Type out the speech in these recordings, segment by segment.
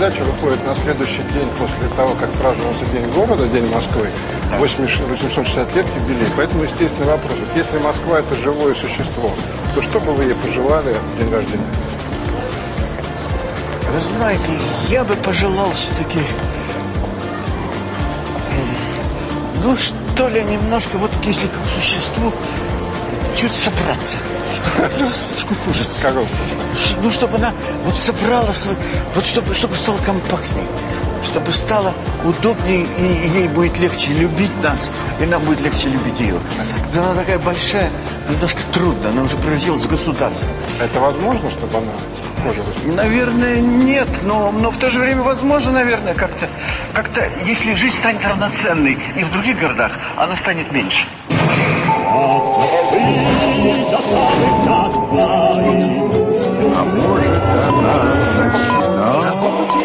передача выходит на следующий день после того, как праздновался День города, День Москвы, 860 лет юбилей. Поэтому естественный вопрос. Вот если Москва это живое существо, то что бы вы ей пожелали в день рождения? Вы знаете, я бы пожелал все-таки... Ну, что ли, немножко, вот если как существу, чуть собраться. Скукожиться. Как Ну, чтобы она вот собрала свой... Вот чтобы, чтобы стало компактней. Чтобы стало удобнее, и ей будет легче любить нас, и нам будет легче любить ее. Она такая большая, немножко трудно, она уже превратилась в государство. Это возможно, чтобы она? Наверное, нет, но, но в то же время возможно, наверное, как-то, как-то, если жизнь станет равноценной и в других городах, она станет меньше. А может, она навсегда...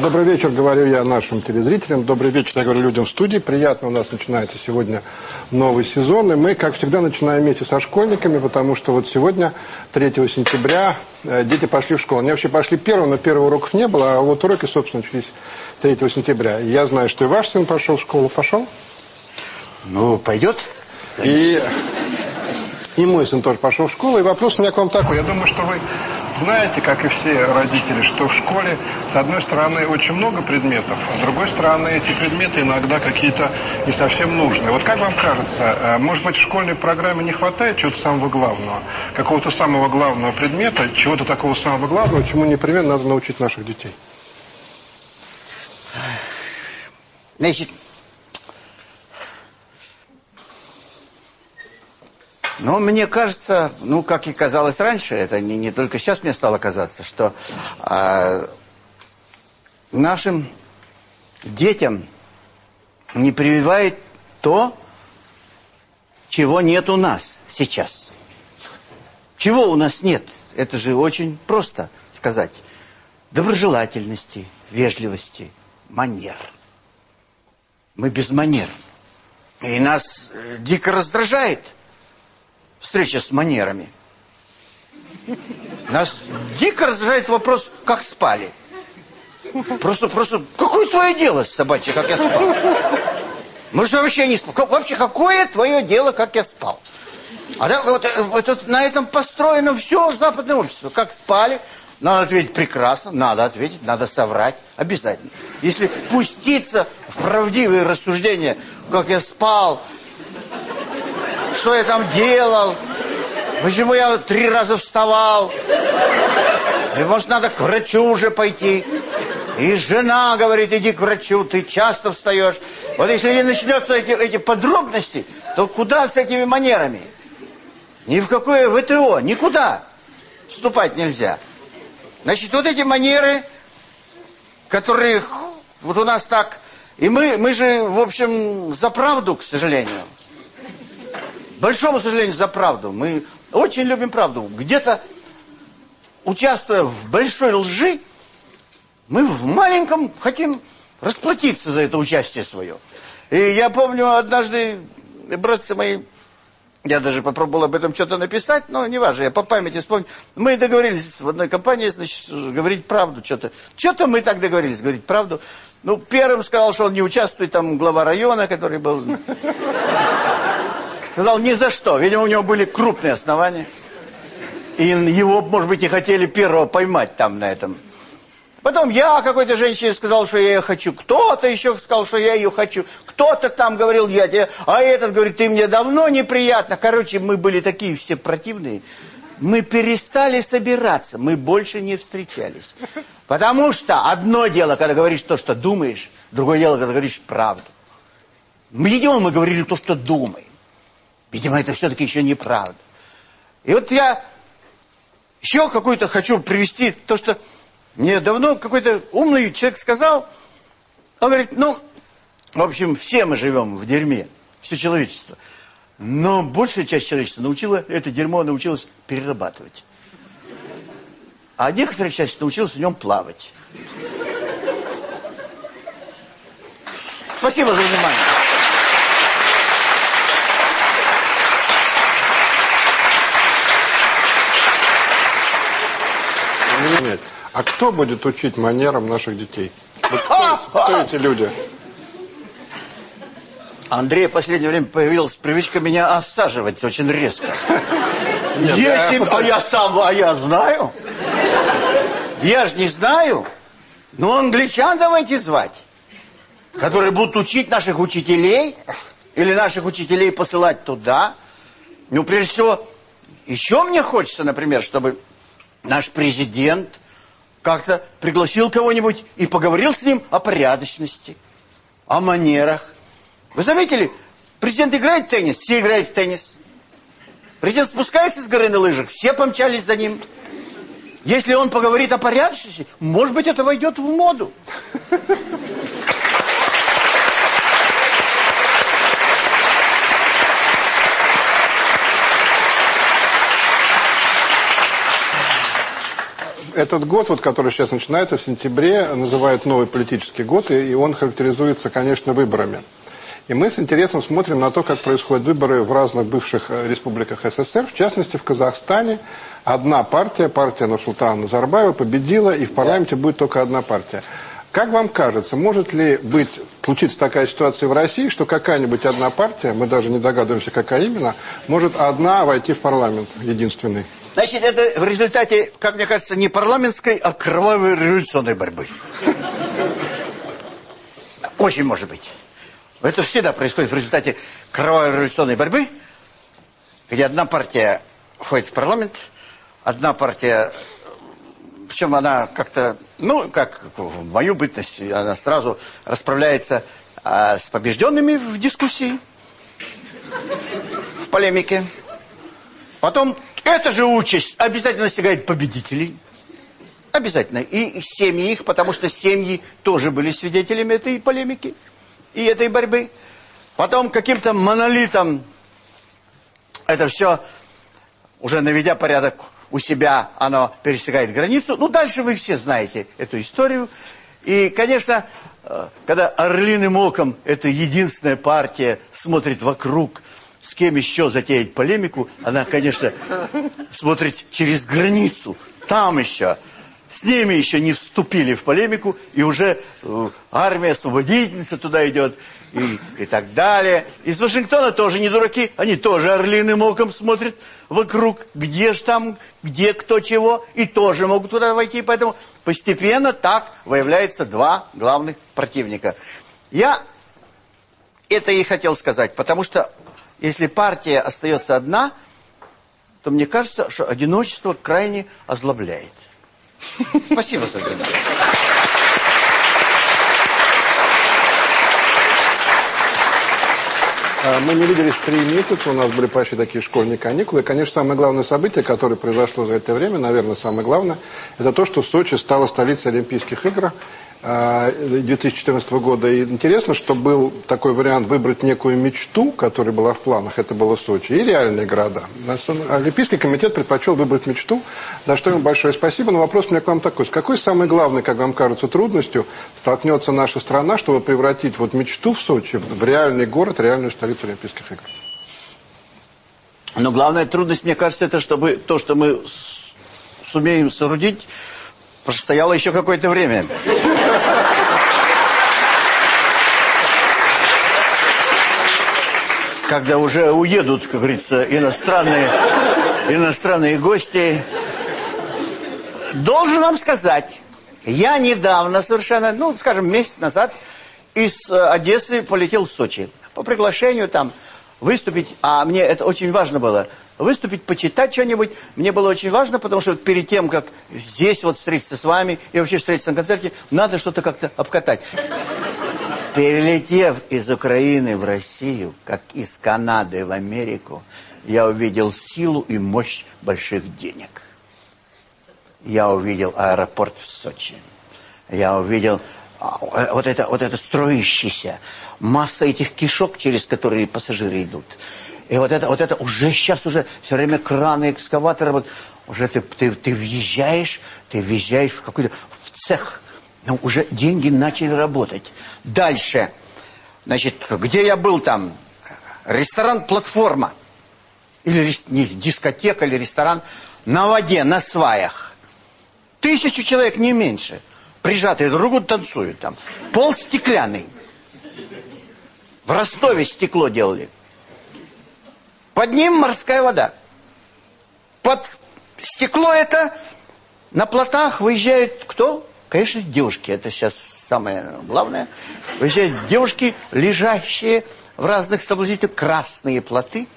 Добрый вечер, говорю я нашим телезрителям. Добрый вечер, я говорю людям в студии. Приятно, у нас начинается сегодня новый сезон. И мы, как всегда, начинаем вместе со школьниками, потому что вот сегодня, 3 сентября, э, дети пошли в школу. Они вообще пошли первым, но первых уроков не было, а вот уроки, собственно, начались 3 сентября. Я знаю, что и ваш сын пошел в школу. Пошел? Ну, пойдет? И, и мой сын тоже пошел в школу. И вопрос у меня к вам такой. Я думаю, что вы знаете, как и все родители, что в школе, с одной стороны, очень много предметов, а с другой стороны, эти предметы иногда какие-то не совсем нужные. Вот как вам кажется, э, может быть, в школьной программе не хватает чего-то самого главного, какого-то самого главного предмета, чего-то такого самого главного, чему непременно надо научить наших детей? Значит, ну, мне кажется, ну, как и казалось раньше, это не, не только сейчас мне стало казаться, что а, нашим детям не прививает то, чего нет у нас сейчас. Чего у нас нет? Это же очень просто сказать. Доброжелательности, вежливости, манер. Мы без манер. И нас э, дико раздражает встреча с манерами. Нас дико раздражает вопрос, как спали. Просто, просто, какое твое дело, собачье, как я спал? Может, я вообще не спал? Вообще, какое твое дело, как я спал? А да, вот, э, вот на этом построено все западное общество. Как спали, надо ответить прекрасно, надо ответить, надо соврать, обязательно. Если пуститься в правдивые рассуждения, как я спал, что я там делал, почему я три раза вставал, и, может, надо к врачу уже пойти. И жена говорит, иди к врачу, ты часто встаешь. Вот если не начнется эти, эти подробности, то куда с этими манерами? Ни в какое ВТО, никуда вступать нельзя. Значит, вот эти манеры, которых вот у нас так... И мы, мы же, в общем, за правду, к сожалению. Большому сожалению, за правду. Мы очень любим правду. Где-то, участвуя в большой лжи, мы в маленьком хотим расплатиться за это участие свое. И я помню, однажды, братцы мои, я даже попробовал об этом что-то написать, но неважно, я по памяти вспомню. Мы договорились в одной компании, значит, говорить правду, что-то. Что-то мы так договорились, говорить правду. Ну, первым сказал, что он не участвует, там, глава района, который был. Сказал, ни за что. Видимо, у него были крупные основания. И его, может быть, не хотели первого поймать там на этом. Потом я какой-то женщине сказал, что я ее хочу. Кто-то еще сказал, что я ее хочу. Кто-то там говорил, я тебе... А этот говорит, ты мне давно неприятно. Короче, мы были такие все противные. Мы перестали собираться. Мы больше не встречались. Потому что одно дело, когда говоришь то, что думаешь. Другое дело, когда говоришь правду. Видимо, мы говорили то, что думаем. Видимо, это все-таки еще неправда. И вот я еще какую-то хочу привести то, что мне давно какой-то умный человек сказал. Он говорит, ну, В общем, все мы живем в дерьме, все человечество. Но большая часть человечества научила это дерьмо научилась перерабатывать. А некоторая часть научилась в нем плавать. Спасибо за внимание. А кто будет учить манерам наших детей? Вот кто, кто эти люди? Андрей в последнее время появилась привычка меня осаживать очень резко. Нет, Если... да, А я сам, а я знаю. Я же не знаю. Ну, англичан давайте звать. Которые будут учить наших учителей. Или наших учителей посылать туда. Ну, прежде всего, еще мне хочется, например, чтобы наш президент как-то пригласил кого-нибудь и поговорил с ним о порядочности, о манерах. Вы заметили, президент играет в теннис, все играют в теннис. Президент спускается с горы на лыжах, все помчались за ним. Если он поговорит о порядочности, может быть, это войдет в моду. Этот год, вот, который сейчас начинается в сентябре, называют новый политический год, и он характеризуется, конечно, выборами. И мы с интересом смотрим на то, как происходят выборы в разных бывших э, республиках СССР. В частности, в Казахстане одна партия, партия Нурсултана Назарбаева, победила, и в парламенте будет только одна партия. Как вам кажется, может ли быть, случиться такая ситуация в России, что какая-нибудь одна партия, мы даже не догадываемся, какая именно, может одна войти в парламент, единственный? Значит, это в результате, как мне кажется, не парламентской, а кровавой революционной борьбы. Очень может быть. Это всегда происходит в результате кровавой революционной борьбы, где одна партия входит в парламент, одна партия, причем она как-то, ну, как в мою бытность, она сразу расправляется а, с побежденными в дискуссии, в полемике. Потом эта же участь обязательно настигает победителей. Обязательно. И семьи их, потому что семьи тоже были свидетелями этой полемики и этой борьбы. Потом каким-то монолитом это все, уже наведя порядок у себя, оно пересекает границу. Ну, дальше вы все знаете эту историю. И, конечно, э, когда орлиным оком эта единственная партия смотрит вокруг, с кем еще затеять полемику, она, конечно, смотрит через границу. Там еще с ними еще не вступили в полемику, и уже э, армия освободительница туда идет, и, и так далее. Из Вашингтона тоже не дураки, они тоже орлиным оком смотрят вокруг, где ж там, где кто чего, и тоже могут туда войти. Поэтому постепенно так выявляются два главных противника. Я это и хотел сказать, потому что если партия остается одна, то мне кажется, что одиночество крайне озлобляет. Спасибо за внимание. А, Мы не виделись три месяца, у нас были почти такие школьные каникулы. И, конечно, самое главное событие, которое произошло за это время, наверное, самое главное, это то, что Сочи стала столицей Олимпийских игр 2014 года. И интересно, что был такой вариант выбрать некую мечту, которая была в планах, это было Сочи, и реальные города. Олимпийский комитет предпочел выбрать мечту, за что ему большое спасибо. Но вопрос у меня к вам такой. С какой самой главной, как вам кажется, трудностью столкнется наша страна, чтобы превратить вот мечту в Сочи в реальный город, реальную столицу Олимпийских игр? Но главная трудность, мне кажется, это чтобы то, что мы сумеем соорудить, простояло еще какое-то время. Когда уже уедут, как говорится, иностранные, иностранные гости. Должен вам сказать, я недавно совершенно, ну, скажем, месяц назад из э, Одессы полетел в Сочи. По приглашению там выступить, а мне это очень важно было, выступить, почитать что-нибудь. Мне было очень важно, потому что перед тем, как здесь вот встретиться с вами и вообще встретиться на концерте, надо что-то как-то обкатать. Перелетев из Украины в Россию, как из Канады в Америку, я увидел силу и мощь больших денег. Я увидел аэропорт в Сочи. Я увидел вот это, вот это строящийся, масса этих кишок, через которые пассажиры идут. И вот это, вот это уже сейчас уже все время краны, экскаваторы, вот, уже ты, ты, ты въезжаешь, ты въезжаешь в какой-то в цех, но уже деньги начали работать. Дальше, значит, где я был там? Ресторан «Платформа». Или не, дискотека, или ресторан на воде, на сваях. Тысячу человек, не меньше. Прижатые друг другу танцуют там. Пол стеклянный. В Ростове стекло делали. Под ним морская вода. Под стекло это на плотах выезжают кто? Конечно, девушки. Это сейчас самое главное. Выезжают девушки, лежащие в разных соблазнительных красные плоты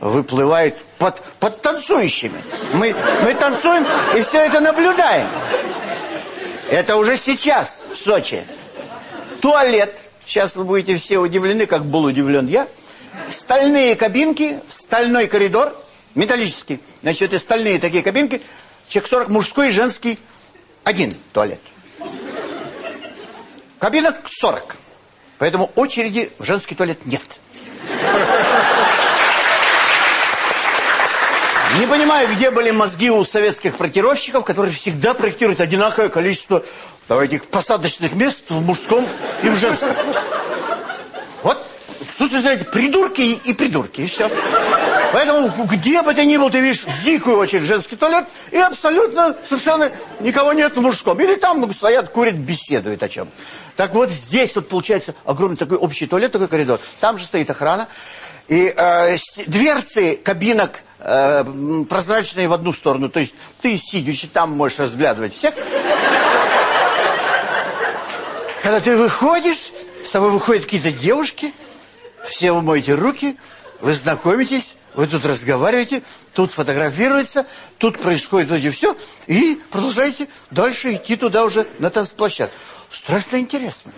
выплывают под, под танцующими. Мы, мы танцуем и все это наблюдаем. Это уже сейчас в Сочи. Туалет. Сейчас вы будете все удивлены, как был удивлен я. Стальные кабинки, стальной коридор, металлический. Значит, это стальные такие кабинки. Человек 40, мужской и женский. Один туалет. Кабинок 40. Поэтому очереди в женский туалет нет. Не понимаю, где были мозги у советских проектировщиков, которые всегда проектируют одинаковое количество давайте, посадочных мест в мужском и в женском. Вот, ты знаете, придурки и придурки, и все. Поэтому где бы ты ни был, ты видишь дикую очередь женский туалет, и абсолютно совершенно никого нет в мужском. Или там стоят, курят, беседуют о чем. Так вот здесь вот получается огромный такой общий туалет, такой коридор. Там же стоит охрана. И э, дверцы кабинок э, прозрачные в одну сторону. То есть ты, сидящий там, можешь разглядывать всех. Когда ты выходишь, с тобой выходят какие-то девушки, все вы моете руки, вы знакомитесь, вы тут разговариваете, тут фотографируется, тут происходит вроде все, и продолжаете дальше идти туда уже на танцплощадку. Страшно интересно.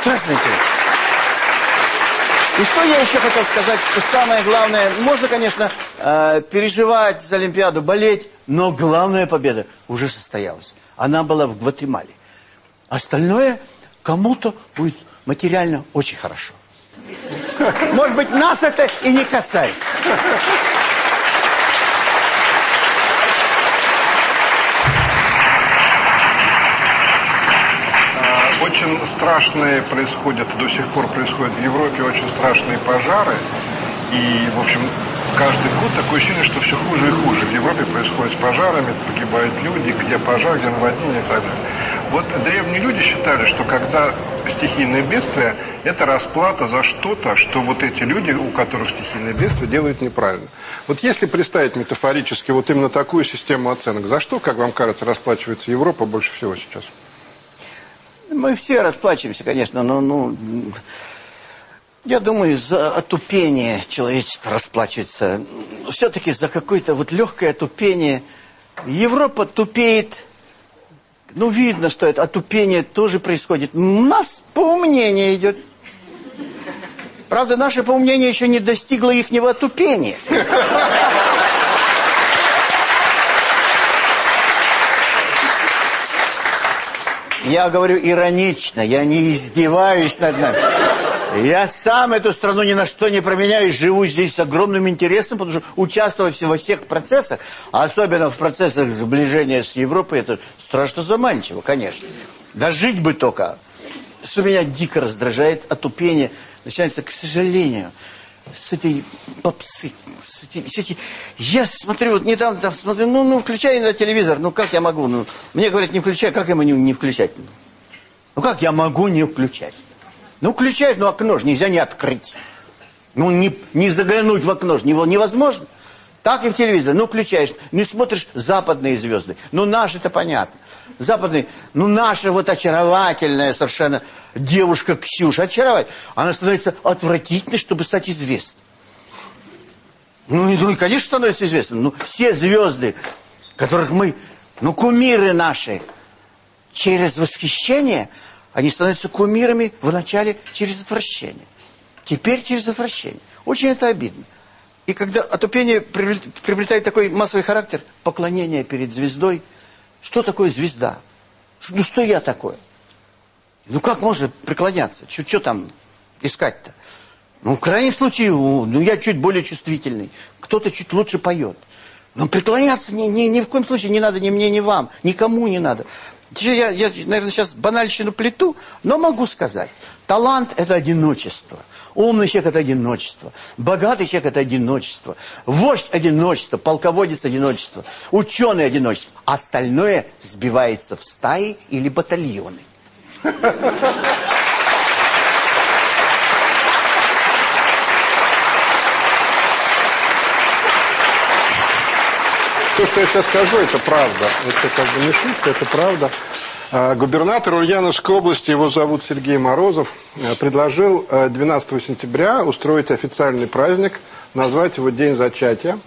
Страшно интересно. И что я еще хотел сказать, что самое главное, можно, конечно, э, переживать за Олимпиаду, болеть, но главная победа уже состоялась. Она была в Гватемале. Остальное кому-то будет материально очень хорошо. Может быть, нас это и не касается. Очень страшные происходят, до сих пор происходят в Европе очень страшные пожары. И, в общем, каждый год такое ощущение, что все хуже и хуже. В Европе происходит с пожарами, погибают люди, где пожар, где наводнение и так далее. Вот древние люди считали, что когда стихийное бедствие, это расплата за что-то, что вот эти люди, у которых стихийное бедствие, делают неправильно. Вот если представить метафорически вот именно такую систему оценок, за что, как вам кажется, расплачивается Европа больше всего сейчас? Мы все расплачиваемся, конечно, но, ну, я думаю, за отупение человечество расплачивается. Все-таки за какое-то вот легкое отупение. Европа тупеет. Ну, видно, что это отупение тоже происходит. У нас поумнение идет. Правда, наше поумнение еще не достигло ихнего отупения. Я говорю иронично, я не издеваюсь над нами. Я сам эту страну ни на что не променяю, живу здесь с огромным интересом, потому что участвовать во всех процессах, особенно в процессах сближения с Европой, это страшно заманчиво, конечно. Да жить бы только. Что меня дико раздражает, отупение, начинается, к сожалению, с этой попсы, с эти, с эти... Я смотрю, вот недавно там смотрю, ну, ну, включай на телевизор, ну, как я могу? Ну, мне говорят, не включай, как я могу не включать? Ну, как я могу не включать? Ну, включать, ну, окно же нельзя не открыть. Ну, не, не заглянуть в окно же невозможно. Так и в телевизор. Ну, включаешь, не смотришь западные звезды. Ну, наши-то понятно. Западные, ну, наша вот очаровательная совершенно девушка Ксюша, очаровательная. Она становится отвратительной, чтобы стать известной. Ну, ну, и конечно, становится известной. Ну, все звезды, которых мы, ну, кумиры наши, через восхищение, они становятся кумирами вначале через отвращение. Теперь через отвращение. Очень это обидно. И когда отупение приобретает такой массовый характер, поклонение перед звездой, что такое звезда? Ну что я такое? Ну как можно преклоняться? Что там искать-то? Ну, в крайнем случае, ну, я чуть более чувствительный. Кто-то чуть лучше поет. Но преклоняться ни, ни, ни в коем случае не надо ни мне, ни вам. Никому не надо. Я, я, наверное, сейчас банальщину плету, но могу сказать. Талант – это одиночество. Умный человек – это одиночество. Богатый человек – это одиночество. Вождь – одиночество. Полководец – одиночество. Ученый – одиночество. Остальное сбивается в стаи или батальоны. То, что я сейчас скажу, это правда. Это как бы не шутка, это правда. А, губернатор Ульяновской области, его зовут Сергей Морозов, э, предложил 12 э, сентября устроить официальный праздник, назвать его День зачатия.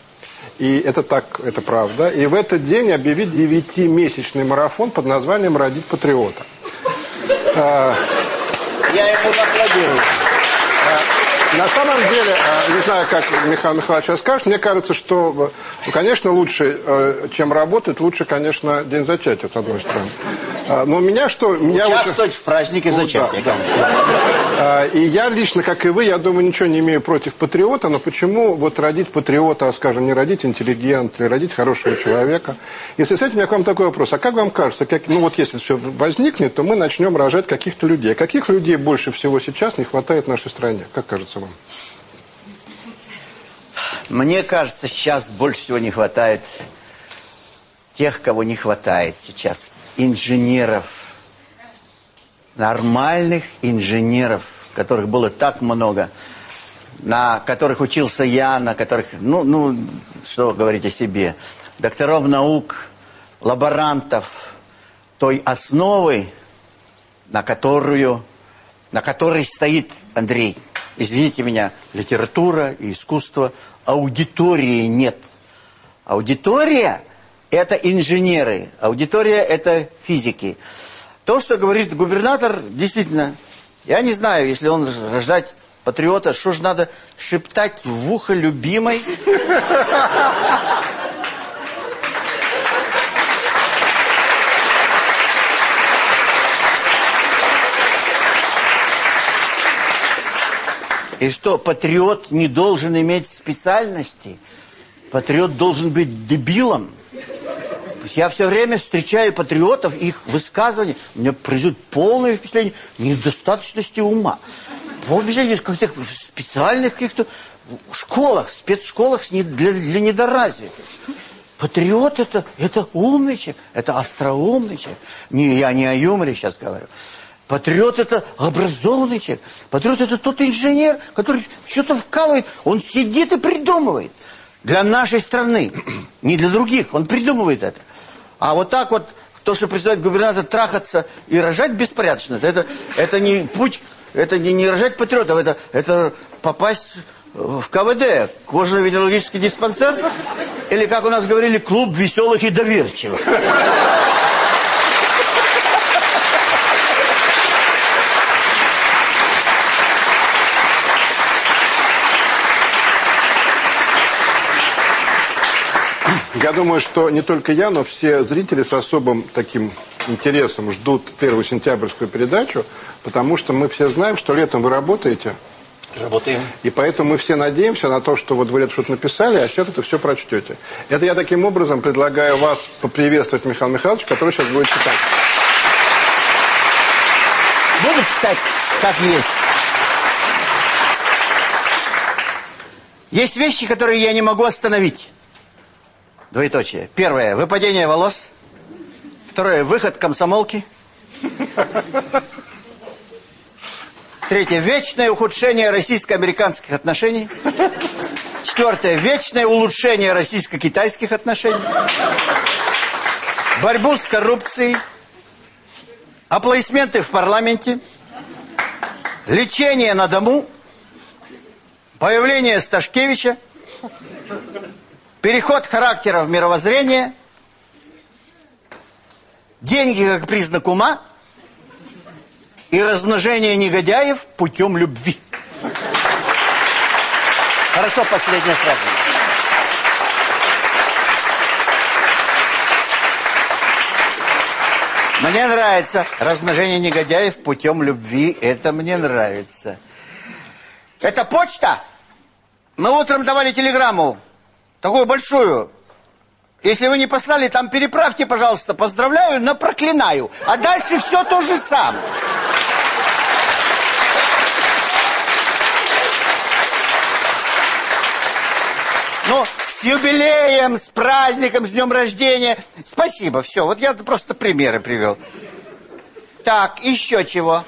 И это так, это правда. И в этот день объявить девятимесячный марафон под названием «Родить патриота». А, я ему аплодирую. На самом деле, э, не знаю, как Михаил Михайлович сейчас скажет, мне кажется, что, ну, конечно, лучше, э, чем работать, лучше, конечно, день зачатия, с одной стороны. А, но у меня что... Меня Участвовать в празднике ну, зачатия. Да, да. И я лично, как и вы, я думаю, ничего не имею против патриота, но почему вот родить патриота, скажем, не родить интеллигента, или родить хорошего человека? Если с этим, я к вам такой вопрос. А как вам кажется, как, ну вот если все возникнет, то мы начнем рожать каких-то людей. Каких людей больше всего сейчас не хватает в нашей стране? Как кажется вам? Мне кажется, сейчас больше всего не хватает тех, кого не хватает сейчас инженеров, нормальных инженеров, которых было так много, на которых учился я, на которых, ну, ну что говорить о себе, докторов наук, лаборантов, той основы, на которую, на которой стоит Андрей. Извините меня, литература и искусство, аудитории нет. Аудитория это инженеры, аудитория – это физики. То, что говорит губернатор, действительно, я не знаю, если он рождать патриота, что же надо шептать в ухо любимой? И что, патриот не должен иметь специальности? Патриот должен быть дебилом? Я все время встречаю патриотов, их высказывания, мне производит полное впечатление недостаточности ума. Полное впечатление каких-то специальных каких-то школах, спецшколах для, для недоразвитых. Патриот это, это умный человек, это остроумный человек. Не, я не о юморе сейчас говорю. Патриот это образованный человек. Патриот это тот инженер, который что-то вкалывает. Он сидит и придумывает. Для нашей страны, не для других. Он придумывает это. А вот так вот, то, что призывает губернатор трахаться и рожать беспорядочно, это, это не путь, это не, не рожать патриотов, это, это попасть в КВД, кожно-венерологический диспансер, или, как у нас говорили, клуб веселых и доверчивых. Я думаю, что не только я, но все зрители с особым таким интересом ждут первую сентябрьскую передачу, потому что мы все знаем, что летом вы работаете. Работаем. И поэтому мы все надеемся на то, что вот вы лето что-то написали, а сейчас это все прочтете. Это я таким образом предлагаю вас поприветствовать Михаила Михайловича, который сейчас будет читать. Буду читать, как есть. Есть вещи, которые я не могу остановить. Двоеточие. Первое. Выпадение волос. Второе. Выход комсомолки. Третье. Вечное ухудшение российско-американских отношений. Четвертое. Вечное улучшение российско-китайских отношений. Борьбу с коррупцией. Аплодисменты в парламенте. Лечение на дому. Появление Сташкевича. Переход характера в мировоззрение, деньги как признак ума и размножение негодяев путем любви. Хорошо, последняя фраза. Мне нравится размножение негодяев путем любви. Это мне нравится. Это почта? Мы утром давали телеграмму. Такую большую. Если вы не послали, там переправьте, пожалуйста. Поздравляю, но проклинаю. А дальше все то же самое. Ну, с юбилеем, с праздником, с днем рождения. Спасибо, все. Вот я просто примеры привел. Так, еще чего.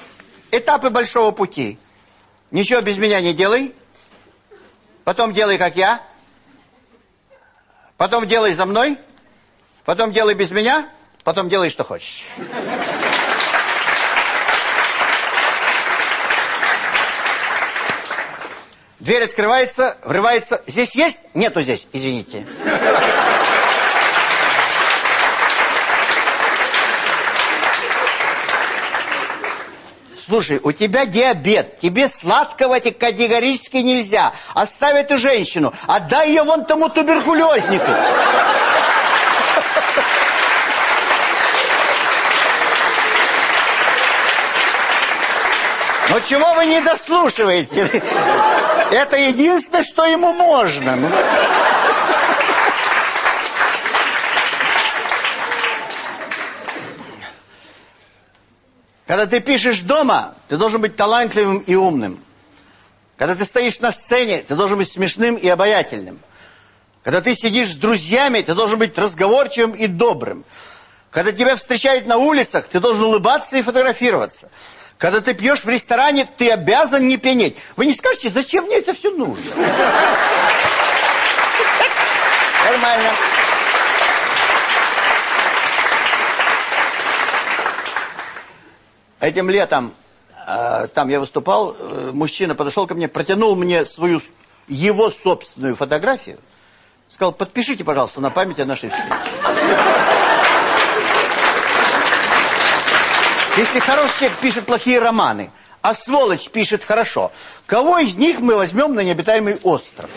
Этапы большого пути. Ничего без меня не делай. Потом делай, как я. Потом делай за мной. Потом делай без меня. Потом делай, что хочешь. Дверь открывается, врывается. Здесь есть? Нету здесь, извините. Слушай, у тебя диабет, тебе сладкого категорически нельзя. Оставь эту женщину, отдай ее вон тому туберкулезнику. Ну чего вы не дослушиваете? Это единственное, что ему можно. Когда ты пишешь дома, ты должен быть талантливым и умным. Когда ты стоишь на сцене, ты должен быть смешным и обаятельным. Когда ты сидишь с друзьями, ты должен быть разговорчивым и добрым. Когда тебя встречают на улицах, ты должен улыбаться и фотографироваться. Когда ты пьешь в ресторане, ты обязан не пьянеть. Вы не скажете, зачем мне это все нужно? Нормально. Этим летом, э, там я выступал, э, мужчина подошел ко мне, протянул мне свою, его собственную фотографию. Сказал, подпишите, пожалуйста, на память о нашей встрече. Если хороший человек пишет плохие романы, а сволочь пишет хорошо, кого из них мы возьмем на необитаемый остров?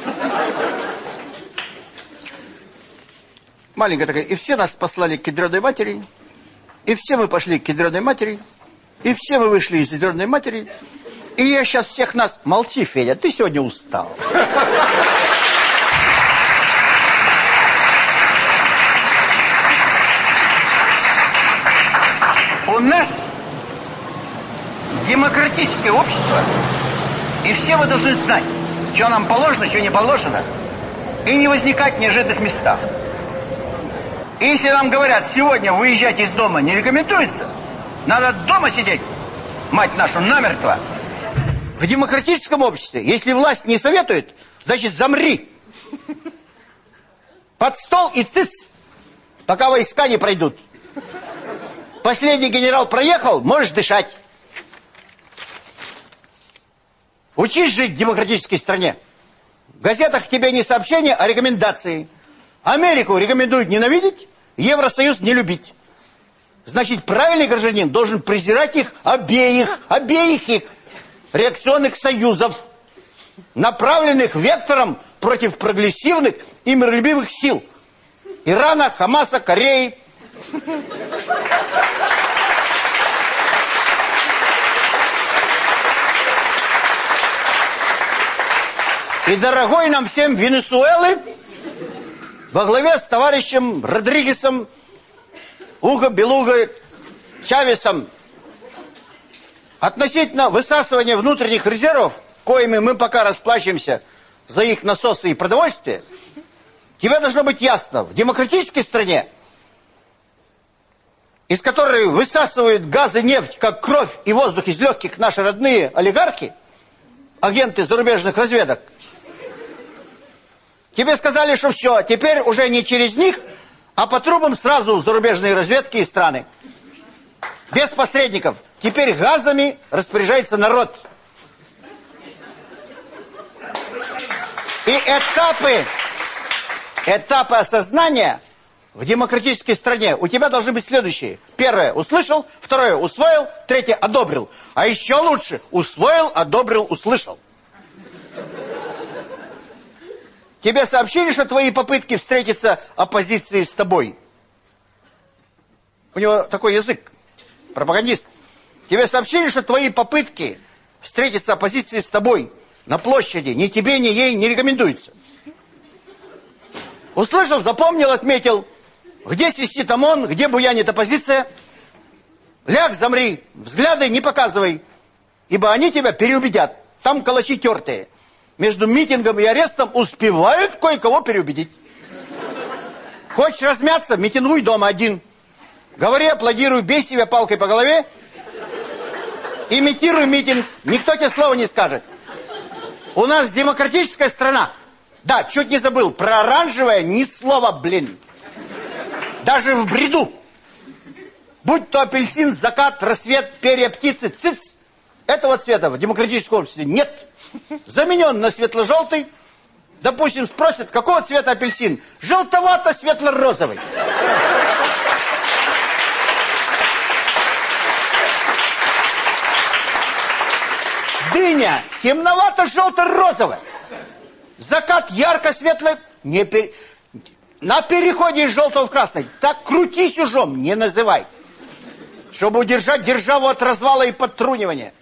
Маленькая такая, и все нас послали к кедреной матери, и все мы пошли к кедреной матери, и все мы вышли из кедреной матери, и я сейчас всех нас... Молчи, Федя, ты сегодня устал. У нас демократическое общество, и все вы должны знать, что нам положено, что не положено, и не возникать в неожиданных местах. И если нам говорят, сегодня выезжать из дома не рекомендуется, надо дома сидеть, мать нашу, намертво. В демократическом обществе, если власть не советует, значит замри. Под стол и цыц, пока войска не пройдут. Последний генерал проехал, можешь дышать. Учись жить в демократической стране. В газетах тебе не сообщения, а рекомендации. Америку рекомендуют ненавидеть, Евросоюз не любить. Значит, правильный гражданин должен презирать их обеих, обеих их реакционных союзов, направленных вектором против прогрессивных и миролюбивых сил. Ирана, Хамаса, Кореи, и дорогой нам всем Венесуэлы во главе с товарищем Родригесом Уго Белуго Чавесом. Относительно высасывания внутренних резервов, коими мы пока расплачиваемся за их насосы и продовольствие, тебе должно быть ясно, в демократической стране из которой высасывают газ и нефть, как кровь и воздух из легких наши родные олигархи, агенты зарубежных разведок, тебе сказали, что все, теперь уже не через них, а по трубам сразу зарубежные разведки и страны. Без посредников. Теперь газами распоряжается народ. И этапы, этапы осознания – в демократической стране у тебя должны быть следующие. Первое – услышал, второе – усвоил, третье – одобрил. А еще лучше – усвоил, одобрил, услышал. Тебе сообщили, что твои попытки встретиться оппозиции с тобой? У него такой язык. пропагандист, тебе сообщили, что твои попытки встретиться оппозиции с тобой на площади ни тебе, ни ей не рекомендуются. Услышал, запомнил, отметил, где свистит ОМОН, где буянит оппозиция. Ляг, замри, взгляды не показывай, ибо они тебя переубедят. Там калачи тертые. Между митингом и арестом успевают кое-кого переубедить. Хочешь размяться, митингуй дома один. Говори, аплодируй, бей себя палкой по голове. Имитируй митинг, никто тебе слова не скажет. У нас демократическая страна. Да, чуть не забыл, про оранжевое ни слова, блин. Даже в бреду. Будь то апельсин, закат, рассвет, перья птицы, циц. Этого цвета в демократическом обществе нет. Заменен на светло-желтый. Допустим, спросят, какого цвета апельсин? Желтовато-светло-розовый. Дыня темновато-желто-розовая. Закат ярко-светлый. Не пер... На переходе из желтого в красный. Так крутись ужом, не называй. Чтобы удержать державу от развала и подтрунивания.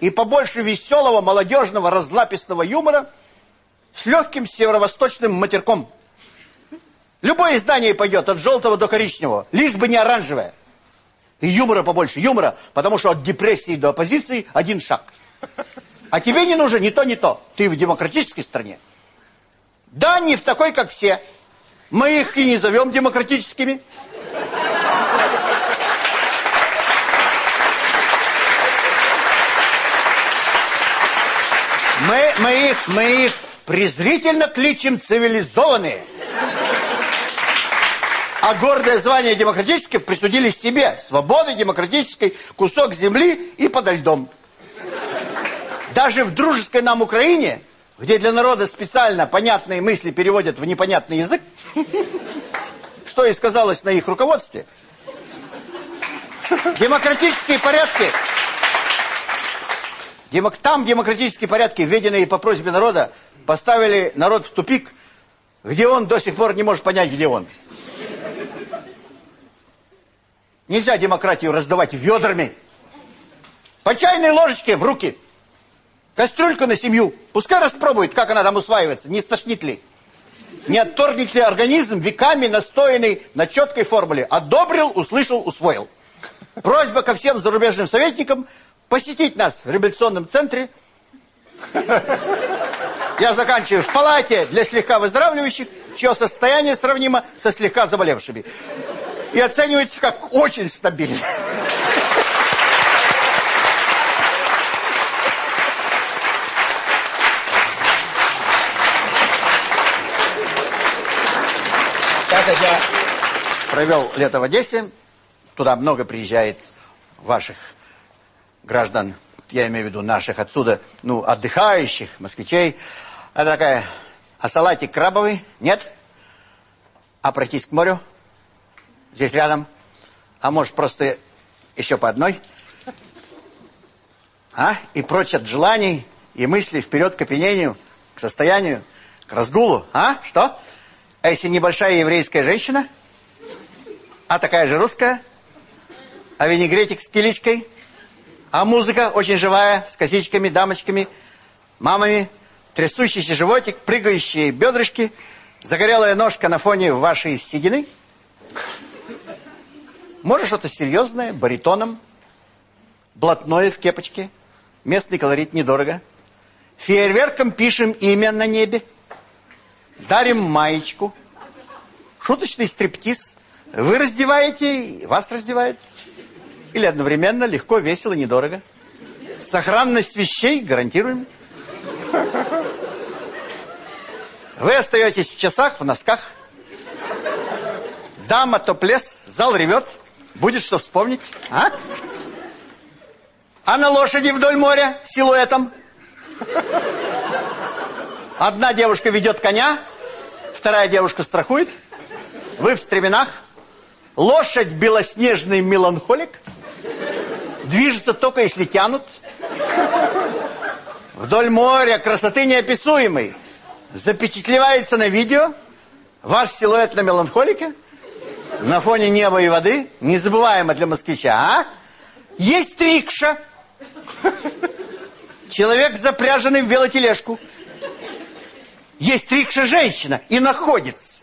И побольше веселого, молодежного, разлапистого юмора с легким северо-восточным матерком. Любое издание пойдет от желтого до коричневого, лишь бы не оранжевое. И юмора побольше, юмора, потому что от депрессии до оппозиции один шаг. А тебе не нужно ни то, ни то. Ты в демократической стране. Да, не в такой, как все. Мы их и не зовем демократическими. Мы, мы их, мы их презрительно кличем цивилизованные. А гордое звание демократическое присудили себе. Свободы демократической, кусок земли и подо льдом. Даже в дружеской нам Украине где для народа специально понятные мысли переводят в непонятный язык, что и сказалось на их руководстве. Демократические порядки, там демократические порядки, введенные по просьбе народа, поставили народ в тупик, где он до сих пор не может понять, где он. Нельзя демократию раздавать ведрами. По чайной ложечке в руки. Кастрюльку на семью. Пускай распробует, как она там усваивается, не стошнит ли. Не отторгнет ли организм веками настоянный на четкой формуле. Одобрил, услышал, усвоил. Просьба ко всем зарубежным советникам посетить нас в реабилитационном центре. Я заканчиваю в палате для слегка выздоравливающих, чье состояние сравнимо со слегка заболевшими. И оценивается как очень стабильно. Так я провел лето в Одессе. Туда много приезжает ваших граждан, я имею в виду наших отсюда, ну, отдыхающих, москвичей. Это такая, а салатик крабовый? Нет? А пройтись к морю? Здесь рядом? А может, просто еще по одной? А? И прочь от желаний и мыслей вперед к опьянению, к состоянию, к разгулу. А? Что? А если небольшая еврейская женщина? А такая же русская? А винегретик с киличкой? А музыка очень живая, с косичками, дамочками, мамами, трясущийся животик, прыгающие бедрышки, загорелая ножка на фоне вашей седины? Может, что-то серьезное, баритоном, блатное в кепочке, местный колорит недорого. Фейерверком пишем имя на небе дарим маечку, шуточный стриптиз. Вы раздеваете, вас раздевают. Или одновременно, легко, весело, недорого. Сохранность вещей гарантируем. Вы остаетесь в часах, в носках. Дама топлес, зал ревет. Будет что вспомнить, а? А на лошади вдоль моря силуэтом. Одна девушка ведет коня, вторая девушка страхует. Вы в стременах. Лошадь белоснежный меланхолик. Движется только если тянут. Вдоль моря красоты неописуемой. Запечатлевается на видео ваш силуэт на меланхолике. На фоне неба и воды. Незабываемо для москвича, а? Есть рикша. Человек, запряженный в велотележку. Есть рикша-женщина и находится.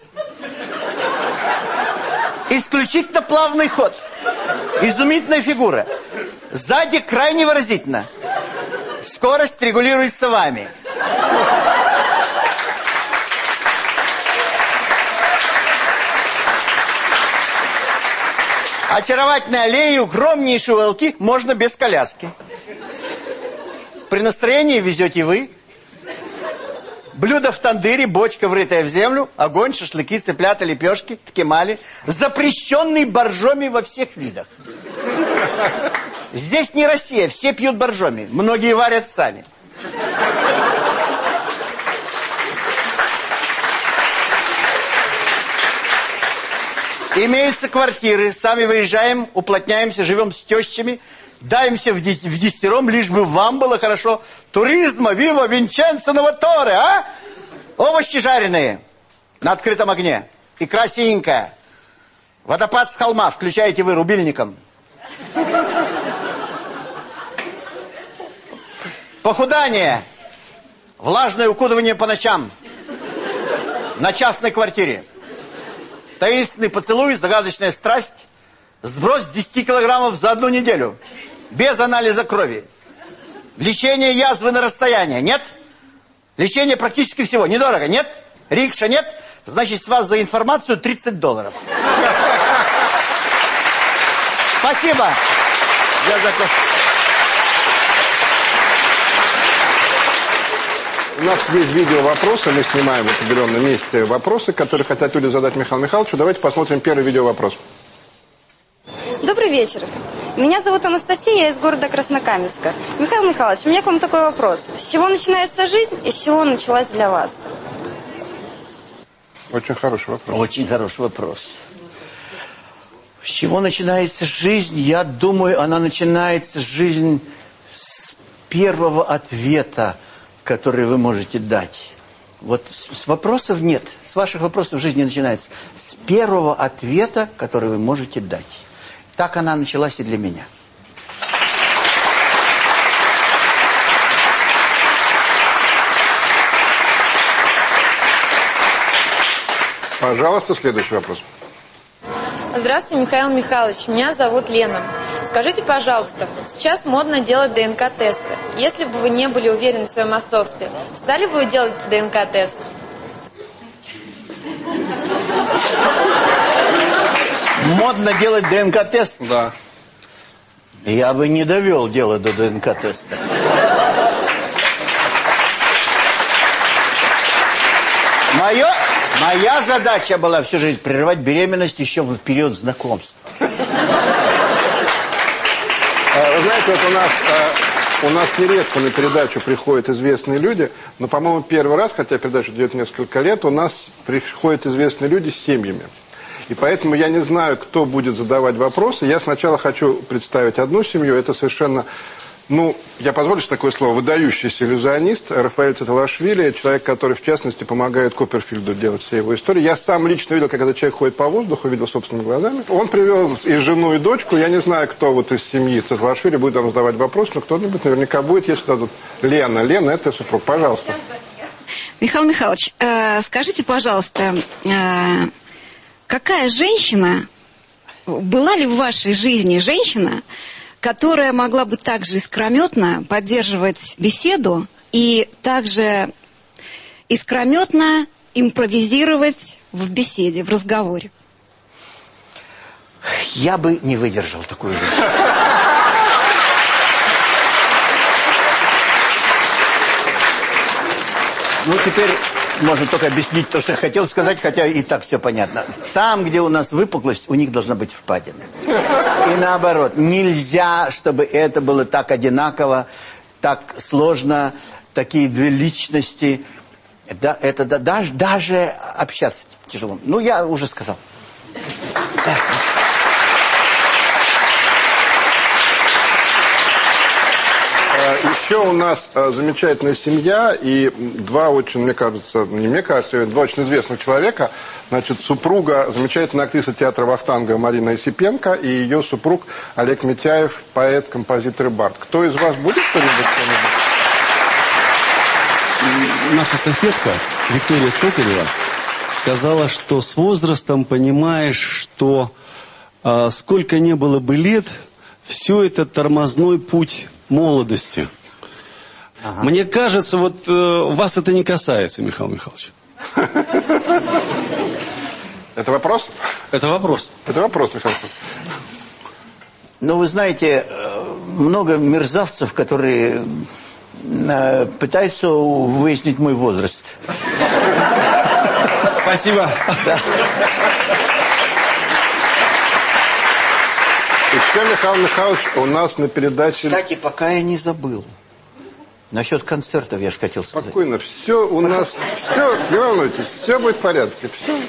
Исключительно плавный ход. Изумительная фигура. Сзади крайне выразительно. Скорость регулируется вами. Очаровательной аллеи, огромнейшие уголки можно без коляски. При настроении везете вы. Блюдо в тандыре, бочка, врытая в землю, огонь, шашлыки, цыплята, лепешки, ткемали. Запрещенный боржоми во всех видах. Здесь не Россия, все пьют боржоми. Многие варят сами. Имеются квартиры, сами выезжаем, уплотняемся, живем с тещами, даемся в, десятером, лишь бы вам было хорошо. Туризма, вива, винченцо, новаторы, а? Овощи жареные на открытом огне. Икра синенькая. Водопад с холма включаете вы рубильником. Похудание. Влажное укутывание по ночам. На частной квартире. Таинственный поцелуй, загадочная страсть. Сброс 10 килограммов за одну неделю. Без анализа крови. Лечение язвы на расстояние. Нет? Лечение практически всего. Недорого. Нет? Рикша нет? Значит, с вас за информацию 30 долларов. Спасибо. Я закон... У нас есть видео вопросы, мы снимаем в определенном месте вопросы, которые хотят люди задать Михаилу Михайловичу. Давайте посмотрим первый видео вопрос. Добрый вечер. Меня зовут Анастасия, я из города Краснокаменска. Михаил Михайлович, у меня к вам такой вопрос. С чего начинается жизнь и с чего началась для вас? Очень хороший вопрос. Очень хороший вопрос. С чего начинается жизнь? Я думаю, она начинается жизнь с первого ответа, который вы можете дать. Вот с вопросов нет. С ваших вопросов жизнь не начинается. С первого ответа, который вы можете дать. Так она началась и для меня. Пожалуйста, следующий вопрос. Здравствуйте, Михаил Михайлович. Меня зовут Лена. Скажите, пожалуйста, сейчас модно делать ДНК-тесты. Если бы вы не были уверены в своем отцовстве, стали бы вы делать ДНК-тест? Модно делать ДНК-тест? Да. Я бы не довел дело до ДНК-теста. Мое, моя задача была всю жизнь прерывать беременность еще в период знакомства. Э, Вы знаете, вот у нас, э, у нас нередко на передачу приходят известные люди, но, по-моему, первый раз, хотя передача идет несколько лет, у нас приходят известные люди с семьями. И поэтому я не знаю, кто будет задавать вопросы. Я сначала хочу представить одну семью. Это совершенно, ну, я позволю себе такое слово, выдающийся иллюзионист Рафаэль Цаталашвили, человек, который, в частности, помогает Копперфильду делать все его истории. Я сам лично видел, когда человек ходит по воздуху, видел собственными глазами. Он привел и жену, и дочку. Я не знаю, кто вот из семьи Цаталашвили будет вам задавать вопрос, но кто-нибудь наверняка будет, если дадут. Лена, Лена, это супруг. Пожалуйста. Михаил Михайлович, э, скажите, пожалуйста, э, какая женщина, была ли в вашей жизни женщина, которая могла бы также искрометно поддерживать беседу и также искрометно импровизировать в беседе, в разговоре? Я бы не выдержал такую жизнь. Ну, теперь можно только объяснить то, что я хотел сказать, хотя и так все понятно. Там, где у нас выпуклость, у них должна быть впадина. И наоборот, нельзя, чтобы это было так одинаково, так сложно, такие две личности. Да, это да, даже, даже общаться тяжело. Ну, я уже сказал. Э, Еще у нас э, замечательная семья и два очень, мне кажется, не мне кажется, два очень известных человека. Значит, супруга, замечательная актриса театра Вахтанга Марина Исипенко и ее супруг Олег Митяев, поэт, композитор и бард. Кто из вас будет кто-нибудь? Наша соседка Виктория Токарева сказала, что с возрастом понимаешь, что а, сколько не было бы лет, все это тормозной путь молодости. Мне кажется, вот э, вас это не касается, Михаил Михайлович. Это вопрос? Это вопрос. Это вопрос, Михаил Михайлович. Ну, вы знаете, э, много мерзавцев, которые э, пытаются выяснить мой возраст. Спасибо. Еще, Михаил Михайлович, у нас на передаче... Кстати, пока я не забыл. Насчет концертов я же хотел сказать. Спокойно, все у нас, все, не волнуйтесь, все будет в порядке. Все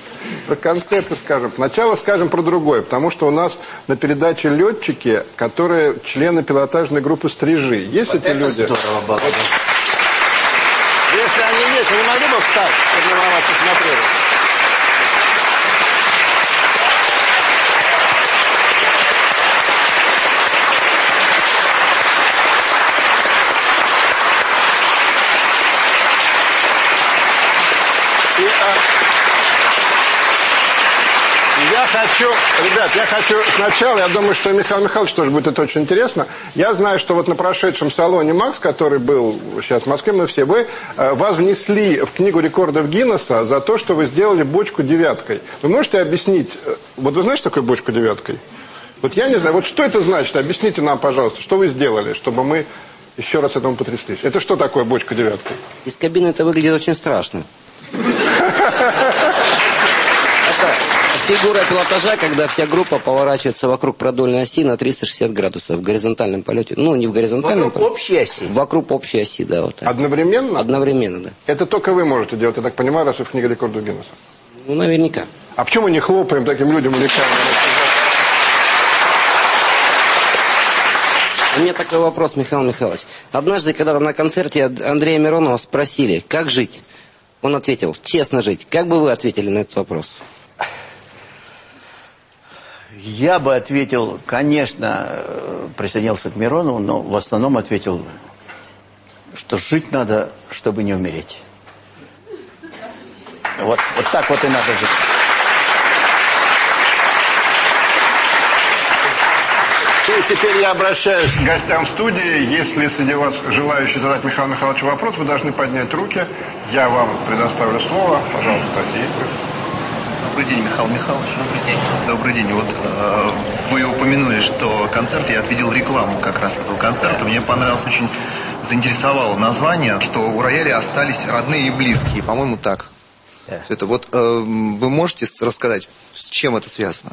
про концерты скажем. Сначала скажем про другое, потому что у нас на передаче летчики, которые члены пилотажной группы «Стрижи». Есть Вот эти это люди? здорово было. Если они есть, не могли бы встать, чтобы на вас посмотрели? И, а, Я хочу, ребят, я хочу сначала, я думаю, что Михаил Михайлович тоже будет это очень интересно. Я знаю, что вот на прошедшем салоне Макс, который был сейчас в Москве, мы все, вы, э, вас внесли в книгу рекордов Гиннесса за то, что вы сделали бочку девяткой. Вы можете объяснить, э, вот вы знаете, что такое бочку девяткой? Вот я не знаю, вот что это значит? Объясните нам, пожалуйста, что вы сделали, чтобы мы еще раз этому потряслись. Это что такое бочка девяткой? Из кабины это выглядит очень страшно. Фигура пилотажа, когда вся группа поворачивается вокруг продольной оси на 360 градусов в горизонтальном полете. Ну, не в горизонтальном Вокруг общей оси. Вокруг общей оси, да, вот так. Одновременно? Одновременно, да. Это только вы можете делать, я так понимаю, раз вы в книге рекордов Гиннесса. Ну, наверняка. А почему мы не хлопаем таким людям уникальным? У меня такой вопрос, Михаил Михайлович. Однажды, когда на концерте Андрея Миронова спросили, как жить, он ответил, честно жить. Как бы вы ответили на этот вопрос? Я бы ответил, конечно, присоединился к Миронову, но в основном ответил, что жить надо, чтобы не умереть. Вот, вот так вот и надо жить. Теперь я обращаюсь к гостям студии. Если среди вас желающие задать Михаилу Михайловичу вопрос, вы должны поднять руки. Я вам предоставлю слово. Пожалуйста, и Добрый день, Михаил Михайлович. Добрый день. Добрый день. Вот э, вы упомянули, что концерт, я отвидел рекламу как раз этого концерта. Мне понравилось очень, заинтересовало название, что у рояля остались родные и близкие. По-моему, так. Да. Это вот э, вы можете рассказать, с чем это связано?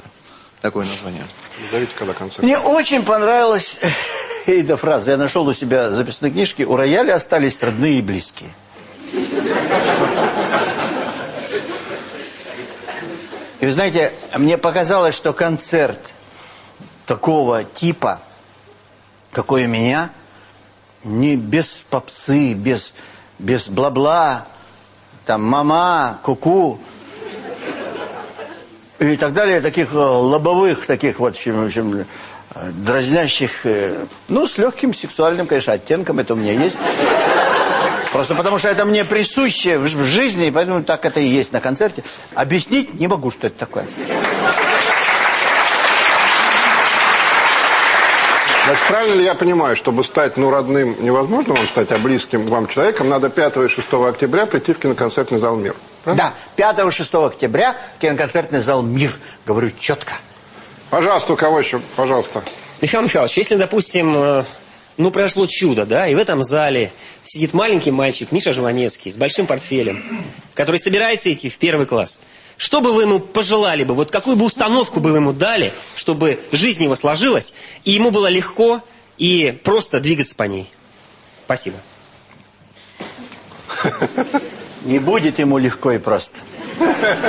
Такое название. назовите, когда концерт. Мне очень понравилась эта фраза. Я нашел у себя в записной книжке. У рояля остались родные и близкие. И вы знаете, мне показалось, что концерт такого типа, какой у меня, не без попсы, без, без бла-бла, там мама, куку и так далее, таких э, лобовых, таких вот, в общем, э, дразнящих, э, ну, с легким сексуальным, конечно, оттенком, это у меня есть. Просто потому что это мне присуще в жизни, и поэтому так это и есть на концерте. Объяснить не могу, что это такое. Значит, правильно ли я понимаю, чтобы стать, ну, родным невозможно вам стать, а близким вам человеком, надо 5 и 6 октября прийти в киноконцертный зал «Мир». Да, 5-6 октября киноконцертный зал «Мир». Говорю четко. Пожалуйста, у кого еще? Пожалуйста. Михаил Михайлович, если, допустим, э, ну, произошло чудо, да, и в этом зале сидит маленький мальчик, Миша Жванецкий, с большим портфелем, который собирается идти в первый класс, что бы вы ему пожелали бы, вот какую бы установку бы вы ему дали, чтобы жизнь его сложилась, и ему было легко и просто двигаться по ней? Спасибо. Не будет ему легко и просто.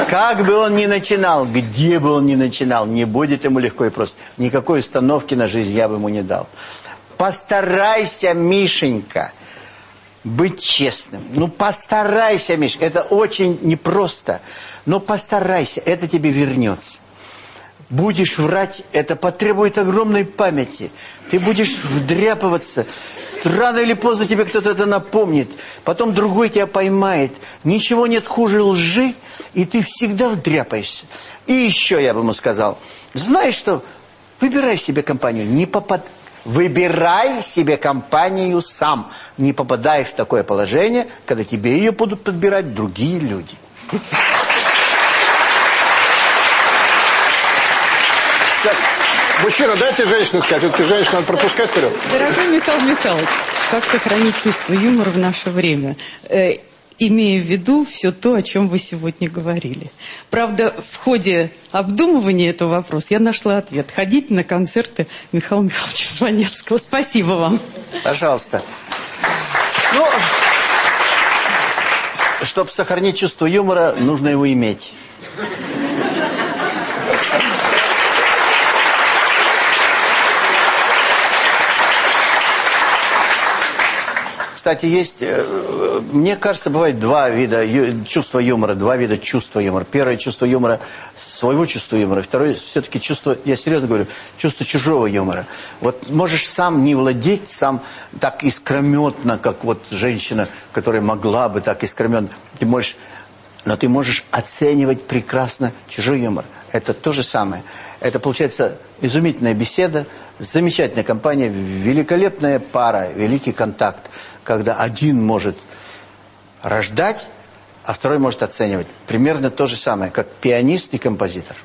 Как бы он ни начинал, где бы он ни начинал, не будет ему легко и просто. Никакой установки на жизнь я бы ему не дал. Постарайся, Мишенька, быть честным. Ну, постарайся, Миш, это очень непросто. Но постарайся, это тебе вернется. Будешь врать, это потребует огромной памяти. Ты будешь вдряпываться. Рано или поздно тебе кто-то это напомнит. Потом другой тебя поймает. Ничего нет хуже лжи, и ты всегда вдряпаешься. И еще я бы ему сказал, знаешь что, выбирай себе компанию, не попад... Выбирай себе компанию сам. Не попадай в такое положение, когда тебе ее будут подбирать другие люди. Так, мужчина, дайте женщине сказать. Вот женщину надо пропускать вперед. Дорогой Михаил Михайлович, как сохранить чувство юмора в наше время? Имея в виду все то, о чем вы сегодня говорили. Правда, в ходе обдумывания этого вопроса я нашла ответ. Ходить на концерты Михаила Михайловича Жванецкого. Спасибо вам. Пожалуйста. Ну, чтобы сохранить чувство юмора, нужно его иметь. Кстати, есть, э, мне кажется, бывает два вида чувства юмора, два вида чувства юмора. Первое чувство юмора, своего чувства юмора. Второе, все-таки чувство, я серьезно говорю, чувство чужого юмора. Вот можешь сам не владеть, сам так искрометно, как вот женщина, которая могла бы так искрометно. Ты можешь, но ты можешь оценивать прекрасно чужой юмор. Это то же самое. Это получается изумительная беседа, замечательная компания, великолепная пара, великий контакт когда один может рождать, а второй может оценивать. Примерно то же самое, как пианист и композитор.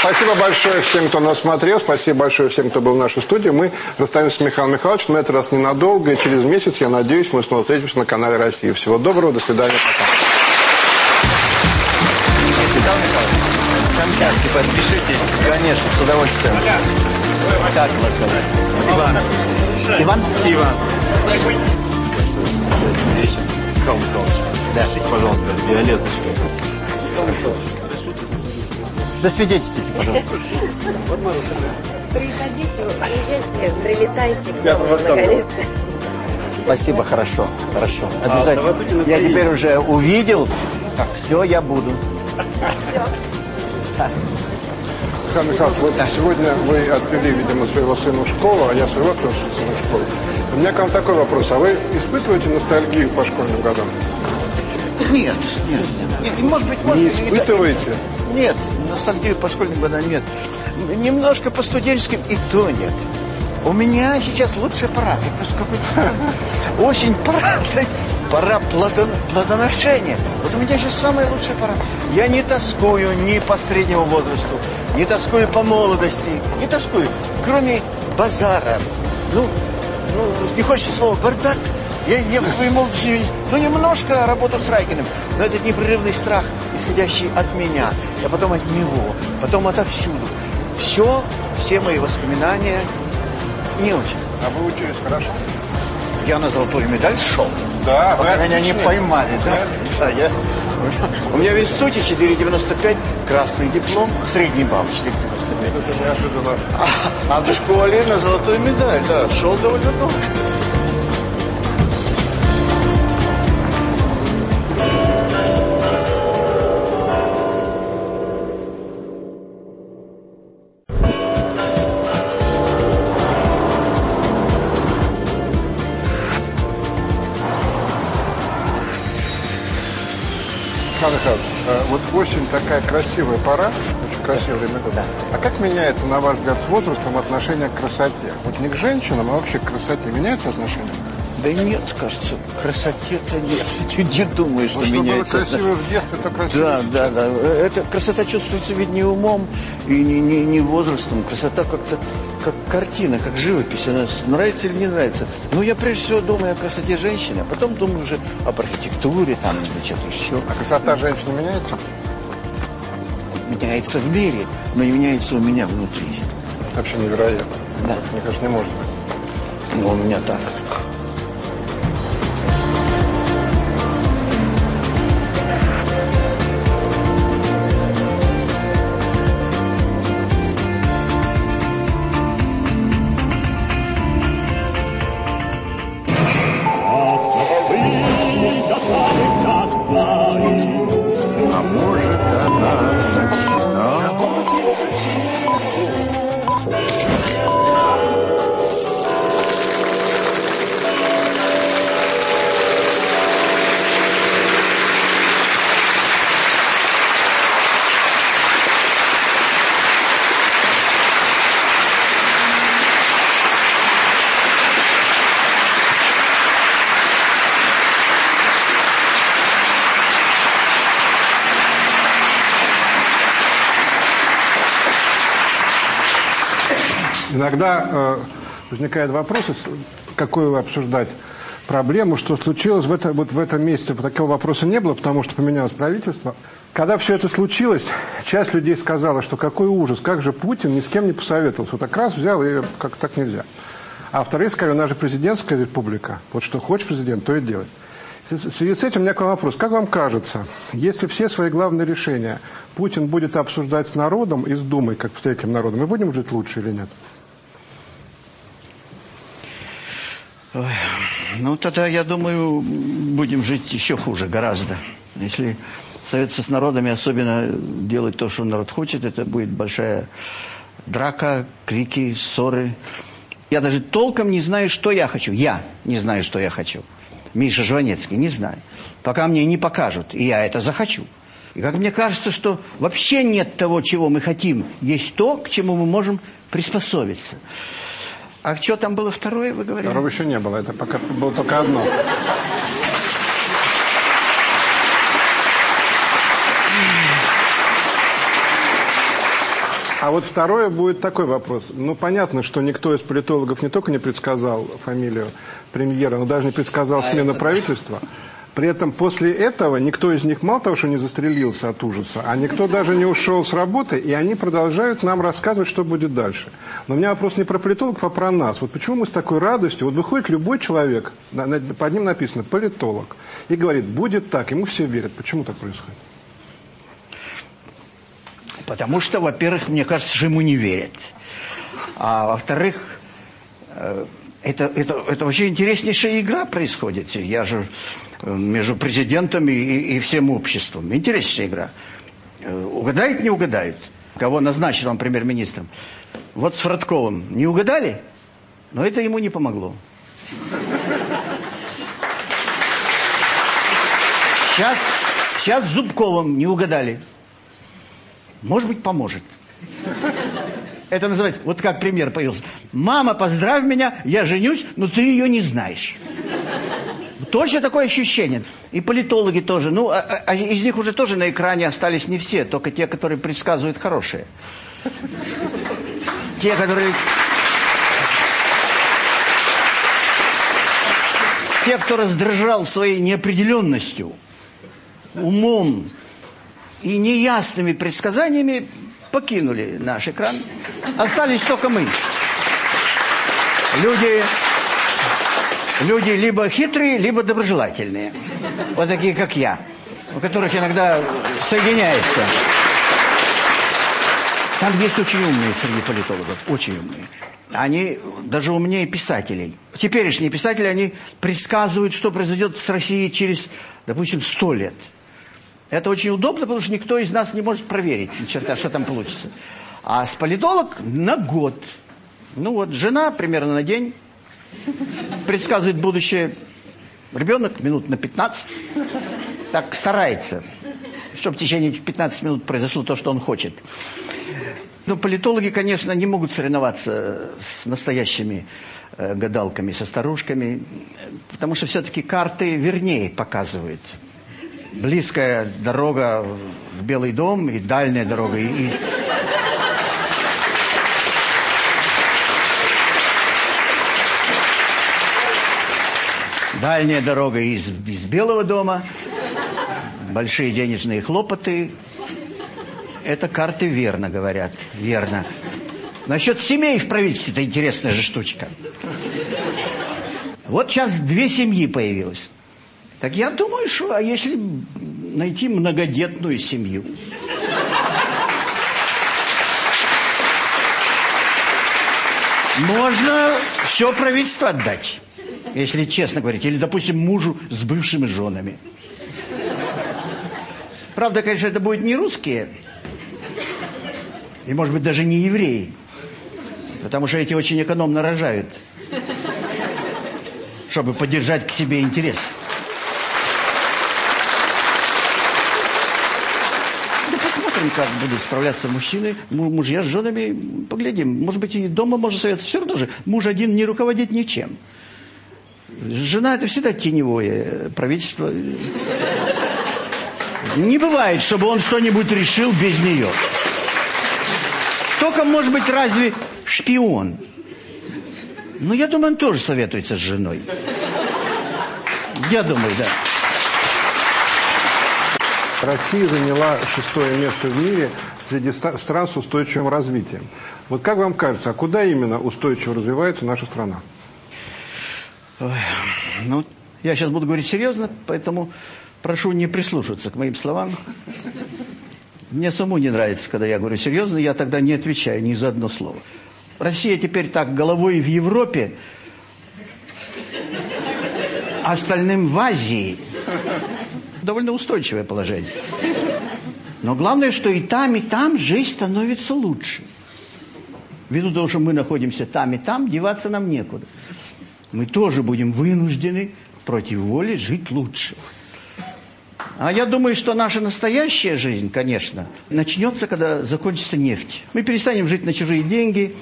Спасибо большое всем, кто нас смотрел. Спасибо большое всем, кто был в нашей студии. Мы расстаемся с Михаилом Михайловичем. На этот раз ненадолго. И через месяц, я надеюсь, мы снова встретимся на канале России. Всего доброго. До свидания. Пока. Михаил Михайлович, контакты подпишите. Конечно, с удовольствием. Как вас зовут? Иванов. Иван? Иван. Михаил Михайлович, да. Пишите, пожалуйста, Виолетточка. Засвидетельствуйте, пожалуйста. Приходите, приезжайте, прилетайте к нам, наконец-то. Спасибо, хорошо, хорошо. А, Обязательно. я теперь уже увидел. Все, я буду. Михаил Михайлович, вот сегодня вы отвели, видимо, своего сына в школу, а я своего тоже сына в школу. У меня к вам такой вопрос. А вы испытываете ностальгию по школьным годам? Нет, нет, нет. Может быть, может Не испытываете? Нет, ностальгию по школьным годам нет. Немножко по студенческим и то нет. У меня сейчас лучшая пора. Это же какой-то... Осень пора. Пора плодон... плодоношения. Вот у меня сейчас самая лучшая пора. Я не тоскую ни по среднему возрасту, не тоскую по молодости, не тоскую. Кроме базара. Ну, ну не хочется слова бардак. Я, я в молодости, ну, немножко работал с Райкиным, но этот непрерывный страх, исходящий от меня, а потом от него, потом отовсюду. Все, все мои воспоминания не очень. А вы учились хорошо? Я на золотую медаль шел. Да, Пока вы меня не поймали, да? Да, я... У меня в институте 4,95, красный диплом, средний балл 4,95. Это неожиданно. А, а в школе на золотую медаль, да, шел довольно долго. Такая красивая пора, очень красивое время года. А как меняется, на ваш взгляд, с возрастом отношение к красоте? Вот не к женщинам, а вообще к красоте меняется отношение? Да нет, кажется, красоте-то нет. Ты не думаешь, что Ну, что было меняется. красиво в детстве, то красиво Да, да, да. Эта красота чувствуется ведь не умом и не, не, не возрастом. Красота как-то как картина, как живопись. Она нравится или не нравится. Ну, я прежде всего думаю о красоте женщины, а потом думаю уже об архитектуре, там, или что-то еще. А красота женщины меняется? Меняется в мире, но не меняется у меня внутри. Вообще невероятно. Да. Мне кажется, не может быть. Ну, у меня так. Тогда э, возникает вопрос, какую обсуждать проблему, что случилось в, это, вот в этом месяце. Такого вопроса не было, потому что поменялось правительство. Когда все это случилось, часть людей сказала, что какой ужас, как же Путин ни с кем не посоветовался. Вот так раз взял и как так нельзя. А вторые сказали, у нас же президентская республика. Вот что хочешь президент, то и делай. В связи с этим у меня к вам вопрос. Как вам кажется, если все свои главные решения Путин будет обсуждать с народом и с Думой, как с этим народом, мы будем жить лучше или нет? Ой, ну, тогда, я думаю, будем жить еще хуже, гораздо. Если советоваться с народами, особенно делать то, что народ хочет, это будет большая драка, крики, ссоры. Я даже толком не знаю, что я хочу. Я не знаю, что я хочу. Миша Жванецкий, не знаю. Пока мне не покажут, и я это захочу. И как мне кажется, что вообще нет того, чего мы хотим. Есть то, к чему мы можем приспособиться. А что там было второе, вы говорили? Второго еще не было, это пока было только одно. А вот второе будет такой вопрос. Ну, понятно, что никто из политологов не только не предсказал фамилию премьера, но даже не предсказал смену правительства. При этом после этого никто из них мало того, что не застрелился от ужаса, а никто даже не ушел с работы, и они продолжают нам рассказывать, что будет дальше. Но у меня вопрос не про политологов, а про нас. Вот почему мы с такой радостью, вот выходит любой человек, под ним написано «политолог», и говорит «будет так», ему все верят. Почему так происходит? Потому что, во-первых, мне кажется, что ему не верят. А во-вторых, э, это, это, это вообще интереснейшая игра происходит. Я же э, между президентом и, и, всем обществом. Интереснейшая игра. Э, угадает, не угадает. Кого назначил он премьер-министром. Вот с Фродковым не угадали, но это ему не помогло. Сейчас, сейчас с Зубковым не угадали. Может быть, поможет. Это называется, вот как пример появился. Мама, поздравь меня, я женюсь, но ты ее не знаешь. Точно такое ощущение. И политологи тоже. Ну, а, а из них уже тоже на экране остались не все, только те, которые предсказывают хорошее. Те, которые... Те, кто раздражал своей неопределенностью, умом, и неясными предсказаниями покинули наш экран. Остались только мы. Люди, люди либо хитрые, либо доброжелательные. Вот такие, как я. У которых иногда соединяется. Там есть очень умные среди политологов. Очень умные. Они даже умнее писателей. Теперешние писатели, они предсказывают, что произойдет с Россией через, допустим, сто лет. Это очень удобно, потому что никто из нас не может проверить, черта, что там получится. А с политолог на год. Ну вот, жена примерно на день предсказывает будущее. Ребенок минут на 15. Так старается, чтобы в течение этих 15 минут произошло то, что он хочет. Ну, политологи, конечно, не могут соревноваться с настоящими э, гадалками, со старушками, потому что все-таки карты вернее показывают близкая дорога в Белый дом и дальняя дорога. И, и... Дальняя дорога из, из Белого дома, большие денежные хлопоты. Это карты верно говорят, верно. Насчет семей в правительстве, это интересная же штучка. Вот сейчас две семьи появилось. Так я думаю, что а если найти многодетную семью? Можно все правительство отдать, если честно говорить. Или, допустим, мужу с бывшими женами. Правда, конечно, это будет не русские. И, может быть, даже не евреи. Потому что эти очень экономно рожают. Чтобы поддержать к себе интерес. Посмотрим, как будут справляться мужчины, мужья с женами, поглядим. Может быть, и дома можно советоваться. Все равно же муж один не руководит ничем. Жена – это всегда теневое правительство. Не бывает, чтобы он что-нибудь решил без нее. Только, может быть, разве шпион. Ну, я думаю, он тоже советуется с женой. Я думаю, да. Россия заняла шестое место в мире среди стран с устойчивым развитием. Вот как вам кажется, а куда именно устойчиво развивается наша страна? Ой, ну, я сейчас буду говорить серьезно, поэтому прошу не прислушиваться к моим словам. Мне самому не нравится, когда я говорю серьезно, я тогда не отвечаю ни за одно слово. Россия теперь так головой в Европе, а остальным в Азии. Довольно устойчивое положение. Но главное, что и там, и там жизнь становится лучше. Ввиду того, что мы находимся там и там, деваться нам некуда. Мы тоже будем вынуждены против воли жить лучше. А я думаю, что наша настоящая жизнь, конечно, начнется, когда закончится нефть. Мы перестанем жить на чужие деньги,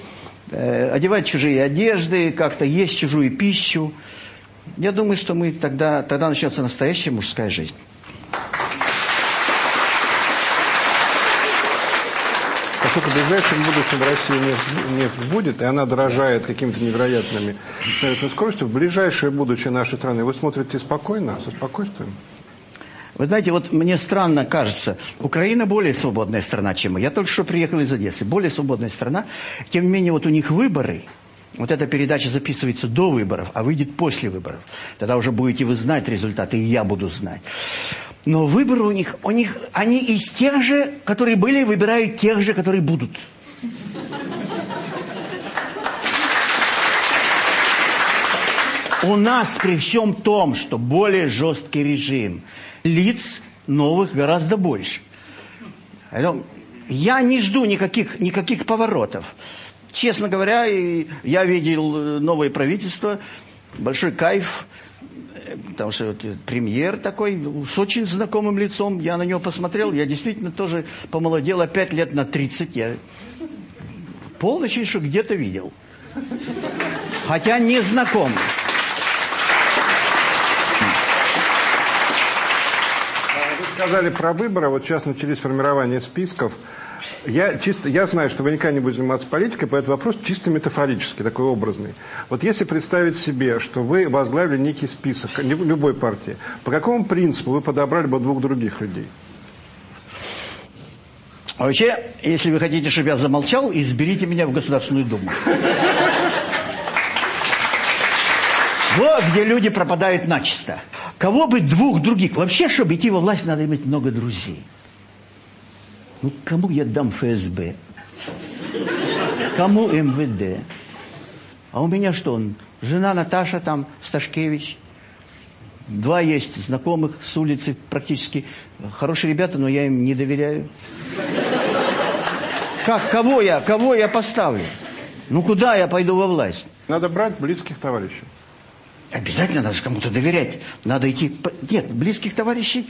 э, одевать чужие одежды, как-то есть чужую пищу. Я думаю, что мы тогда, тогда начнется настоящая мужская жизнь. Поскольку в ближайшем будущем в России нефть, нефть будет, и она дорожает какими-то невероятными скоростью, в ближайшее будущее нашей страны вы смотрите спокойно, со спокойствием? Вы знаете, вот мне странно кажется, Украина более свободная страна, чем мы. Я только что приехал из Одессы. Более свободная страна. Тем не менее, вот у них выборы. Вот эта передача записывается до выборов, а выйдет после выборов. Тогда уже будете вы знать результаты, и я буду знать. Но выборы у них, у них, они из тех же, которые были, выбирают тех же, которые будут. У нас при всем том, что более жесткий режим, лиц новых гораздо больше. Я не жду никаких, никаких поворотов. Честно говоря, я видел э, новое правительство, большой кайф, потому что вот, премьер такой, с очень знакомым лицом, я на него посмотрел, я действительно тоже помолодел, опять лет на 30, я полночь еще где-то видел. Хотя не знаком. Вы сказали про выборы, вот сейчас начались формирование списков. Я, чисто, я знаю, что вы никогда не будете заниматься политикой, поэтому вопрос чисто метафорический, такой образный. Вот если представить себе, что вы возглавили некий список лю- любой партии, по какому принципу вы подобрали бы двух других людей? А Вообще, если вы хотите, чтобы я замолчал, изберите меня в Государственную Думу. Вот где люди пропадают начисто. Кого бы двух других? Вообще, чтобы идти во власть, надо иметь много друзей. Ну, кому я дам ФСБ? Кому МВД? А у меня что? Жена Наташа там, Сташкевич. Два есть знакомых с улицы практически. Хорошие ребята, но я им не доверяю. Как, кого я, кого я поставлю? Ну, куда я пойду во власть? Надо брать близких товарищей. Обязательно надо же кому-то доверять. Надо идти... Нет, близких товарищей...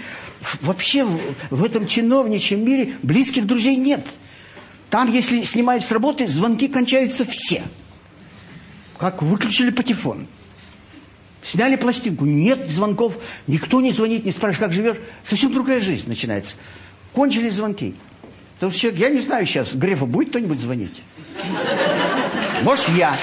Вообще в, в этом чиновничьем мире близких друзей нет. Там, если снимают с работы, звонки кончаются все. Как выключили патефон. Сняли пластинку, нет звонков, никто не звонит, не спрашивает, как живешь. Совсем другая жизнь начинается. Кончились звонки. Потому что человек, я не знаю сейчас, Грефа будет кто-нибудь звонить? Может, я.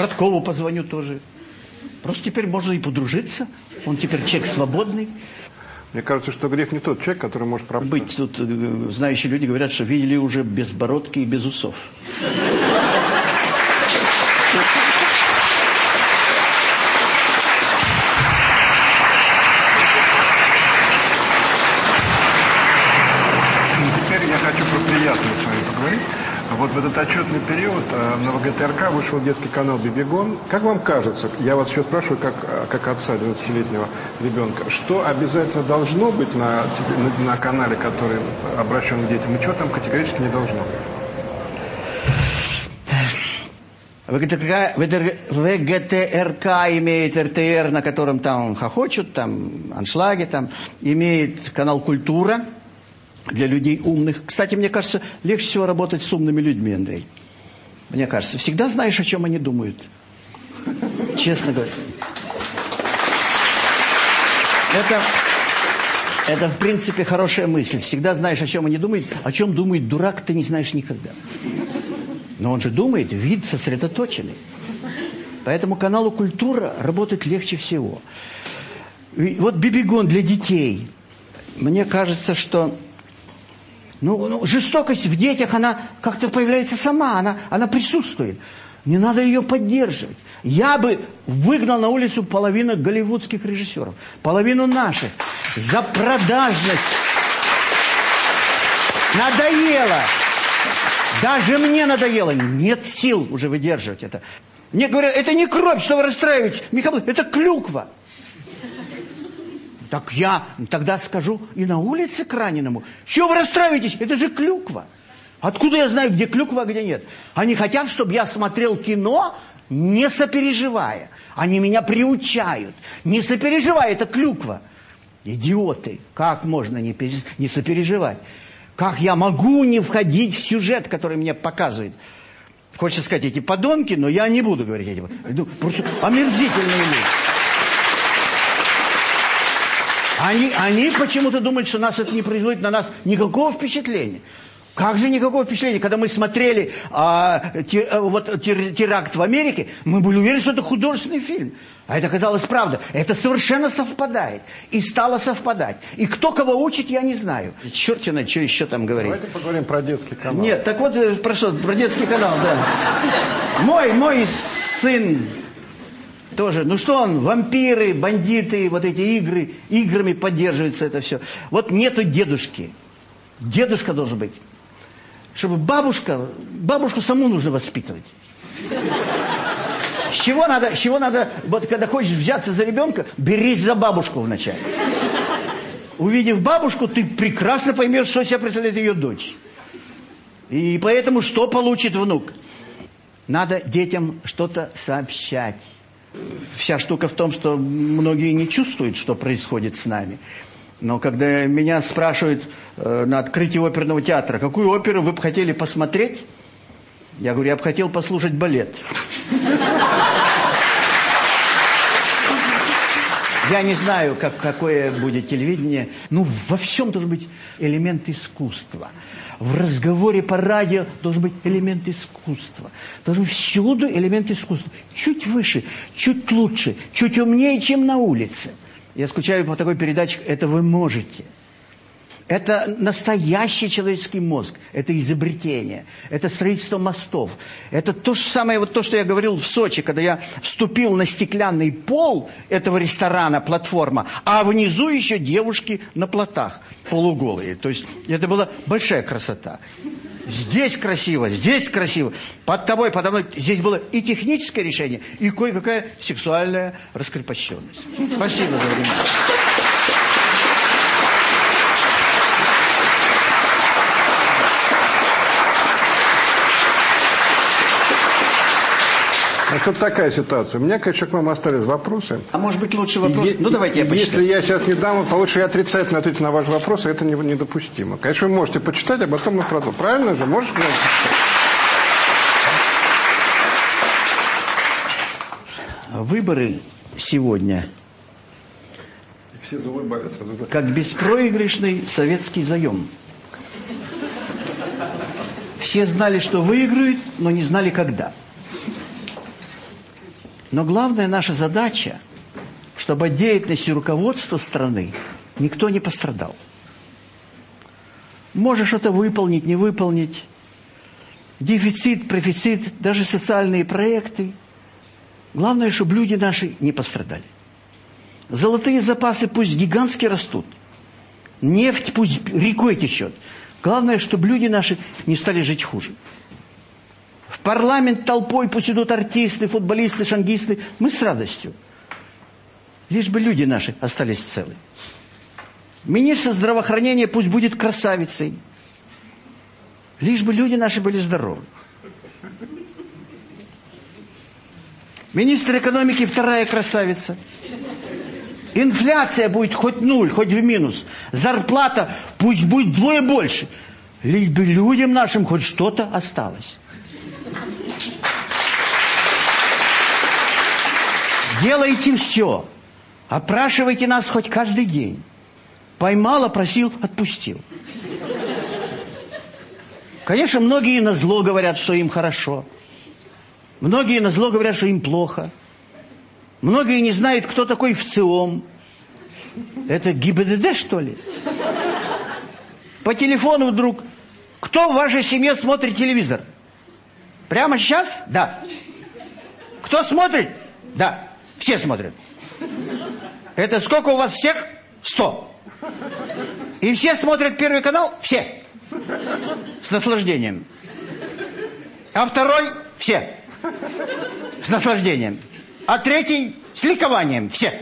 Родкову позвоню тоже. Просто теперь можно и подружиться. Он теперь человек свободный. Мне кажется, что Греф не тот человек, который может пропасть. Быть тут э, знающие люди говорят, что видели уже без бородки и без усов. И теперь я хочу про приятное с вами поговорить. Вот в этот отчетный период э, на ВГТРК вышел детский канал «Бибигон». Как вам кажется, я вас еще спрашиваю, как, э, как отца 12-летнего ребенка, что обязательно должно быть на, на, на канале, который обращен к детям, и что там категорически не должно быть? ВГТРК, ВГТР ВГТРК имеет РТР, на котором там хохочут, там аншлаги, там имеет канал «Культура» для людей умных. Кстати, мне кажется, легче всего работать с умными людьми, Андрей. Мне кажется, всегда знаешь, о чем они думают. Честно говоря. Это, Это, в принципе, хорошая мысль. Всегда знаешь, о чем они думают. О чем думает дурак, ты не знаешь никогда. Но он же думает, вид сосредоточенный. Поэтому каналу «Культура» работать легче всего. И вот «Бибигон» для детей. Мне кажется, что ну, ну, жестокость в детях, она как-то появляется сама, она, она присутствует. Не надо ее поддерживать. Я бы выгнал на улицу половину голливудских режиссеров, половину наших, за продажность. Надоело. Даже мне надоело. Нет сил уже выдерживать это. Мне говорят, это не кровь, что вы расстраиваетесь. Михаил, это клюква. Так я тогда скажу и на улице к раненому. Чего вы расстраиваетесь? Это же клюква. Откуда я знаю, где клюква, а где нет? Они хотят, чтобы я смотрел кино, не сопереживая. Они меня приучают. Не сопереживая, это клюква. Идиоты. Как можно не, не сопереживать? Как я могу не входить в сюжет, который мне показывает? Хочется сказать, эти подонки, но я не буду говорить эти. Ну, просто омерзительные люди. Они, они почему-то думают, что нас это не производит на нас никакого впечатления. Как же никакого впечатления? Когда мы смотрели а, тир, а, вот, теракт в Америке, мы были уверены, что это художественный фильм. А это оказалось правда. Это совершенно совпадает. И стало совпадать. И кто кого учит, я не знаю. Чертина, что еще там говорить. Давайте поговорим про детский канал. Нет, так вот, э, про что? Про детский канал, да. Мой, мой сын тоже. Ну что он, вампиры, бандиты, вот эти игры, играми поддерживается это все. Вот нету дедушки. Дедушка должен быть. Чтобы бабушка, бабушку саму нужно воспитывать. С чего надо, с чего надо, вот когда хочешь взяться за ребенка, берись за бабушку вначале. Увидев бабушку, ты прекрасно поймешь, что себя представляет ее дочь. И поэтому что получит внук? Надо детям что-то сообщать. Вся штука в том, что многие не чувствуют, что происходит с нами. Но когда меня спрашивают э, на открытии оперного театра, какую оперу вы бы хотели посмотреть, я говорю, я бы хотел послушать балет. Я не знаю, как, какое будет телевидение. Ну, во всем должен быть элемент искусства. В разговоре по радио должен быть элемент искусства. Должен всюду элемент искусства. Чуть выше, чуть лучше, чуть умнее, чем на улице. Я скучаю по такой передаче «Это вы можете». Это настоящий человеческий мозг, это изобретение, это строительство мостов. Это то же самое, вот то, что я говорил в Сочи, когда я вступил на стеклянный пол этого ресторана, платформа, а внизу еще девушки на плотах, полуголые. То есть это была большая красота. Здесь красиво, здесь красиво. Под тобой, подо мной. Здесь было и техническое решение, и кое-какая сексуальная раскрепощенность. Спасибо за внимание. Значит, такая ситуация. У меня, конечно, к вам остались вопросы. А может быть, лучше вопрос? Е ну, давайте я почитаю. Если я сейчас не дам, то лучше я отрицательно ответить на ваш вопрос, это недопустимо. Конечно, вы можете почитать, а потом мы продолжим. Правильно же? Можете? Выборы сегодня все заулыбались сразу. Как беспроигрышный советский заем. Все знали, что выиграют, но не знали, когда. Но главная наша задача, чтобы от деятельности руководства страны никто не пострадал. Можешь что-то выполнить, не выполнить. Дефицит, профицит, даже социальные проекты. Главное, чтобы люди наши не пострадали. Золотые запасы пусть гигантски растут. Нефть пусть рекой течет. Главное, чтобы люди наши не стали жить хуже. Парламент толпой пусть идут артисты, футболисты, шангисты. Мы с радостью. Лишь бы люди наши остались целы. Министр здравоохранения пусть будет красавицей. Лишь бы люди наши были здоровы. Министр экономики вторая красавица. Инфляция будет хоть нуль, хоть в минус. Зарплата пусть будет двое больше. Лишь бы людям нашим хоть что-то осталось. Делайте все. Опрашивайте нас хоть каждый день. Поймал, опросил, отпустил. Конечно, многие на зло говорят, что им хорошо. Многие на зло говорят, что им плохо. Многие не знают, кто такой ВЦИОМ. Это ГИБДД, что ли? По телефону вдруг. Кто в вашей семье смотрит телевизор? Прямо сейчас? Да. Кто смотрит? Да. Все смотрят. Это сколько у вас всех? Сто. И все смотрят Первый канал? Все. С наслаждением. А второй? Все. С наслаждением. А третий? С ликованием. Все.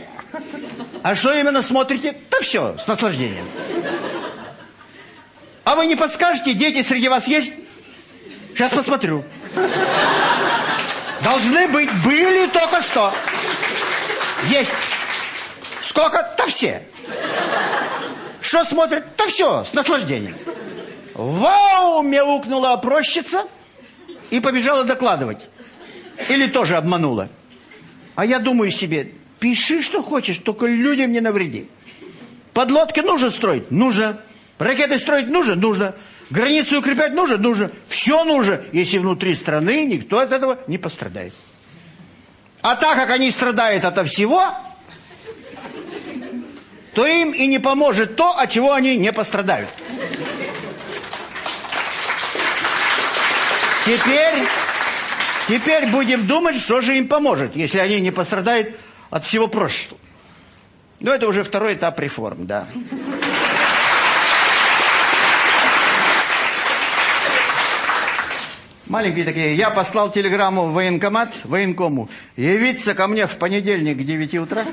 А что именно смотрите? Да все, с наслаждением. А вы не подскажете, дети среди вас есть? Сейчас посмотрю. Должны быть, были только что. Есть. Сколько? Да все. Что смотрят? Да все, с наслаждением. Вау, мяукнула опрощица и побежала докладывать. Или тоже обманула. А я думаю себе, пиши, что хочешь, только людям не навреди. Подлодки нужно строить? Нужно. Ракеты строить нужно? Нужно. Границу укреплять нужно? Нужно. Все нужно, если внутри страны никто от этого не пострадает. А так как они страдают от всего, то им и не поможет то, от чего они не пострадают. Теперь, теперь будем думать, что же им поможет, если они не пострадают от всего прошлого. Но это уже второй этап реформ, да. Маленькие такие. Я послал телеграмму в военкомат, военкому, явиться ко мне в понедельник к 9 утра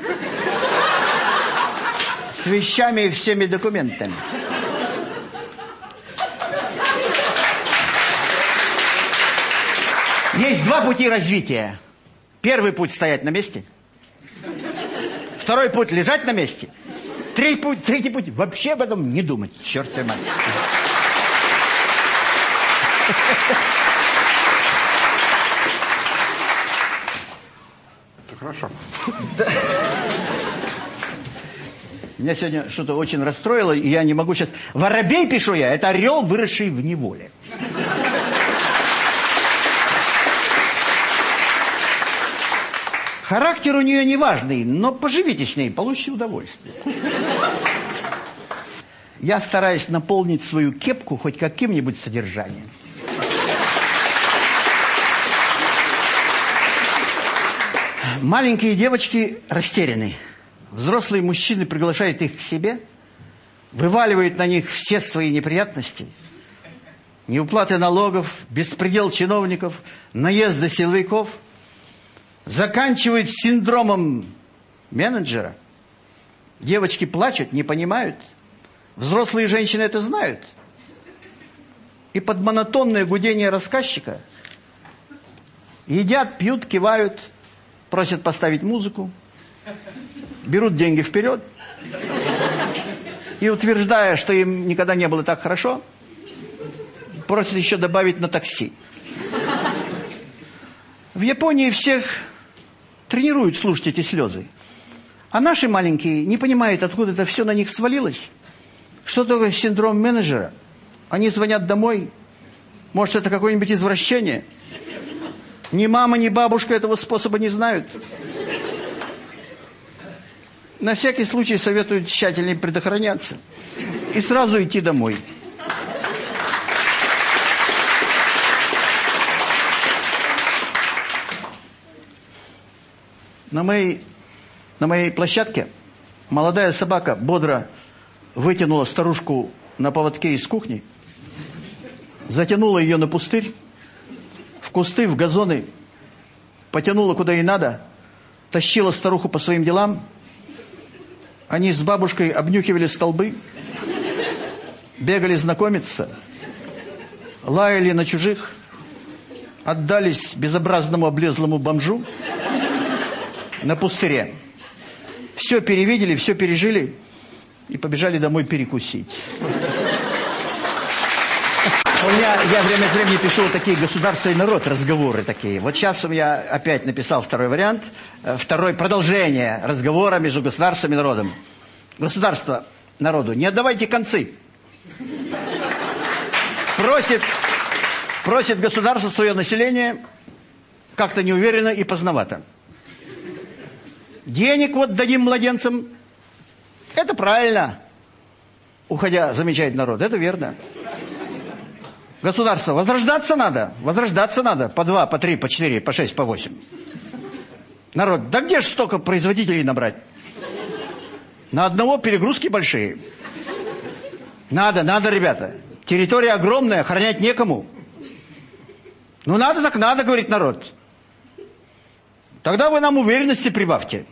с вещами и всеми документами. Есть два пути развития. Первый путь стоять на месте. Второй путь лежать на месте. Третий путь, третий путь вообще об этом не думать. Черт ты мать. Хорошо. Меня сегодня что-то очень расстроило, и я не могу сейчас... Воробей, пишу я, это орел, выросший в неволе. Характер у нее неважный, но поживите с ней, получите удовольствие. Я стараюсь наполнить свою кепку хоть каким-нибудь содержанием. Маленькие девочки растеряны. Взрослые мужчины приглашают их к себе, вываливают на них все свои неприятности. Неуплаты налогов, беспредел чиновников, наезды силовиков. Заканчивают синдромом менеджера. Девочки плачут, не понимают. Взрослые женщины это знают. И под монотонное гудение рассказчика едят, пьют, кивают, просят поставить музыку, берут деньги вперед и, утверждая, что им никогда не было так хорошо, просят еще добавить на такси. В Японии всех тренируют слушать эти слезы. А наши маленькие не понимают, откуда это все на них свалилось. Что такое синдром менеджера? Они звонят домой. Может, это какое-нибудь извращение? Ни мама, ни бабушка этого способа не знают. На всякий случай советуют тщательнее предохраняться. И сразу идти домой. На моей, на моей площадке молодая собака бодро вытянула старушку на поводке из кухни, затянула ее на пустырь, в кусты, в газоны, потянула куда и надо, тащила старуху по своим делам. Они с бабушкой обнюхивали столбы, бегали знакомиться, лаяли на чужих, отдались безобразному облезлому бомжу на пустыре. Все перевидели, все пережили и побежали домой перекусить. У меня, я время от времени пишу вот такие государство и народ, разговоры такие. Вот сейчас у меня опять написал второй вариант, э, второе продолжение разговора между государством и народом. Государство, народу, не отдавайте концы. Просит, просит государство свое население как-то неуверенно и поздновато. Денег вот дадим младенцам. Это правильно. Уходя, замечает народ. Это верно. Государство, возрождаться надо. Возрождаться надо. По два, по три, по четыре, по шесть, по восемь. Народ, да где же столько производителей набрать? На одного перегрузки большие. Надо, надо, ребята. Территория огромная, охранять некому. Ну надо так надо, говорит народ. Тогда вы нам уверенности прибавьте.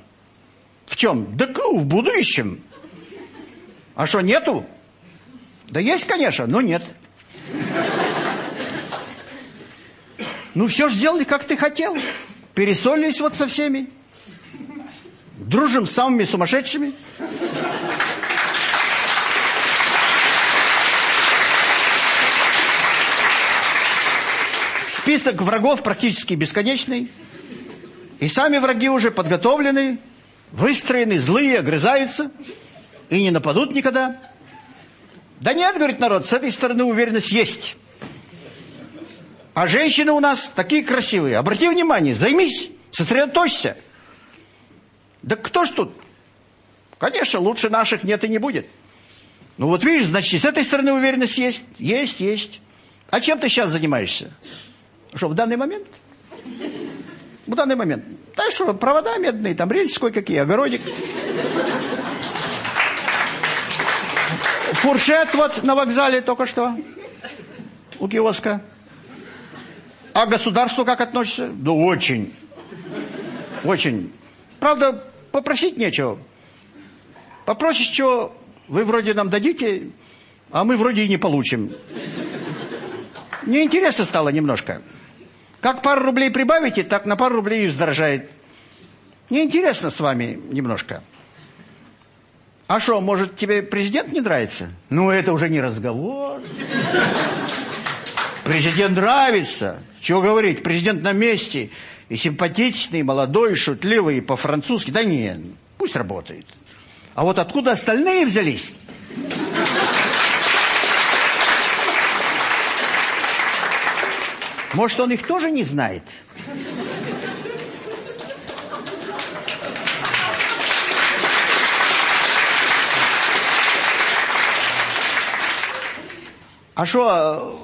В чем? Да в будущем. А что, нету? Да есть, конечно, но нет. Ну все же сделали, как ты хотел. Пересолились вот со всеми. Дружим с самыми сумасшедшими. Список врагов практически бесконечный. И сами враги уже подготовлены, выстроены, злые, огрызаются. И не нападут никогда. Да нет, говорит народ, с этой стороны уверенность есть. А женщины у нас такие красивые. Обрати внимание, займись, сосредоточься. Да кто ж тут? Конечно, лучше наших нет и не будет. Ну вот видишь, значит, с этой стороны уверенность есть. Есть, есть. А чем ты сейчас занимаешься? Что, в данный момент? В данный момент. Да что, провода медные, там рельсы кое-какие, огородик. Фуршет вот на вокзале только что. У киоска. А государству как относишься? Да очень. Очень. Правда, попросить нечего. Попросишь, что вы вроде нам дадите, а мы вроде и не получим. Неинтересно стало немножко. Как пару рублей прибавите, так на пару рублей и вздорожает. Неинтересно с вами немножко. А что, может, тебе президент не нравится? Ну, это уже не разговор. Президент нравится. Чего говорить, президент на месте. И симпатичный, и молодой, и шутливый, и по-французски. Да нет, пусть работает. А вот откуда остальные взялись? Может, он их тоже не знает? А что,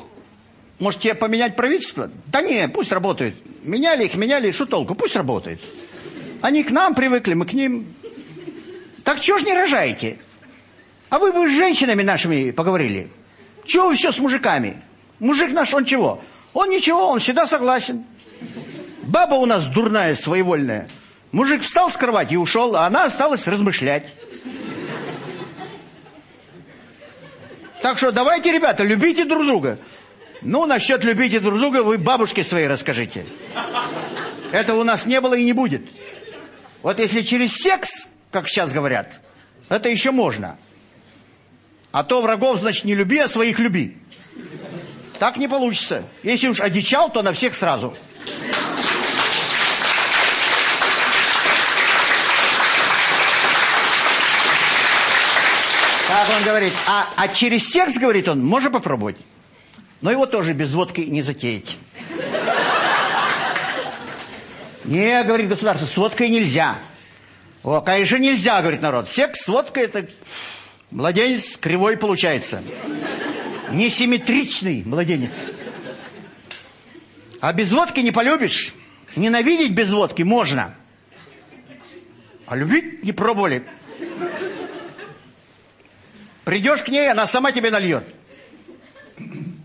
может тебе поменять правительство? Да не, пусть работают. Меняли их, меняли, что толку? Пусть работают. Они к нам привыкли, мы к ним. Так чего ж не рожаете? А вы бы с женщинами нашими поговорили. Чего вы все с мужиками? Мужик наш, он чего? Он ничего, он всегда согласен. Баба у нас дурная, своевольная. Мужик встал с кровати и ушел, а она осталась размышлять. Так что давайте, ребята, любите друг друга. Ну, насчет любите друг друга вы бабушке своей расскажите. Этого у нас не было и не будет. Вот если через секс, как сейчас говорят, это еще можно. А то врагов, значит, не люби, а своих люби. Так не получится. Если уж одичал, то на всех сразу. Так он говорит. А, а через секс, говорит он, можно попробовать. Но его тоже без водки не затеять. Не, говорит государство, с водкой нельзя. О, конечно, нельзя, говорит народ. Секс с водкой это младенец кривой получается. Несимметричный младенец. А без водки не полюбишь. Ненавидеть без водки можно. А любить не пробовали. Придешь к ней, она сама тебе нальет.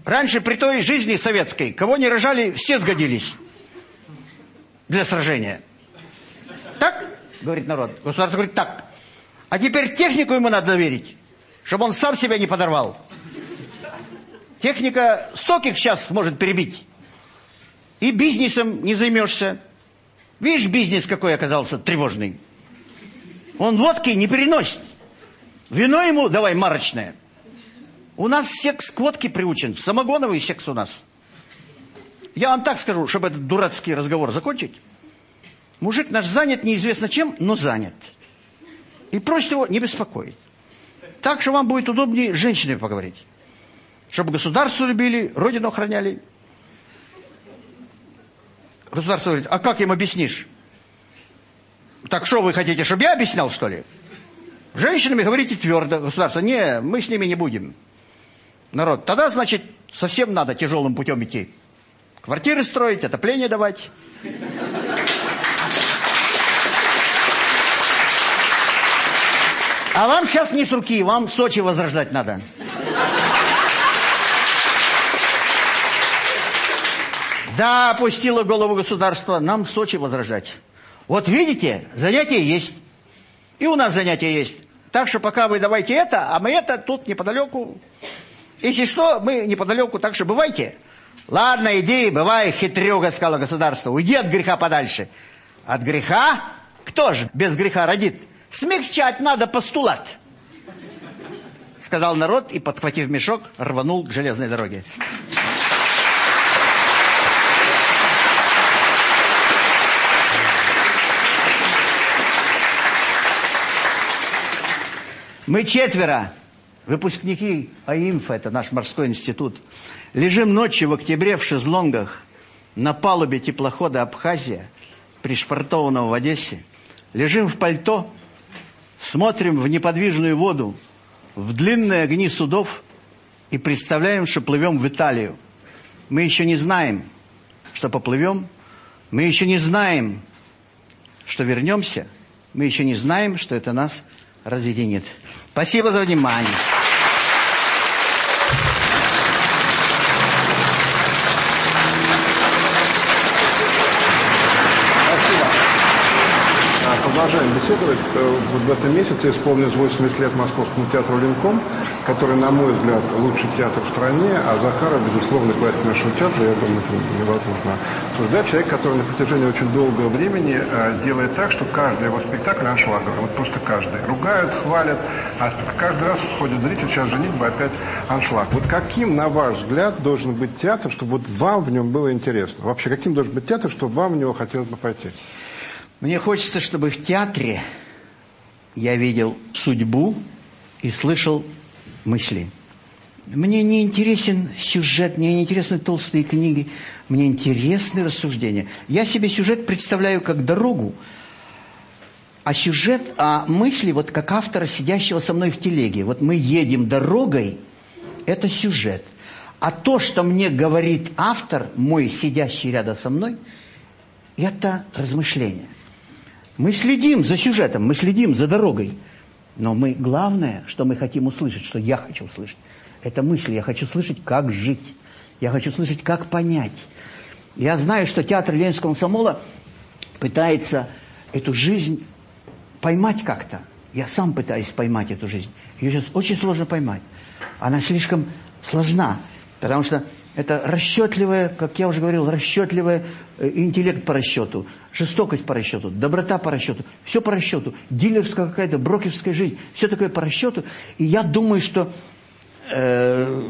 Раньше при той жизни советской, кого не рожали, все сгодились для сражения. Так, говорит народ. Государство говорит, так. А теперь технику ему надо доверить, чтобы он сам себя не подорвал. Техника стоких сейчас может перебить. И бизнесом не займешься. Видишь, бизнес какой оказался тревожный. Он водки не переносит. Вино ему давай марочное. У нас секс к водке приучен. Самогоновый секс у нас. Я вам так скажу, чтобы этот дурацкий разговор закончить. Мужик наш занят неизвестно чем, но занят. И просит его не беспокоить. так, что вам будет удобнее с женщинами поговорить. Чтобы государство любили, родину охраняли. Государство говорит, а как им объяснишь? Так что вы хотите, чтобы я объяснял, что ли? Женщинами говорите твердо. Государство, не, мы с ними не будем. Народ, тогда, значит, совсем надо тяжелым путем идти. Квартиры строить, отопление давать. А вам сейчас не с руки, вам Сочи возрождать надо. Да, опустило голову государство, нам Сочи возрождать. Вот видите, занятия есть. И у нас занятия есть. Так что пока вы давайте это, а мы это тут неподалеку. Если что, мы неподалеку, так что бывайте. Ладно, иди, бывай, хитрюга, сказала государство. Уйди от греха подальше. От греха? Кто же без греха родит? Смягчать надо постулат. Сказал народ и, подхватив мешок, рванул к железной дороге. Мы четверо, выпускники АИМФа, это наш морской институт, лежим ночью в октябре в шезлонгах на палубе теплохода «Абхазия», пришвартованного в Одессе. Лежим в пальто, смотрим в неподвижную воду, в длинные огни судов и представляем, что плывем в Италию. Мы еще не знаем, что поплывем, мы еще не знаем, что вернемся, мы еще не знаем, что это нас разъединит. Спасибо за внимание. Беседовать. Э, в этом месяце исполнилось 80 лет Московскому театру «Линком», который, на мой взгляд, лучший театр в стране, а Захаров, безусловно, классик нашего театра, я думаю, это невозможно обсуждать. Человек, который на протяжении очень долгого времени э, делает так, что каждый его спектакль аншлаговый, вот просто каждый. Ругают, хвалят, а каждый раз ходит зритель, сейчас женитьба, опять аншлаг. Вот каким, на ваш взгляд, должен быть театр, чтобы вот вам в нем было интересно? Вообще, каким должен быть театр, чтобы вам в него хотелось бы пойти? Мне хочется, чтобы в театре я видел судьбу и слышал мысли. Мне не интересен сюжет, мне не интересны толстые книги, мне интересны рассуждения. Я себе сюжет представляю как дорогу, а сюжет, а мысли вот как автора, сидящего со мной в телеге. Вот мы едем дорогой, это сюжет. А то, что мне говорит автор, мой сидящий рядом со мной, это размышление. Мы следим за сюжетом, мы следим за дорогой. Но мы, главное, что мы хотим услышать, что я хочу услышать, это мысли. Я хочу слышать, как жить. Я хочу слышать, как понять. Я знаю, что театр Ленинского комсомола пытается эту жизнь поймать как-то. Я сам пытаюсь поймать эту жизнь. Ее сейчас очень сложно поймать. Она слишком сложна, потому что это расчетливая, как я уже говорил, расчетливая э, интеллект по расчету, жестокость по расчету, доброта по расчету, все по расчету, дилерская какая-то, брокерская жизнь, все такое по расчету. И я думаю, что э,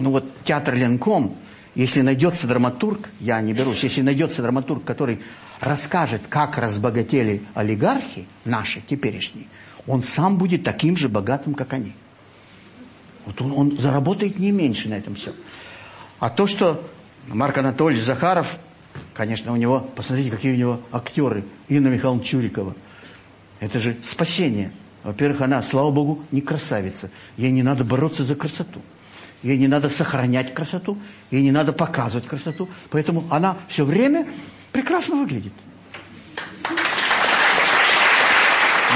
ну вот театр Ленком, если найдется драматург, я не берусь, если найдется драматург, который расскажет, как разбогатели олигархи, наши, теперешние, он сам будет таким же богатым, как они. Вот он, он заработает не меньше на этом все. А то, что Марк Анатольевич Захаров, конечно, у него, посмотрите, какие у него актеры, Инна Михайловна Чурикова. Это же спасение. Во-первых, она, слава богу, не красавица. Ей не надо бороться за красоту. Ей не надо сохранять красоту, ей не надо показывать красоту. Поэтому она все время прекрасно выглядит.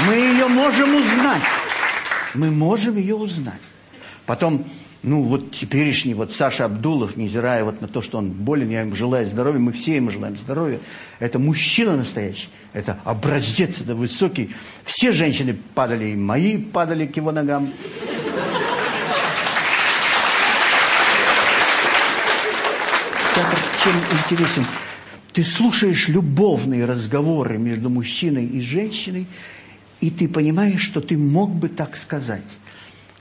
Мы ее можем узнать. Мы можем ее узнать. Потом, ну вот теперешний вот Саша Абдулов, невзирая вот на то, что он болен, я ему желаю здоровья, мы все ему желаем здоровья. Это мужчина настоящий, это образец, это высокий. Все женщины падали, и мои падали к его ногам. Театр чем интересен? Ты слушаешь любовные разговоры между мужчиной и женщиной, и ты понимаешь, что ты мог бы так сказать.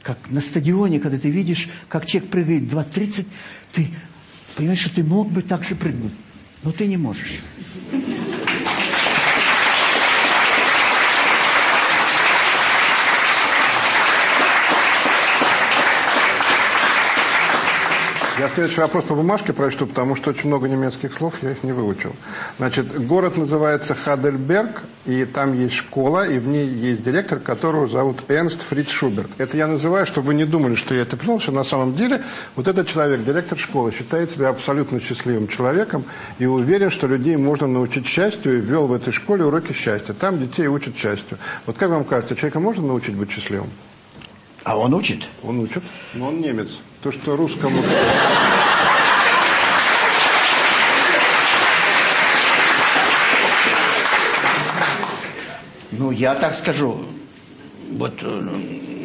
Как на стадионе, когда ты видишь, как человек прыгает 2.30, ты понимаешь, что ты мог бы так же прыгнуть, но ты не можешь. Я следующий вопрос по бумажке прочту, потому что очень много немецких слов, я их не выучил. Значит, город называется Хадельберг, и там есть школа, и в ней есть директор, которого зовут Эрнст Фриц Шуберт. Это я называю, чтобы вы не думали, что я это придумал, что на самом деле вот этот человек, директор школы, считает себя абсолютно счастливым человеком и уверен, что людей можно научить счастью, и ввел в этой школе уроки счастья. Там детей учат счастью. Вот как вам кажется, человека можно научить быть счастливым? А он учит? Он учит, но он немец. То, что русскому... Ну, я так скажу, вот э,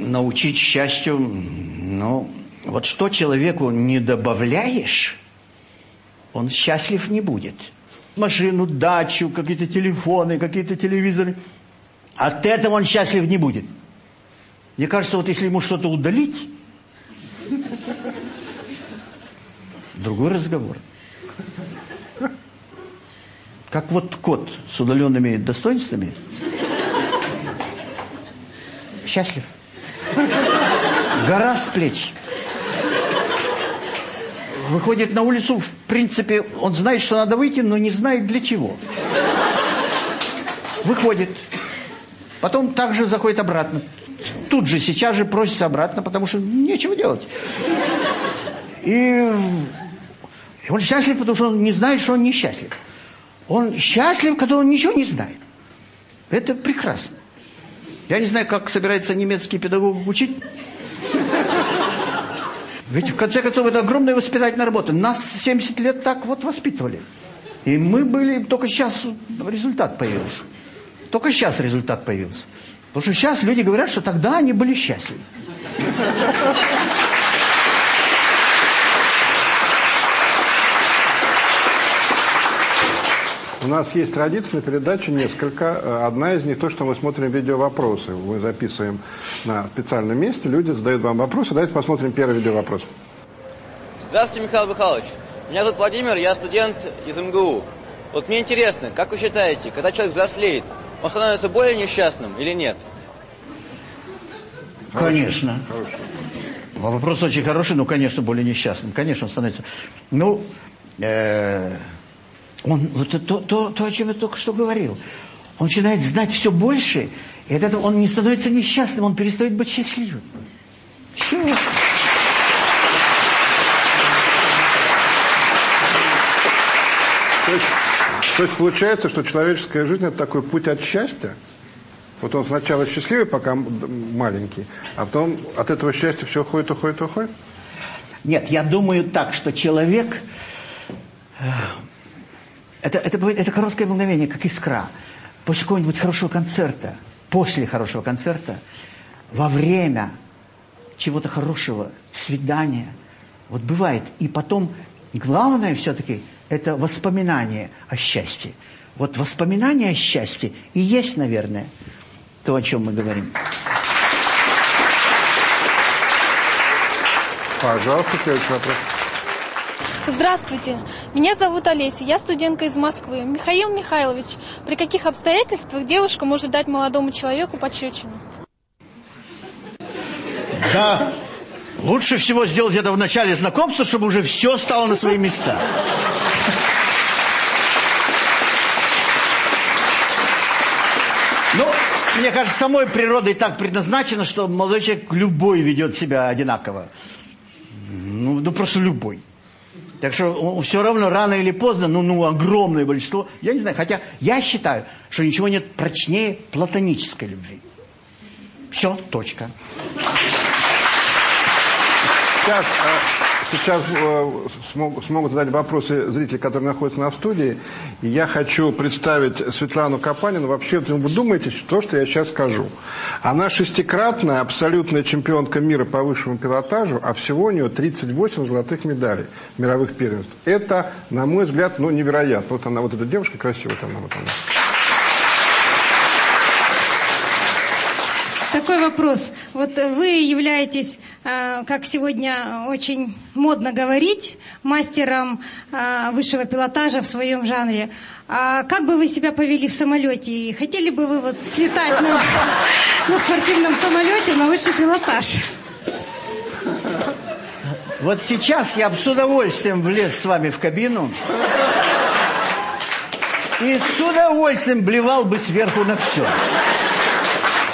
научить счастью, ну, вот что человеку не добавляешь, он счастлив не будет. Машину, дачу, какие-то телефоны, какие-то телевизоры. От этого он счастлив не будет. Мне кажется, вот если ему что-то удалить, другой разговор. Как вот кот с удаленными достоинствами счастлив. Гора с плеч. Выходит на улицу, в принципе, он знает, что надо выйти, но не знает для чего. Выходит. Потом также заходит обратно. Тут же, сейчас же просится обратно, потому что нечего делать. И он счастлив, потому что он не знает, что он несчастлив. Он счастлив, когда он ничего не знает. Это прекрасно. Я не знаю, как собирается немецкий педагог учить. Ведь, в конце концов, это огромная воспитательная работа. Нас 70 лет так вот воспитывали. И мы были, только сейчас результат появился. Только сейчас результат появился. Потому что сейчас люди говорят, что тогда они были счастливы. У нас есть традиция на передаче несколько. Одна из них то, что мы смотрим видеовопросы. Мы записываем на специальном месте, люди задают вам вопросы. Давайте посмотрим первый видеовопрос. Здравствуйте, Михаил Михайлович. Меня зовут Владимир, я студент из МГУ. Вот мне интересно, как вы считаете, когда человек взрослеет, он становится более несчастным или нет? Конечно. Вопрос очень хороший, но, конечно, более несчастным. Конечно, он становится... Ну, э, он, вот то, то, то, о чем я только что говорил. Он начинает знать все больше, и от этого он не становится несчастным, он перестает быть счастливым. Все. То есть, то есть получается, что человеческая жизнь – это такой путь от счастья? Вот он сначала счастливый, пока маленький, а потом от этого счастья все уходит, уходит, уходит? Нет, я думаю так, что человек... Это, это, бывает- это короткое мгновение, как искра. После какого-нибудь хорошего концерта, после хорошего концерта, во время чего-то хорошего, свидания, вот бывает. И потом, главное все-таки, это воспоминание о счастье. Вот воспоминание о счастье и есть, наверное, то, о чем мы говорим. Пожалуйста, следующий вопрос. Здравствуйте, меня зовут Олеся, я студентка из Москвы. Михаил Михайлович, при каких обстоятельствах девушка может дать молодому человеку пощечину? Да, лучше всего сделать это в начале знакомства, чтобы уже все стало на свои места. Ну, мне кажется, самой природой так предназначено, что молодой человек любой ведет себя одинаково. Ну, ну просто любой. Так что все равно рано или поздно, ну, ну, огромное большинство, я не знаю, хотя я считаю, что ничего нет прочнее платонической любви. Все, точка. Сейчас, сейчас э, смог- смогут задать вопросы зрители, которые находятся на студии. И я хочу представить Светлану Капанину. Вообще, вот вы думаете, то, что я сейчас скажу. Она шестикратная абсолютная чемпионка мира по высшему пилотажу, а всего у нее 38 золотых медалей мировых первенств. Это, на мой взгляд, ну, невероятно. Вот она, вот эта девушка красивая, там, вот она. Такой вопрос. Вот вы являетесь, э, как сегодня очень модно говорить, мастером э, высшего пилотажа в своем жанре. А как бы вы себя повели в самолете? И хотели бы вы вот слетать на, на спортивном самолете на высший пилотаж? Вот сейчас я бы с удовольствием влез с вами в кабину и с удовольствием блевал бы сверху на все.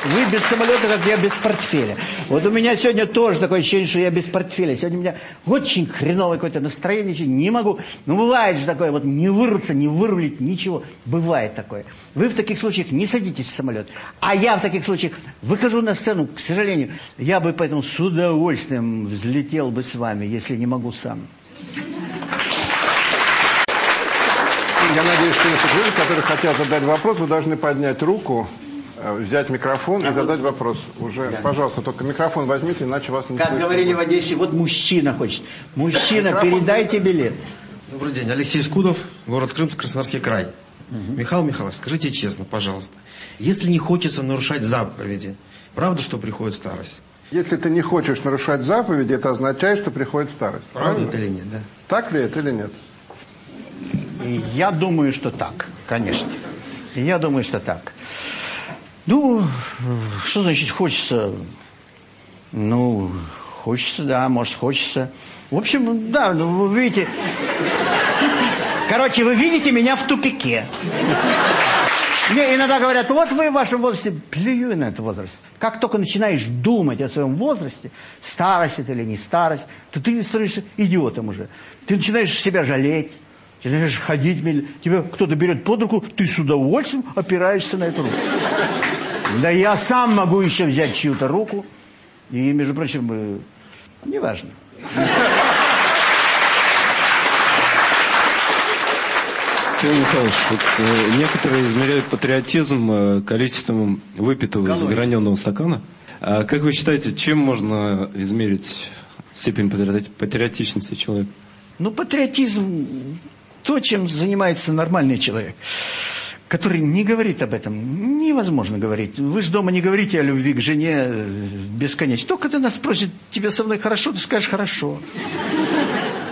Вы без самолета, как я без портфеля. Вот у меня сегодня тоже такое ощущение, что я без портфеля. Сегодня у меня очень хреновое какое-то настроение, не могу. Ну, бывает же такое, вот не вырваться, не вырулить, ничего. Бывает такое. Вы в таких случаях не садитесь в самолет. А я в таких случаях выхожу на сцену, к сожалению. Я бы поэтому с удовольствием взлетел бы с вами, если не могу сам. Я надеюсь, что если люди, которые хотят задать вопрос, вы должны поднять руку, взять микрофон и задать вопрос. Уже, пожалуйста, только микрофон возьмите, иначе вас не Как слышно говорили в. Одессе, вот мужчина хочет. Мужчина, Микрофон передайте билет. Добрый день. Алексей Скудов, город Крым, Краснодарский край. Михаил Михайлович, скажите честно, пожалуйста, если не хочется нарушать заповеди, правда, что приходит старость? Если ты не хочешь нарушать заповеди, это означает, что приходит старость. Правда это или нет, да? Так ли это или нет? И я думаю, что так, конечно. И я думаю, что так. Ну, что значит хочется? Ну, хочется, да, может, хочется. В общем, да, ну, вы видите... Короче, вы видите меня в тупике. Мне иногда говорят, вот вы в вашем возрасте, плюю на этот возраст. Как только начинаешь думать о своем возрасте, старость это или не старость, то ты становишься идиотом уже. Ты начинаешь себя жалеть, ты начинаешь ходить. Тебя кто-то берет под руку, ты с удовольствием опираешься на эту руку. Да я сам могу еще взять чью-то руку. И, между прочим, э, неважно. Михаил Михайлович, вот, э, некоторые измеряют патриотизм э, количеством выпитого из Калорий. граненого стакана. А как вы считаете, чем можно измерить степень патриоти- патриотичности человека? Ну, патриотизм то, чем занимается нормальный человек, который не говорит об этом. Невозможно говорить. Вы же дома не говорите о любви к жене э, бесконечно. Только когда нас спросят, тебе со мной хорошо, ты скажешь хорошо.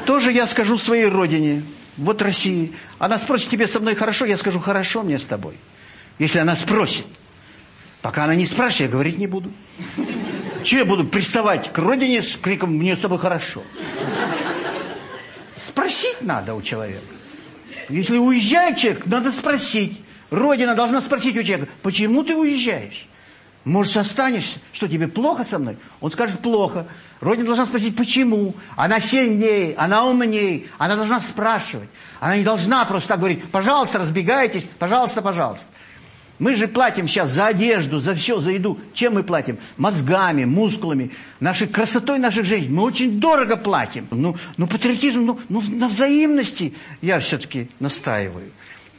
Тоже я скажу своей родине, вот России. Она спросит, тебе со мной хорошо, я скажу хорошо мне с тобой. Если она спросит. Пока она не спрашивает, я говорить не буду. Че я буду приставать к родине с криком «мне с тобой хорошо»? Спросить надо у человека. Если уезжает человек, надо спросить. Родина должна спросить у человека, почему ты уезжаешь? Может, останешься? Что, тебе плохо со мной? Он скажет, плохо. Родина должна спросить, почему? Она сильнее, она умнее, она должна спрашивать. Она не должна просто так говорить, пожалуйста, разбегайтесь, пожалуйста, пожалуйста. Мы же платим сейчас за одежду, за все, за еду. Чем мы платим? Мозгами, мускулами, нашей красотой наших женщин. Мы очень дорого платим. Ну, ну патриотизм, ну, ну на взаимности я все-таки настаиваю.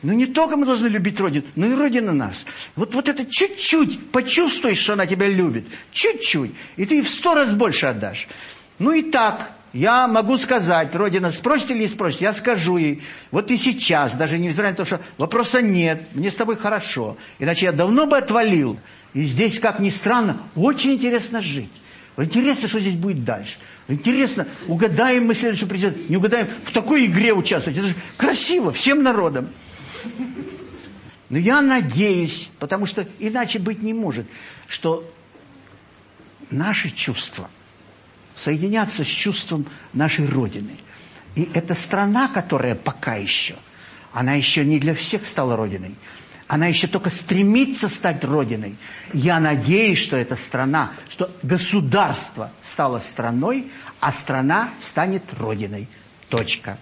Ну не только мы должны любить Родину, но и Родина нас. Вот, вот это чуть-чуть почувствуешь, что она тебя любит. Чуть-чуть. И ты в сто раз больше отдашь. Ну и так, я могу сказать, Родина спросит или не спросит, я скажу ей. Вот и сейчас, даже невзирая на то, что вопроса нет, мне с тобой хорошо. Иначе я давно бы отвалил. И здесь, как ни странно, очень интересно жить. Интересно, что здесь будет дальше. Интересно, угадаем мы следующий президент, не угадаем, в такой игре участвовать. Это же красиво, всем народом. Но я надеюсь, потому что иначе быть не может, что наши чувства соединятся с чувством нашей Родины. И эта страна, которая пока еще, она еще не для всех стала Родиной. Она еще только стремится стать Родиной. Я надеюсь, что эта страна, что государство стало страной, а страна станет Родиной. Точка.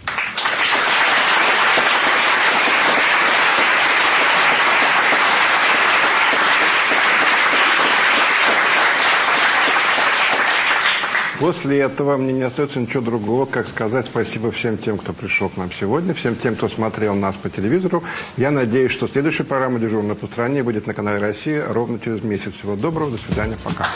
После этого мне не остается ничего другого, как сказать спасибо всем тем, кто пришел к нам сегодня, всем тем, кто смотрел нас по телевизору. Я надеюсь, что следующая программа «Дежурная по стране» будет на канале «Россия» ровно через месяц. Всего доброго, до свидания, пока.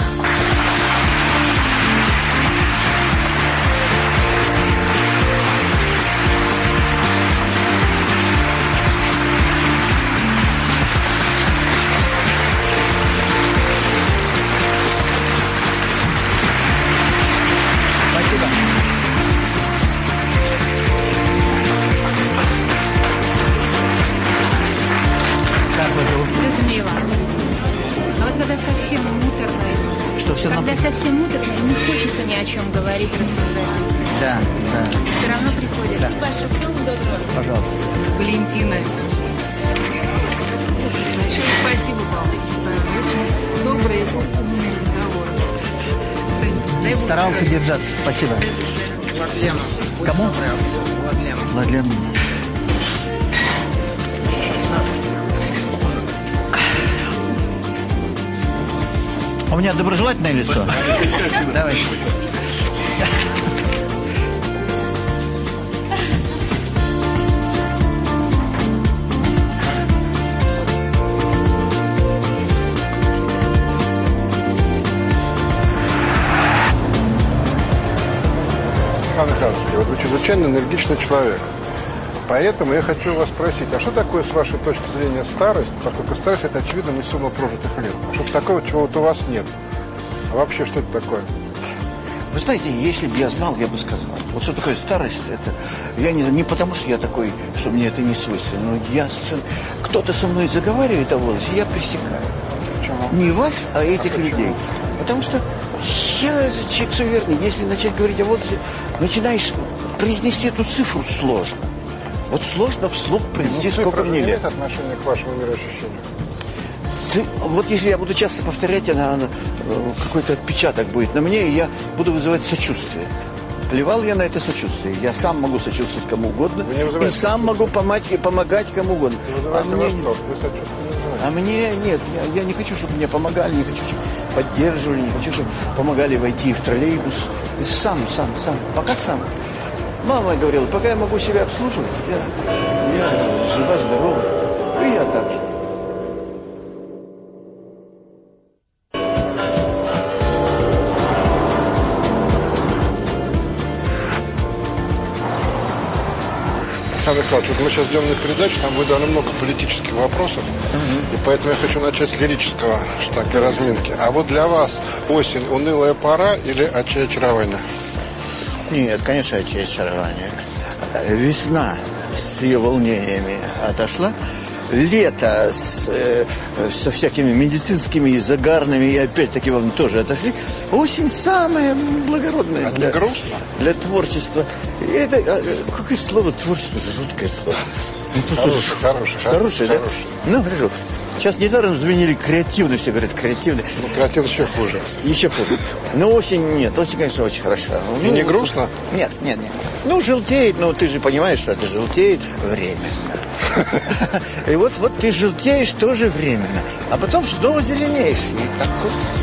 Михайлович, вот вы чрезвычайно энергичный человек. Поэтому я хочу вас спросить, а что такое, с вашей точки зрения, старость? Поскольку старость – это, очевидно, не сумма прожитых лет. Что-то такого, чего вот у вас нет. А вообще, что это такое? Вы знаете, если бы я знал, я бы сказал. Вот что такое старость, это... Я не, не потому, что я такой, что мне это не свойственно, но я. Кто-то со мной заговаривает о возрасте, я пресекаю. Не вас, а этих людей. Потому что я человек суеверный. Если начать говорить о возрасте, начинаешь произнести эту цифру сложно. Вот сложно вслух произнести, Ну, сколько мне лет. отношение к вашему мироощущению? Вот если я буду часто повторять, она, она, э, какой-то отпечаток будет на мне, и я буду вызывать сочувствие. Плевал я на это сочувствие. Я сам могу сочувствовать кому угодно. И сам могу помочь, помогать кому угодно. А мне, а мне нет, я, я не хочу, чтобы мне помогали, не хочу, чтобы поддерживали, не хочу, чтобы помогали войти в троллейбус. И сам, сам, сам, пока сам. Мама говорила, пока я могу себя обслуживать, я, я жива-здорова. И я так же. Михайлович, вот мы сейчас идем на передачу, там будет довольно много политических вопросов, и поэтому я хочу начать с лирического, что так, для разминки. А вот для вас осень унылая пора или очарование? Нет, конечно, очарование. Весна с ее волнениями отошла. Лето с, э, со всякими медицинскими и загарными, и опять-таки вон тоже отошли. Осень самая благородная для, для творчества. И это, э, какое слово творчество? Жуткое слово. Ну, Хорошее, ж- хорошее, Хорошее, да? хорошее. Ну, хорошо. Сейчас недаром заменили креативный, все говорят креативный. Ну, креативный еще хуже. Еще хуже. Но осень нет. Осень, конечно, очень хороша. И не грустно? Нет, нет, нет. Ну, желтеет, но ты же понимаешь, что это желтеет временно. И вот, вот ты желтеешь тоже временно. А потом снова зеленеешь. И так вот.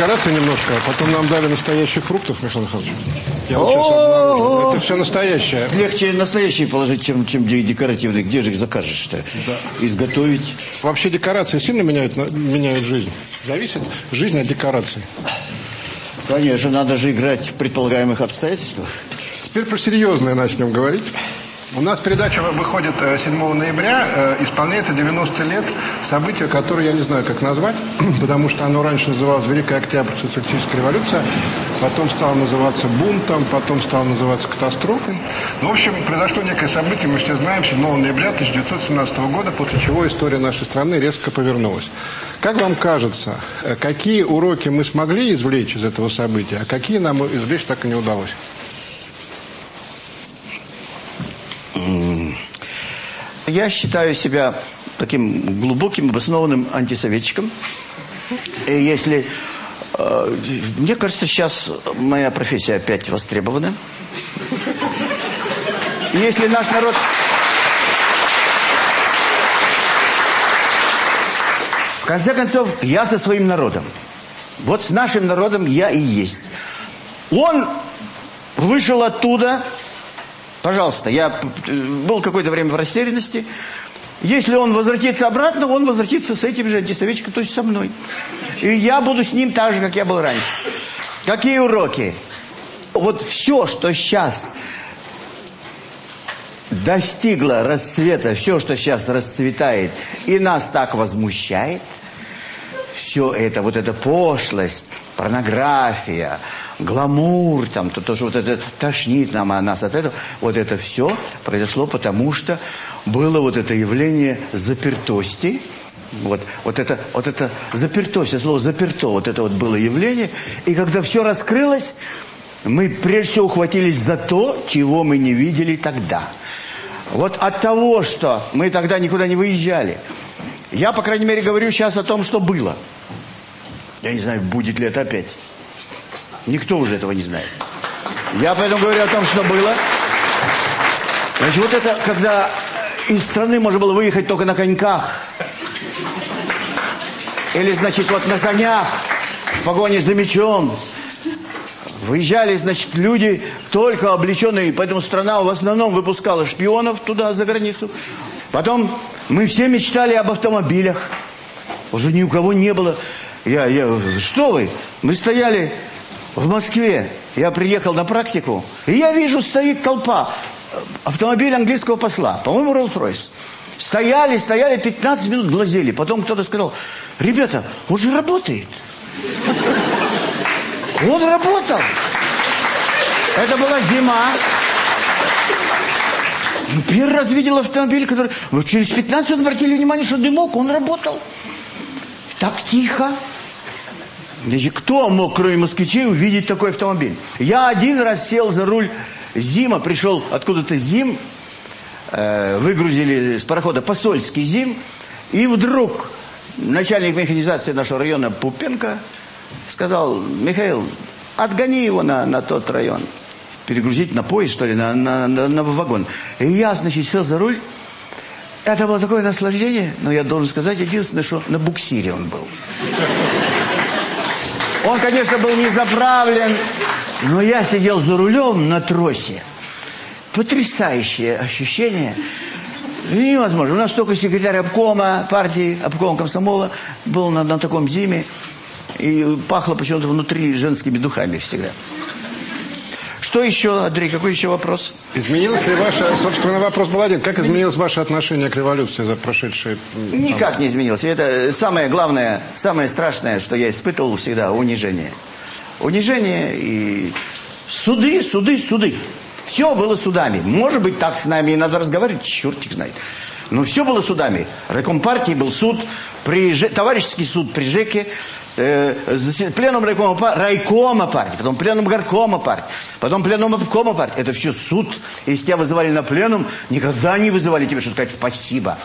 Декорации немножко, а потом нам дали настоящих фруктов, Михаил Михайлович. Я вот сейчас обнаружил. Это все настоящее. Легче настоящие положить, чем, чем де- декоративные. Где же их закажешь-то? Изготовить. Вообще декорации сильно меняют, меняют жизнь? Зависит жизнь от декораций. Конечно, надо же играть в предполагаемых обстоятельствах. Теперь про серьезное начнем говорить. У нас передача выходит э, 7 ноября, э, исполняется 90 лет события, которое я не знаю, как назвать, потому что оно раньше называлось Великая Октябрьская социалистическая революция, потом стало называться бунтом, потом стало называться катастрофой. Ну, в общем, произошло некое событие, мы все знаем, 7 ноября 1917 года, после чего история нашей страны резко повернулась. Как вам кажется, э, какие уроки мы смогли извлечь из этого события, а какие нам извлечь так и не удалось? я считаю себя таким глубоким, обоснованным антисоветчиком. И если... Э, мне кажется, сейчас моя профессия опять востребована. Если наш народ... В конце концов, я со своим народом. Вот с нашим народом я и есть. Он вышел оттуда пожалуйста, я был какое-то время в растерянности. Если он возвратится обратно, он возвратится с этим же антисоветчиком, то есть со мной. И я буду с ним так же, как я был раньше. Какие уроки? Вот все, что сейчас достигло расцвета, все, что сейчас расцветает, и нас так возмущает, все это, вот эта пошлость, порнография, гламур, там, то, то что вот это тошнит нам, а нас от этого, вот это все произошло потому, что было вот это явление запертости, вот, вот это, вот это запертость, слово заперто, вот это вот было явление, и когда все раскрылось, мы прежде всего ухватились за то, чего мы не видели тогда. Вот от того, что мы тогда никуда не выезжали, я, по крайней мере, говорю сейчас о том, что было. Я не знаю, будет ли это опять. Никто уже этого не знает. Я поэтому говорю о том, что было. Значит, вот это, когда из страны можно было выехать только на коньках. Или, значит, вот на санях, в погоне за мечом. Выезжали, значит, люди только облеченные, поэтому страна в основном выпускала шпионов туда, за границу. Потом мы все мечтали об автомобилях. Уже ни у кого не было. Я, я, что вы? Мы стояли в Москве. Я приехал на практику, и я вижу, стоит толпа. Автомобиль английского посла, по-моему, Роллс-Ройс. Стояли, стояли, 15 минут глазели. Потом кто-то сказал, ребята, он же работает. Он работал. Это была зима. Ну, первый раз видел автомобиль, который... Вот через 15 минут обратили внимание, что дымок, он работал. Так тихо. Значит, кто мог, кроме москвичей, увидеть такой автомобиль? Я один раз сел за руль Зима, пришел откуда-то Зим, э, выгрузили с парохода посольский Зим, и вдруг начальник механизации нашего района Пупенко сказал, Михаил, отгони его на, на тот район. Перегрузить на поезд, что ли, на, на, на, на вагон. И я, значит, сел за руль. Это было такое наслаждение, но я должен сказать единственное, что на буксире он был. Он, конечно, был не заправлен, но я сидел за рулем на тросе. Потрясающее ощущение. Невозможно. У нас только секретарь обкома партии, обкома комсомола был на, на таком зиме. И пахло почему-то внутри женскими духами всегда. Что еще, Андрей, какой еще вопрос? Изменилось ли ваше, собственно, вопрос был один. Как изменилось ваше отношение к революции за прошедшие... Никак не изменилось. Это самое главное, самое страшное, что я испытывал всегда, унижение. Унижение и суды, суды, суды. Все было судами. Может быть, так с нами и надо разговаривать, чертик знает. Но все было судами. Райком партии был суд, при, товарищеский суд при ЖЭКе, э, пленум райкома, райкома партии, потом пленум горкома партии, потом пленум обкома партии. Это все суд. Если тебя вызывали на пленум, никогда не вызывали тебе, чтобы сказать спасибо.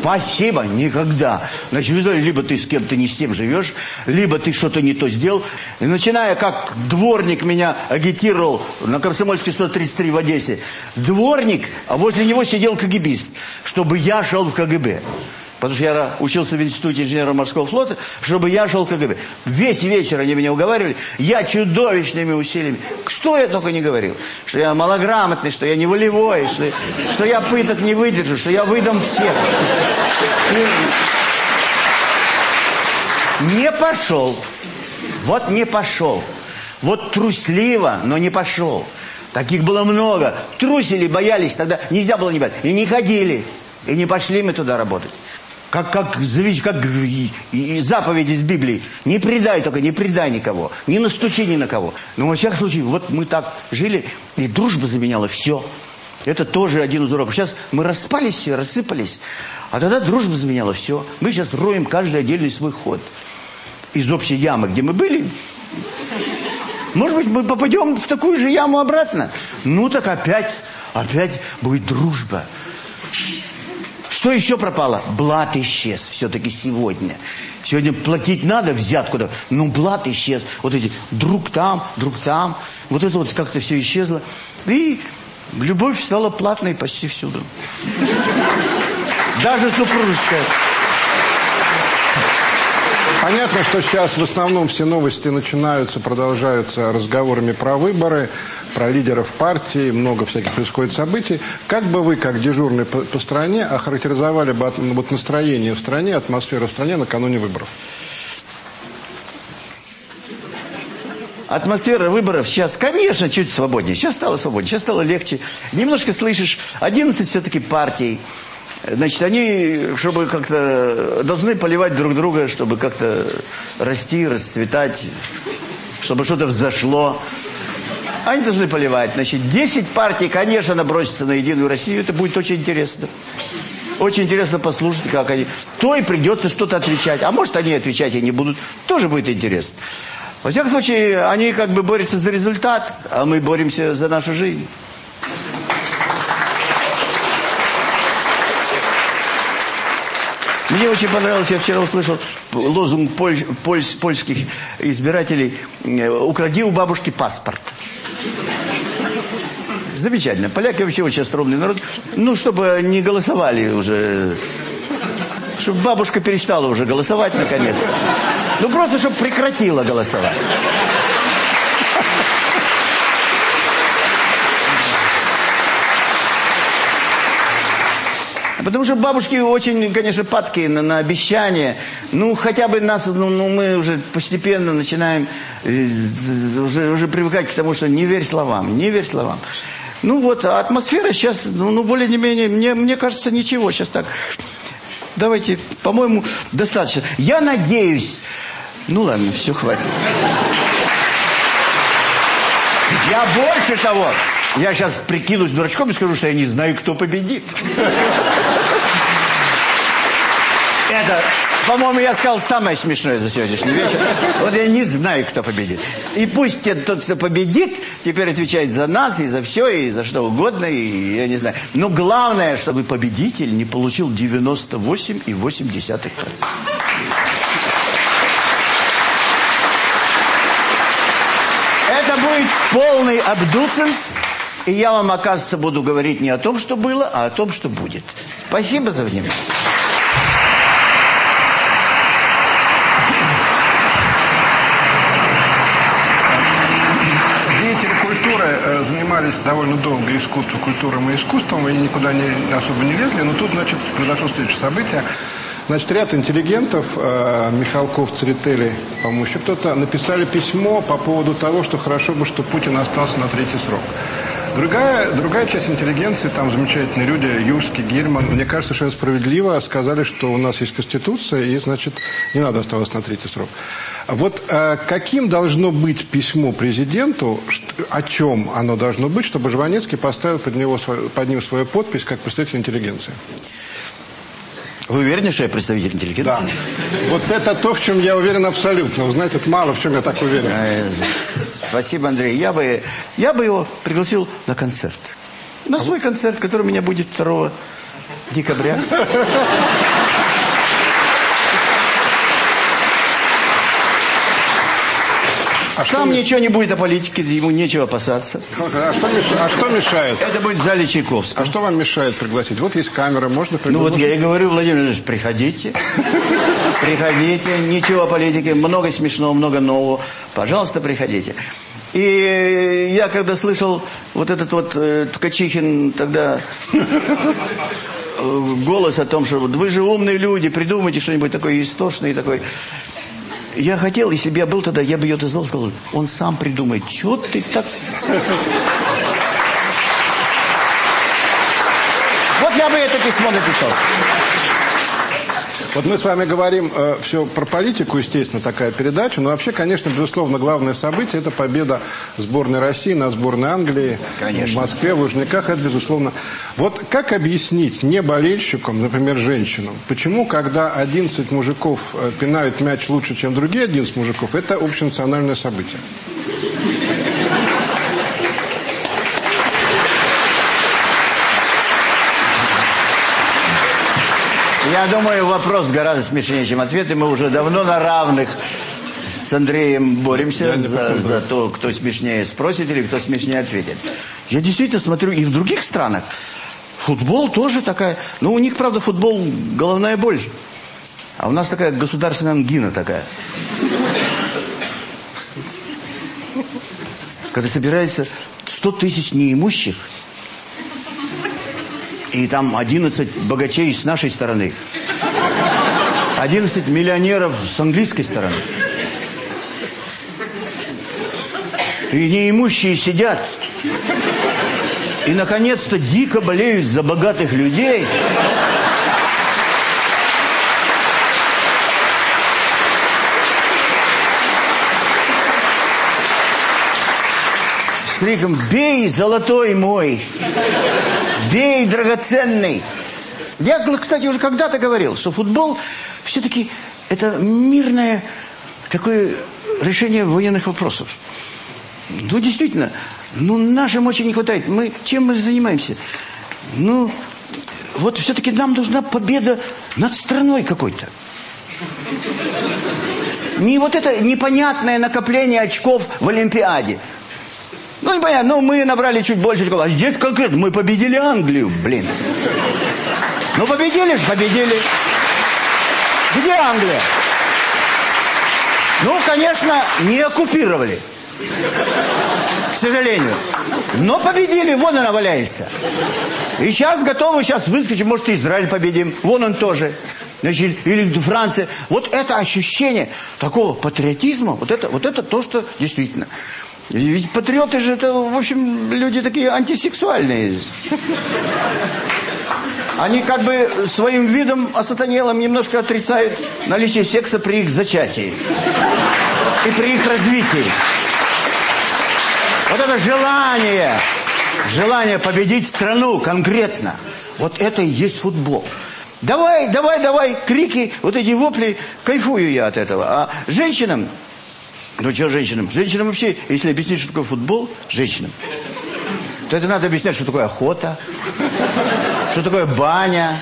Спасибо, никогда. Значит, вызывали, либо ты с кем-то не с тем живешь, либо ты что-то не то сделал. И начиная, как дворник меня агитировал на Комсомольске 133 в Одессе. Дворник, а возле него сидел КГБист, чтобы я шел в КГБ. Потому что я учился в институте инженера морского флота, чтобы я шел в КГБ. Весь вечер они меня уговаривали. Я чудовищными усилиями. Что я только не говорил. Что я малограмотный, что я не волевой, что, что я пыток не выдержу, что я выдам всех. И не пошел. Вот не пошел. Вот трусливо, но не пошел. Таких было много. Трусили, боялись, тогда нельзя было не бояться. И не ходили. И не пошли мы туда работать. Как, как, как и, и заповедь из Библии. Не предай только, не предай никого. Не настучи ни на кого. Но во всяком случае, вот мы так жили, и дружба заменяла все. Это тоже один из уроков. Сейчас мы распались все, рассыпались. А тогда дружба заменяла все. Мы сейчас роем каждый отдельный свой ход. Из общей ямы, где мы были. Может быть, мы попадем в такую же яму обратно. Ну так опять, опять будет дружба. Что еще пропало? Блат исчез все-таки сегодня. Сегодня платить надо взятку. Ну, блат исчез. Вот эти друг там, друг там. Вот это вот как-то все исчезло. И любовь стала платной почти всюду. Даже супружеская. Понятно, что сейчас в основном все новости начинаются, продолжаются разговорами про выборы, про лидеров партии, много всяких происходит событий. Как бы вы, как дежурный по, по стране, охарактеризовали бы от- вот настроение в стране, атмосферу в стране накануне выборов? Атмосфера выборов сейчас, конечно, чуть свободнее. Сейчас стало свободнее, сейчас стало легче. Немножко слышишь, 11 все-таки партий. Значит, они, чтобы как-то, должны поливать друг друга, чтобы как-то расти, расцветать, чтобы что-то взошло. Они должны поливать. Значит, 10 партий, конечно, набросятся на Единую Россию. Это будет очень интересно. Очень интересно послушать, как они... То и придется что-то отвечать. А может, они отвечать и не будут. Тоже будет интересно. Во всяком случае, они как бы борются за результат, а мы боремся за нашу жизнь. Мне очень понравилось, я вчера услышал лозунг поль- поль- польских избирателей «Укради у бабушки паспорт». Замечательно. Поляки вообще очень остроумный народ. Ну, чтобы не голосовали уже. Чтобы бабушка перестала уже голосовать, наконец. Ну, просто, чтобы прекратила голосовать. Потому что бабушки очень, конечно, падкие на, на обещания. Ну, хотя бы нас, ну, ну, мы уже постепенно начинаем э, уже, уже привыкать к тому, что не верь словам, не верь словам. Ну вот, а атмосфера сейчас, ну, ну более-менее, мне, мне кажется, ничего сейчас так. Давайте, по-моему, достаточно. Я надеюсь... Ну ладно, все, хватит. Я больше того, я сейчас прикинусь дурачком и скажу, что я не знаю, кто победит. Это, по-моему, я сказал самое смешное за сегодняшний вечер. Вот я не знаю, кто победит. И пусть тот, кто победит, теперь отвечает за нас, и за все, и за что угодно, и я не знаю. Но главное, чтобы победитель не получил 98,8%. Это будет полный абдуценс, и я вам, оказывается, буду говорить не о том, что было, а о том, что будет. Спасибо за внимание. Занимались довольно долго искусством, культурой и искусством, и никуда не, особо не лезли, но тут, значит, произошло следующее событие. Значит, ряд интеллигентов, э, Михалков, Церетели, по-моему, еще кто-то, написали письмо по поводу того, что хорошо бы, что Путин остался на третий срок. Другая, другая часть интеллигенции, там замечательные люди, Юрский, Гельман, мне кажется, совершенно справедливо сказали, что у нас есть Конституция, и, значит, не надо оставаться на третий срок. А Вот э, каким должно быть письмо президенту, о чем оно должно быть, чтобы Жванецкий поставил под, него, под ним свою подпись как представитель интеллигенции? Вы уверены, что я представитель интеллигенции? Да. Вот это то, в чем я уверен абсолютно. Вы знаете, мало в чем я так уверен. Э, Спасибо, Андрей. Я бы, я бы его пригласил на концерт. На свой концерт, который у меня будет 2 декабря. Там ничего не будет о политике, ему нечего опасаться. А что, меш- а что мешает? Это будет в зале Чайковского. А что вам мешает пригласить? Вот есть камера, можно Ну пригласить. вот я и говорю, Владимир Владимирович, приходите. Приходите, ничего о политике, много смешного, много нового. Пожалуйста, приходите. И я когда слышал вот этот вот э, Ткачихин тогда э, голос о том, что вот вы же умные люди, придумайте что-нибудь такое истошное такое. Я хотел, если бы я был тогда, я бы ее отозвал, сказал, он сам придумает. Чего ты так... Вот я бы это письмо написал. Вот мы с вами говорим все про политику, естественно, такая передача, но вообще, конечно, безусловно, главное событие – это победа сборной России на сборной Англии в Москве, в Лужниках, это безусловно. Вот как объяснить не болельщикам, например, женщинам, почему, когда 11 мужиков э, пинают мяч лучше, чем другие 11 мужиков, это общенациональное событие? Я думаю, вопрос гораздо смешнее, чем ответ, и мы уже давно на равных с Андреем боремся за, за то, кто смешнее спросит или кто смешнее ответит. Я действительно смотрю, и в других странах футбол тоже такая... Ну, у них, правда, футбол головная боль. А у нас такая государственная ангина такая. Когда собирается 100 тысяч неимущих, и там 11 богачей с нашей стороны, 11 миллионеров с английской стороны. И неимущие сидят и, наконец-то, дико болеют за богатых людей. С криком «Бей, золотой мой! Бей, драгоценный!» Я, кстати, уже когда-то говорил, что футбол все-таки это мирное такое решение военных вопросов. Ну, действительно, ну, нашим очень не хватает. Мы, чем мы занимаемся? Ну, вот все-таки нам нужна победа над страной какой-то. Не вот это непонятное накопление очков в Олимпиаде. Ну, непонятно, ну, мы набрали чуть больше очков. А здесь конкретно мы победили Англию, блин. Ну, победили же, победили. Где Англия? Ну, конечно, не оккупировали. К сожалению. Но победили, вон она валяется. И сейчас готовы, сейчас выскочим, может, Израиль победим. Вон он тоже. Значит, или Франция. Вот это ощущение такого патриотизма, вот это, вот это то, что действительно. Ведь патриоты же, это, в общем, люди такие антисексуальные. Они как бы своим видом осатанелым немножко отрицают наличие секса при их зачатии. И при их развитии. Вот это желание, желание победить страну конкретно. Вот это и есть футбол. Давай, давай, давай, крики, вот эти вопли, кайфую я от этого. А женщинам, ну что женщинам? Женщинам вообще, если объяснить, что такое футбол, женщинам, то это надо объяснять, что такое охота, что такое баня,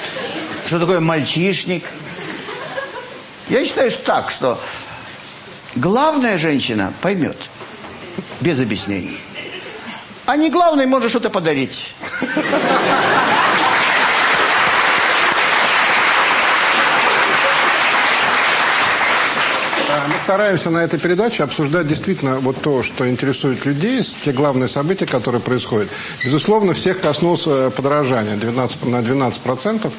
что такое мальчишник. Я считаю что так, что главная женщина поймет, без объяснений. А не главное, может что-то подарить. Мы стараемся на этой передаче обсуждать действительно вот то, что интересует людей, те главные события, которые происходят. Безусловно, всех коснулся подорожания 12, на 12%.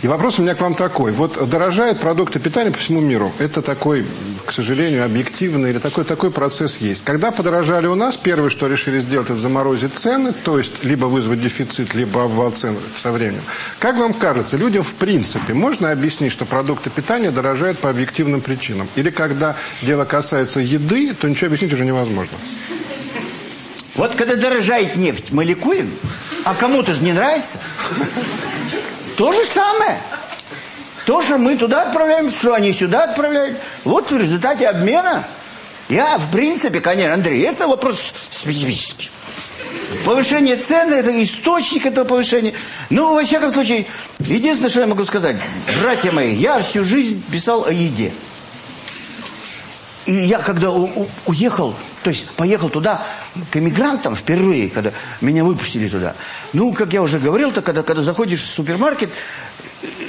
И вопрос у меня к вам такой. Вот дорожают продукты питания по всему миру. Это такой, к сожалению, объективный или такой, такой процесс есть. Когда подорожали у нас, первое, что решили сделать, это заморозить цены, то есть либо вызвать дефицит, либо обвал цен со временем. Как вам кажется, людям в принципе можно объяснить, что продукты питания дорожают по объективным причинам? Или когда дело касается еды, то ничего объяснить уже невозможно? Вот когда дорожает нефть, мы ликуем, а кому-то же не нравится. То же самое. То, что мы туда отправляем, что они сюда отправляют. Вот в результате обмена. Я, в принципе, конечно, Андрей, это вопрос специфический. Повышение цены – это источник этого повышения. Ну, во всяком случае, единственное, что я могу сказать. Братья мои, я всю жизнь писал о еде. И я, когда у, у, уехал, то есть поехал туда к эмигрантам впервые, когда меня выпустили туда. Ну, как я уже говорил-то, когда, когда заходишь в супермаркет,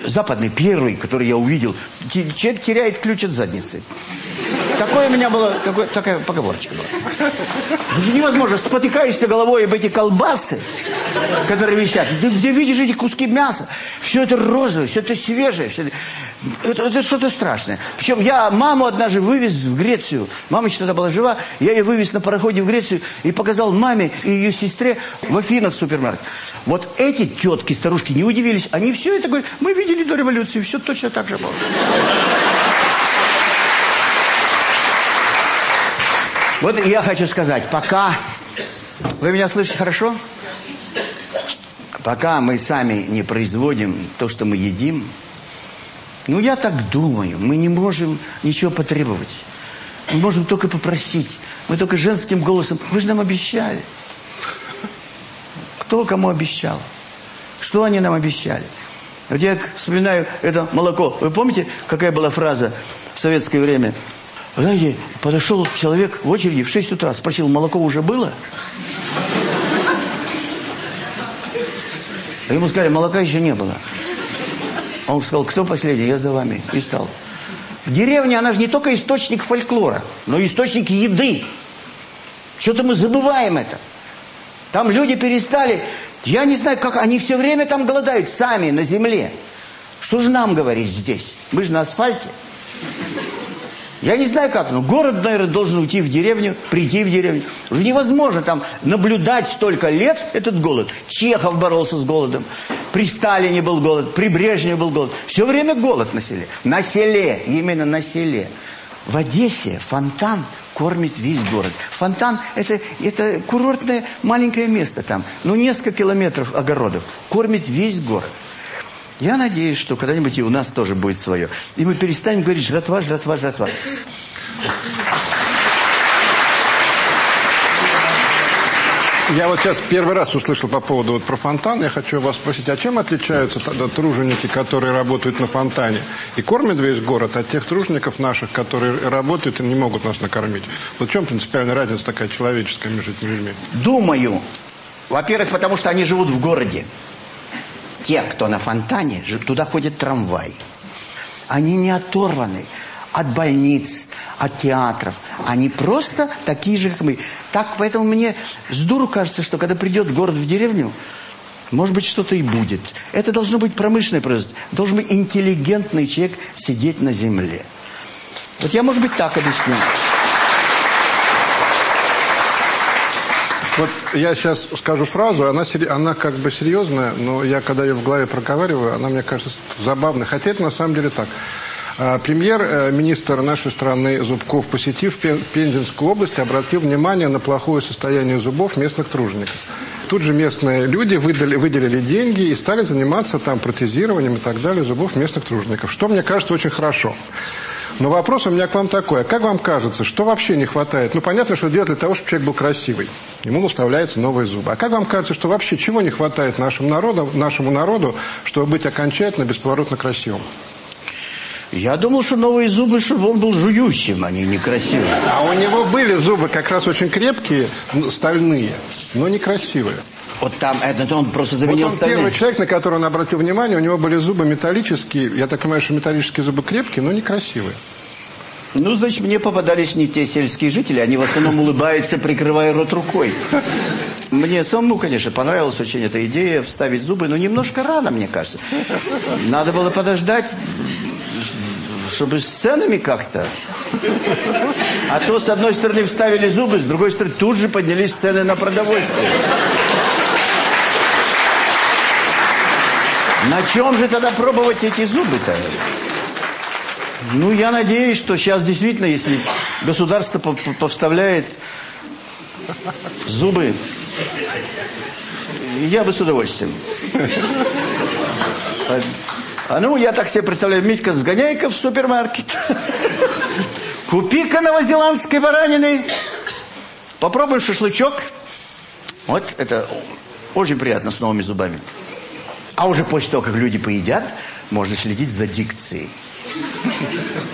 западный, первый, который я увидел, человек теряет ключ от задницы. Такое у меня было, такое, такая поговорочка была. Уже невозможно, спотыкаешься головой об эти колбасы, которые висят. Ты, ты видишь эти куски мяса. Все это розовое, все это свежее. Все это это, это что-то страшное. Причем я маму однажды вывез в Грецию. Мама тогда была жива. Я ее вывез на пароходе в Грецию и показал маме и ее сестре в Афинах супермаркет. Вот эти тетки, старушки не удивились. Они все это говорят. Мы видели до революции, все точно так же было. Вот я хочу сказать, пока... Вы меня слышите хорошо? Пока мы сами не производим то, что мы едим, ну, я так думаю, мы не можем ничего потребовать. Мы можем только попросить. Мы только женским голосом. Вы же нам обещали. Кто кому обещал? Что они нам обещали? Вот я вспоминаю это молоко. Вы помните, какая была фраза в советское время? Знаете, подошел человек в очереди в 6 утра, спросил, молоко уже было? А ему сказали, молока еще не было. Он сказал, кто последний? Я за вами. И стал. Деревня, она же не только источник фольклора, но и источник еды. Что-то мы забываем это. Там люди перестали... Я не знаю, как... Они все время там голодают, сами, на земле. Что же нам говорить здесь? Мы же на асфальте. Я не знаю как, но город, наверное, должен уйти в деревню, прийти в деревню. Уже невозможно там наблюдать столько лет этот голод. Чехов боролся с голодом, при Сталине был голод, при Брежневе был голод. Все время голод на селе. На селе, именно на селе. В Одессе фонтан кормит весь город. Фонтан это, это курортное маленькое место там. Ну, несколько километров огородов. Кормит весь город. Я надеюсь, что когда-нибудь и у нас тоже будет свое. И мы перестанем говорить «жратва, жратва, жратва». Я вот сейчас первый раз услышал по поводу вот про фонтан. Я хочу вас спросить, а чем отличаются тогда труженики, которые работают на фонтане и кормят весь город, от тех тружеников наших, которые работают и не могут нас накормить? Вот в чем принципиальная разница такая человеческая между этими людьми? Думаю. Во-первых, потому что они живут в городе. Те, кто на фонтане, туда ходит трамвай. Они не оторваны от больниц, от театров. Они просто такие же, как мы. Так, поэтому мне с дуру кажется, что когда придет город в деревню, может быть, что-то и будет. Это должно быть промышленное производство. Должен быть интеллигентный человек сидеть на земле. Вот я, может быть, так объясню. Вот я сейчас скажу фразу, она, она как бы серьезная, но я когда ее в голове проговариваю, она мне кажется забавной. Хотя это на самом деле так. Премьер-министр нашей страны Зубков, посетив Пензенскую область, обратил внимание на плохое состояние зубов местных тружеников. Тут же местные люди выдали, выделили деньги и стали заниматься там протезированием и так далее зубов местных тружеников. Что, мне кажется, очень хорошо. Но вопрос у меня к вам такой. А как вам кажется, что вообще не хватает? Ну, понятно, что делать для того, чтобы человек был красивый. Ему наставляются новые зубы. А как вам кажется, что вообще чего не хватает нашему народу, нашему народу чтобы быть окончательно бесповоротно красивым? Я думал, что новые зубы, чтобы он был жующим, а не некрасивым. А у него были зубы как раз очень крепкие, стальные, но некрасивые. Вот там, это он просто заменил вот он первый человек, на которого он обратил внимание, у него были зубы металлические. Я так понимаю, что металлические зубы крепкие, но некрасивые. Ну, значит, мне попадались не те сельские жители, они в основном улыбаются, прикрывая рот рукой. Мне самому, конечно, понравилась очень эта идея вставить зубы, но немножко рано, мне кажется. Надо было подождать чтобы с ценами как-то. А то, с одной стороны, вставили зубы, с другой стороны, тут же поднялись цены на продовольствие. На чем же тогда пробовать эти зубы-то? Ну, я надеюсь, что сейчас действительно, если государство повставляет зубы, я бы с удовольствием. А ну, я так себе представляю, Митька, сгоняй-ка в супермаркет. Купи-ка новозеландской баранины. Попробуй шашлычок. Вот это очень приятно с новыми зубами. А уже после того, как люди поедят, можно следить за дикцией.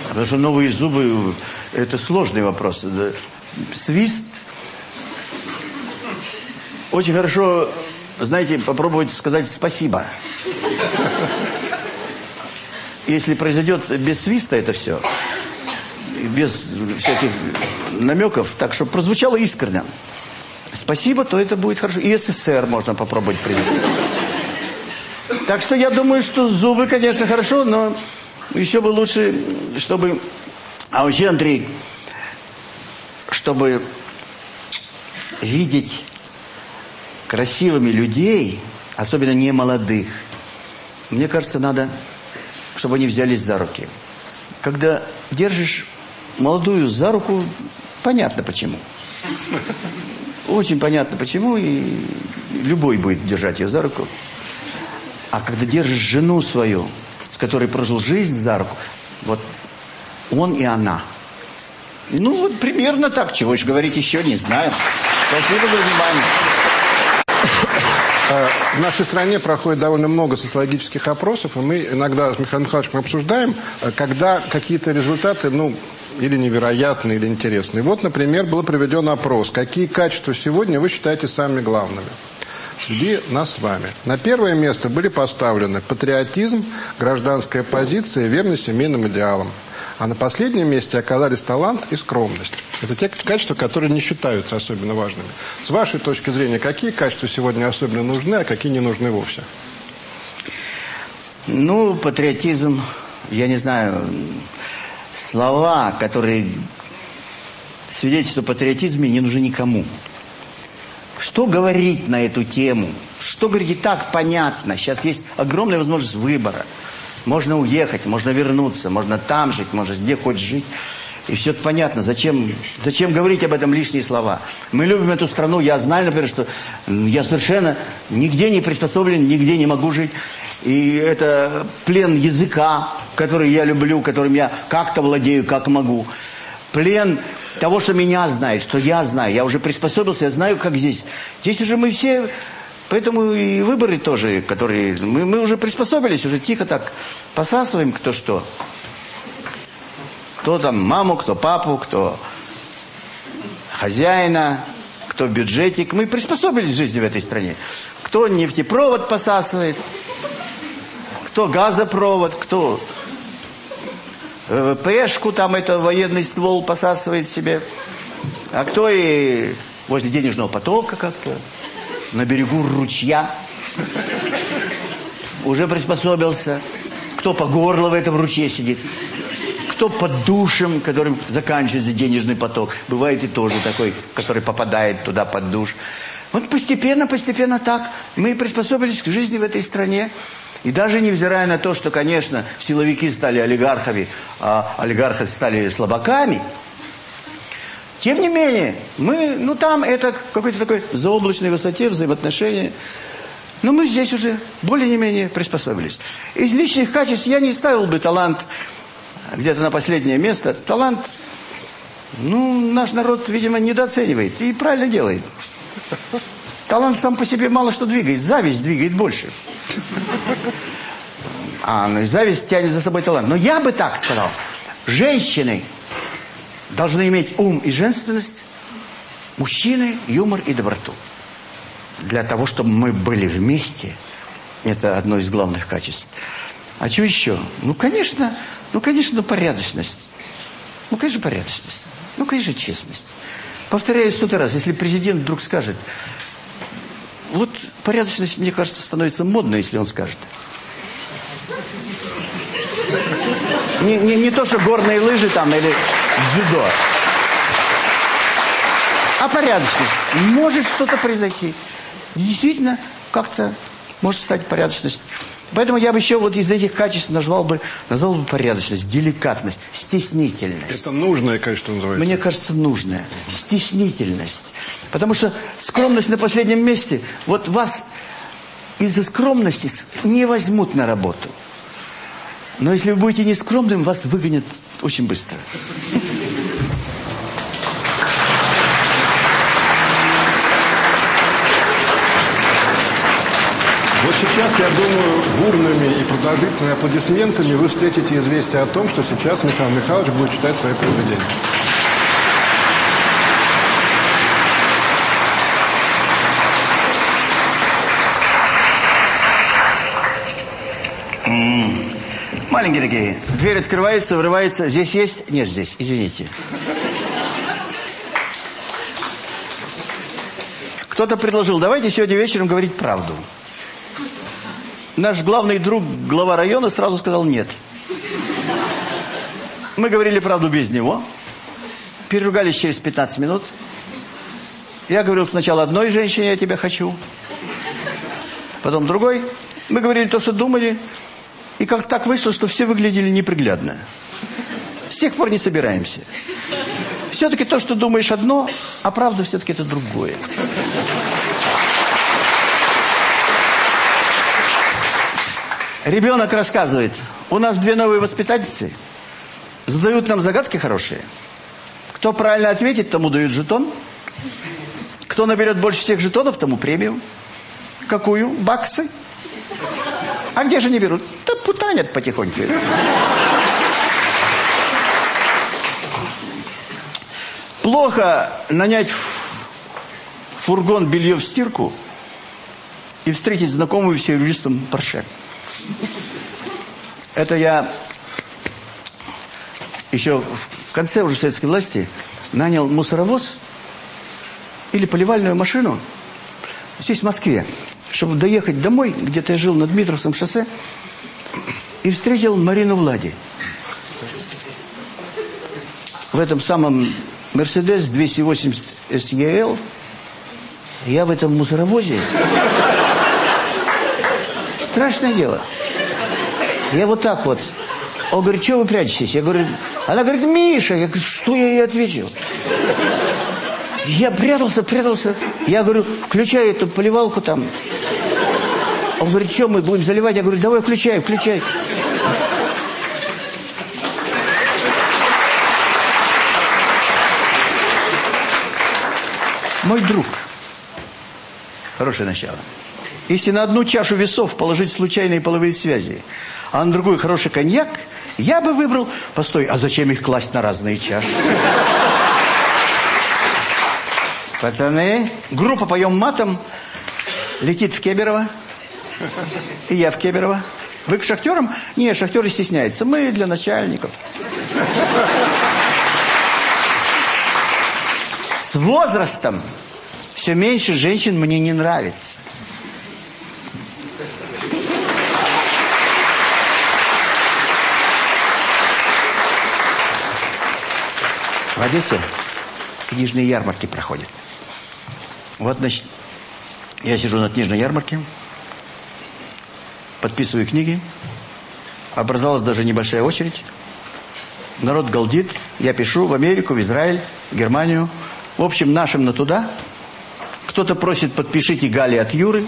Потому что новые зубы – это сложный вопрос. Свист. Очень хорошо, знаете, попробовать сказать спасибо если произойдет без свиста это все, без всяких намеков, так что прозвучало искренне. Спасибо, то это будет хорошо. И СССР можно попробовать привести. Так что я думаю, что зубы, конечно, хорошо, но еще бы лучше, чтобы... А вообще, Андрей, чтобы видеть красивыми людей, особенно не молодых, мне кажется, надо чтобы они взялись за руки. Когда держишь молодую за руку, понятно почему. Очень понятно почему, и любой будет держать ее за руку. А когда держишь жену свою, с которой прожил жизнь за руку, вот он и она. Ну, вот примерно так. Чего уж говорить еще, не знаю. Спасибо за внимание. Э, в нашей стране проходит довольно много социологических опросов, и мы иногда с Михаилом Михайловичем обсуждаем, э, когда какие-то результаты, ну, или невероятные, или интересные. Вот, например, был проведен опрос. Какие качества сегодня вы считаете самыми главными? Среди нас с вами. На первое место были поставлены патриотизм, гражданская позиция, верность семейным идеалам. А на последнем месте оказались талант и скромность. Это те качества, которые не считаются особенно важными. С вашей точки зрения, какие качества сегодня особенно нужны, а какие не нужны вовсе? Ну, патриотизм, я не знаю, слова, которые свидетельствуют о патриотизме, не нужны никому. Что говорить на эту тему? Что говорить и так понятно. Сейчас есть огромная возможность выбора. Можно уехать, можно вернуться, можно там жить, можно где хочешь жить. И все это понятно. Зачем, зачем говорить об этом лишние слова? Мы любим эту страну. Я знаю, например, что я совершенно нигде не приспособлен, нигде не могу жить. И это плен языка, который я люблю, которым я как-то владею, как могу. Плен того, что меня знает, что я знаю. Я уже приспособился, я знаю, как здесь. Здесь уже мы все... Поэтому и выборы тоже, которые... Мы, мы уже приспособились, уже тихо так посасываем кто что. Кто там маму, кто папу, кто хозяина, кто бюджетик. Мы приспособились к жизни в этой стране. Кто нефтепровод посасывает, кто газопровод, кто ПЭшку, там это военный ствол посасывает себе. А кто и возле денежного потока как-то, на берегу ручья уже приспособился. Кто по горло в этом ручье сидит. Кто под душем, которым заканчивается денежный поток. Бывает и тоже такой, который попадает туда под душ. Вот постепенно, постепенно так мы приспособились к жизни в этой стране. И даже невзирая на то, что, конечно, силовики стали олигархами, а олигархи стали слабаками, тем не менее, мы, ну там это какой-то такой заоблачной высоте взаимоотношения. Но мы здесь уже более-менее приспособились. Из личных качеств я не ставил бы талант где-то на последнее место. Талант, ну, наш народ, видимо, недооценивает и правильно делает. Талант сам по себе мало что двигает, зависть двигает больше. А, ну и зависть тянет за собой талант. Но я бы так сказал, женщины должны иметь ум и женственность, мужчины юмор и доброту. Для того, чтобы мы были вместе, это одно из главных качеств. А что еще? Ну, конечно, ну, конечно, порядочность. Ну, конечно, порядочность. Ну, конечно, честность. Повторяю сотый раз, если президент вдруг скажет, вот порядочность, мне кажется, становится модной, если он скажет. Не, не, не то, что горные лыжи там или дзюдо. А порядочность. Может что-то произойти. Действительно, как-то может стать порядочность. Поэтому я бы еще вот из этих качеств назвал бы, назвал бы порядочность, деликатность, стеснительность. Это нужное качество называется? Мне кажется, нужное. Стеснительность. Потому что скромность на последнем месте. Вот вас из-за скромности не возьмут на работу. Но если вы будете нескромным, вас выгонят очень быстро. Вот сейчас, я думаю, бурными и продолжительными аплодисментами вы встретите известие о том, что сейчас Михаил Михайлович будет читать свои произведения. Маленькие такие. Дверь открывается, врывается. Здесь есть? Нет, здесь. Извините. Кто-то предложил, давайте сегодня вечером говорить правду. Наш главный друг, глава района, сразу сказал нет. Мы говорили правду без него. Переругались через 15 минут. Я говорил сначала одной женщине, я тебя хочу. Потом другой. Мы говорили то, что думали. И как так вышло, что все выглядели неприглядно. С тех пор не собираемся. Все-таки то, что думаешь одно, а правда все-таки это другое. Ребенок рассказывает, у нас две новые воспитательницы, задают нам загадки хорошие. Кто правильно ответит, тому дают жетон. Кто наберет больше всех жетонов, тому премию. Какую? Баксы. А где же не берут? Да путанят потихоньку. Плохо нанять фургон белье в стирку и встретить знакомую с юристом Порше. Это я еще в конце уже советской власти нанял мусоровоз или поливальную машину здесь, в Москве, чтобы доехать домой, где-то я жил на Дмитровском шоссе, и встретил Марину Влади. В этом самом Мерседес 280 SEL я в этом мусоровозе страшное дело. Я вот так вот. Он говорит, что вы прячетесь? Я говорю, она говорит, Миша. Я говорю, что я ей ответил? Я прятался, прятался. Я говорю, включай эту поливалку там. Он говорит, что мы будем заливать? Я говорю, давай включай, включай. Мой друг. Хорошее начало. Если на одну чашу весов положить случайные половые связи, а на другую хороший коньяк, я бы выбрал... Постой, а зачем их класть на разные чаши? Пацаны, группа «Поем матом» летит в Кемерово. И я в Кемерово. Вы к шахтерам? Не, шахтеры стесняются. Мы для начальников. С возрастом все меньше женщин мне не нравится. В Одессе книжные ярмарки проходят. Вот, значит, я сижу на книжной ярмарке, подписываю книги, образовалась даже небольшая очередь. Народ галдит, я пишу в Америку, в Израиль, в Германию. В общем, нашим на туда. Кто-то просит, подпишите Гали от Юры.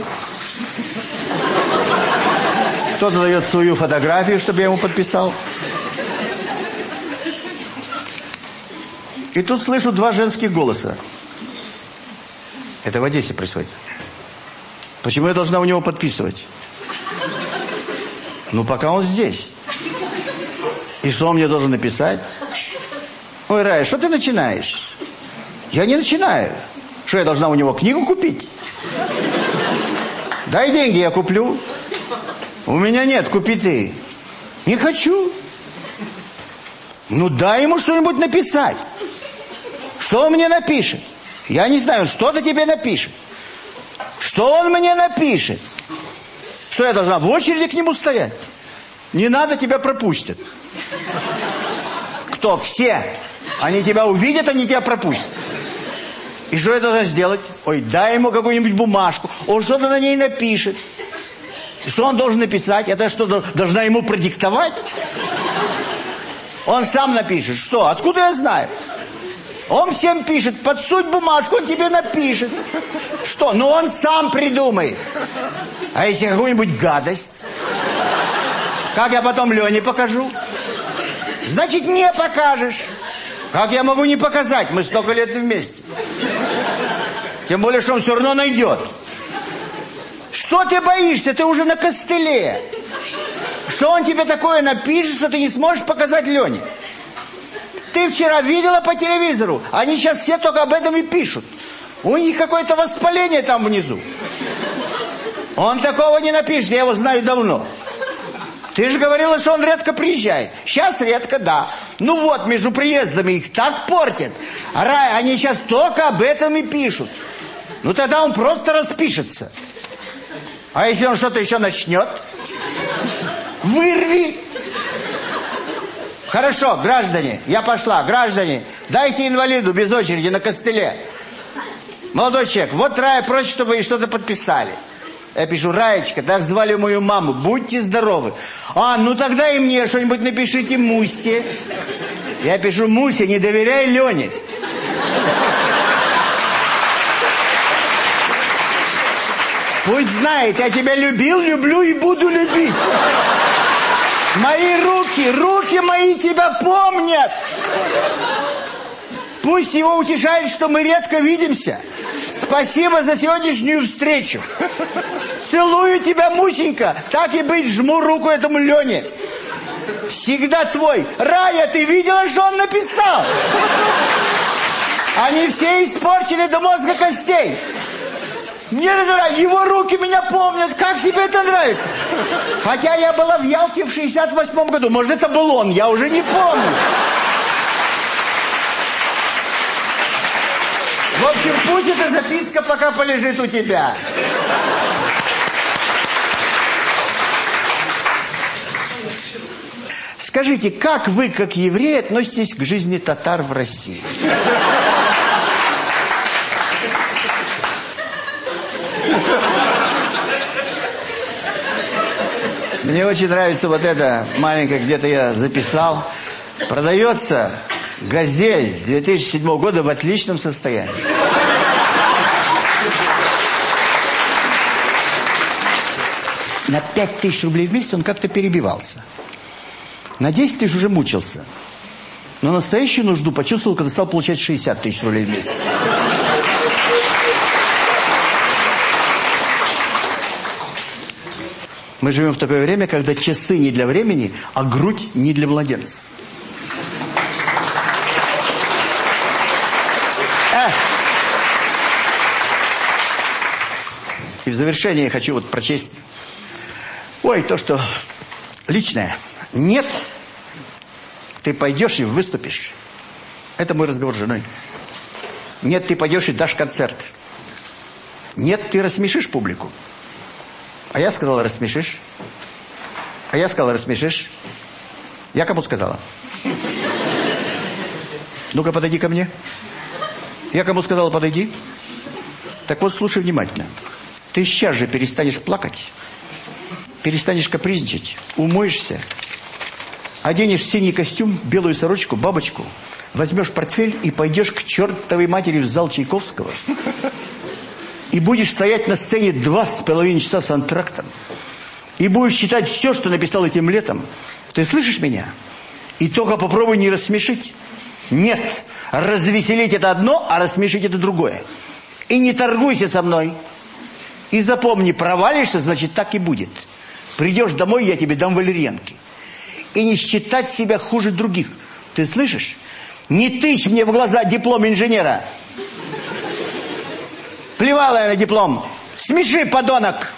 Кто-то дает свою фотографию, чтобы я ему подписал. И тут слышу два женских голоса. Это в Одессе происходит. Почему я должна у него подписывать? Ну, пока он здесь. И что он мне должен написать? Ой, Рая, что ты начинаешь? Я не начинаю. Что, я должна у него книгу купить? Дай деньги, я куплю. У меня нет, купи ты. Не хочу. Ну, дай ему что-нибудь написать. Что он мне напишет? Я не знаю, что-то тебе напишет. Что он мне напишет? Что я должна в очереди к нему стоять? Не надо, тебя пропустят. Кто? Все. Они тебя увидят, они тебя пропустят. И что я должна сделать? Ой, дай ему какую-нибудь бумажку. Он что-то на ней напишет. Что он должен написать? Это что, должна ему продиктовать? Он сам напишет. Что? Откуда я знаю? Он всем пишет, подсудь бумажку, он тебе напишет. Что? Ну он сам придумает. А если какую-нибудь гадость? Как я потом Лене покажу? Значит, не покажешь. Как я могу не показать? Мы столько лет вместе. Тем более, что он все равно найдет. Что ты боишься? Ты уже на костыле. Что он тебе такое напишет, что ты не сможешь показать Лене? Ты вчера видела по телевизору? Они сейчас все только об этом и пишут. У них какое-то воспаление там внизу. Он такого не напишет, я его знаю давно. Ты же говорила, что он редко приезжает. Сейчас редко, да. Ну вот, между приездами их так портят. Они сейчас только об этом и пишут. Ну тогда он просто распишется. А если он что-то еще начнет? Вырви! Хорошо, граждане, я пошла. Граждане, дайте инвалиду без очереди на костыле. Молодой человек, вот Рая просит, чтобы вы что-то подписали. Я пишу, Раечка, так звали мою маму, будьте здоровы. А, ну тогда и мне что-нибудь напишите Муссе. Я пишу, Мусе, не доверяй Лене. Пусть знает, я тебя любил, люблю и буду любить. Мои руки, руки мои тебя помнят. Пусть его утешает, что мы редко видимся. Спасибо за сегодняшнюю встречу. Целую тебя, Мусенька. Так и быть, жму руку этому Лене. Всегда твой. Рая, ты видела, что он написал? Они все испорчены до мозга костей. Мне это нравится. Его руки меня помнят. Как тебе это нравится? Хотя я была в Ялте в 68 году. Может, это был он. Я уже не помню. В общем, пусть эта записка пока полежит у тебя. Скажите, как вы, как евреи, относитесь к жизни татар в России? Мне очень нравится вот это маленькое, где-то я записал. Продается «Газель» 2007 года в отличном состоянии. На 5 тысяч рублей в месяц он как-то перебивался. На 10 тысяч уже мучился. Но настоящую нужду почувствовал, когда стал получать 60 тысяч рублей в месяц. Мы живем в такое время, когда часы не для времени, а грудь не для младенца. А! И в завершение я хочу вот прочесть... Ой, то, что личное. Нет, ты пойдешь и выступишь. Это мой разговор с женой. Нет, ты пойдешь и дашь концерт. Нет, ты рассмешишь публику. А я сказала, рассмешишь. А я сказала, рассмешишь. Я кому сказала? Ну-ка, подойди ко мне. Я кому сказала, подойди. Так вот, слушай внимательно. Ты сейчас же перестанешь плакать, перестанешь капризничать, умоешься, оденешь синий костюм, белую сорочку, бабочку, возьмешь портфель и пойдешь к чертовой матери в зал Чайковского и будешь стоять на сцене два с половиной часа с антрактом, и будешь читать все, что написал этим летом. Ты слышишь меня? И только попробуй не рассмешить. Нет, развеселить это одно, а рассмешить это другое. И не торгуйся со мной. И запомни, провалишься, значит так и будет. Придешь домой, я тебе дам валерьянки. И не считать себя хуже других. Ты слышишь? Не тычь мне в глаза диплом инженера. Плевала я на диплом. Смеши, подонок.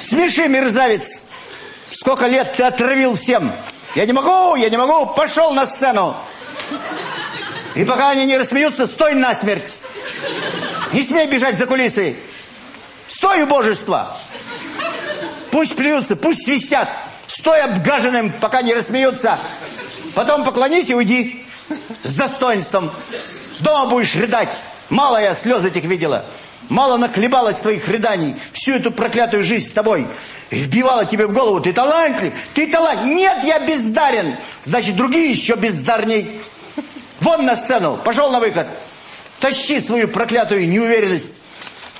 Смеши, мерзавец. Сколько лет ты отравил всем. Я не могу, я не могу. Пошел на сцену. И пока они не рассмеются, стой насмерть. Не смей бежать за кулисы. Стой, убожество. Пусть плюются, пусть свистят. Стой обгаженным, пока не рассмеются. Потом поклонись и уйди. С достоинством. Дома будешь рыдать. Мало я слез этих видела. Мало нахлебалась твоих рыданий. Всю эту проклятую жизнь с тобой. Вбивала тебе в голову. Ты талантлив. Ты талант. Нет, я бездарен. Значит, другие еще бездарней. Вон на сцену. Пошел на выход. Тащи свою проклятую неуверенность.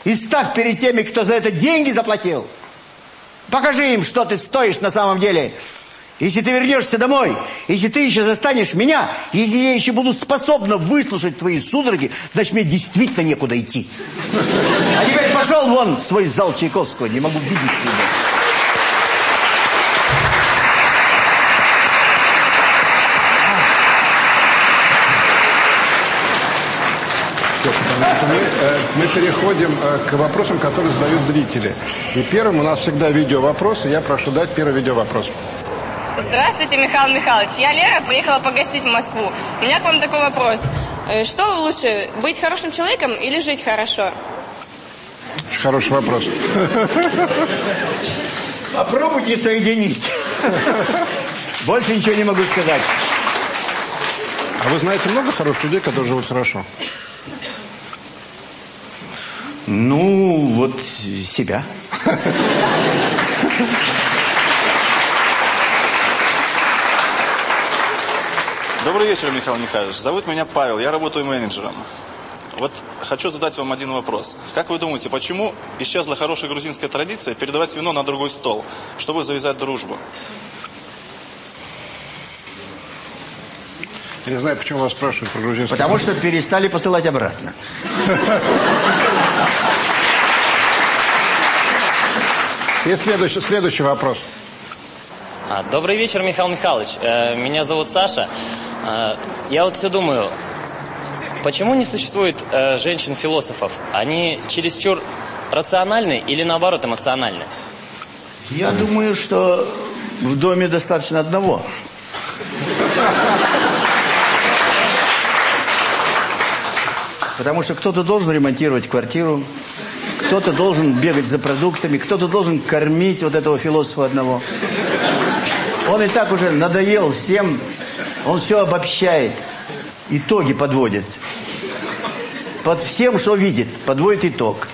И ставь перед теми, кто за это деньги заплатил. Покажи им, что ты стоишь на самом деле. Если ты вернешься домой, если ты еще застанешь меня, если я еще буду способна выслушать твои судороги, значит, мне действительно некуда идти. А теперь пошел вон в свой зал Чайковского, не могу видеть тебя. Мы, э, мы переходим э, к вопросам, которые задают зрители. И первым у нас всегда видеовопрос, и я прошу дать первый видеовопрос. Здравствуйте, Михаил Михайлович. Я Лера, приехала погостить в Москву. У меня к вам такой вопрос. Э, Что лучше, быть хорошим человеком или жить хорошо? Очень хороший вопрос. Попробуйте соединить. Больше ничего не могу сказать. А вы знаете много хороших людей, которые живут хорошо? Ну, вот себя. Добрый вечер, Михаил Михайлович. Зовут меня Павел, я работаю менеджером. Вот хочу задать вам один вопрос. Как вы думаете, почему исчезла хорошая грузинская традиция передавать вино на другой стол, чтобы завязать дружбу? Я не знаю, почему вас спрашивают про грузинский. Потому что перестали посылать обратно. И следующий, следующий вопрос. А, Добрый вечер, Михаил Михайлович. Э, Меня зовут Саша. Э, Я вот все думаю, почему не существует э, женщин-философов? Они чересчур рациональны или наоборот эмоциональны? Я думаю, что в доме достаточно одного. Потому что кто-то должен ремонтировать квартиру, кто-то должен бегать за продуктами, кто-то должен кормить вот этого философа одного. Он и так уже надоел всем, он все обобщает, итоги подводит. Под всем, что видит, подводит итог.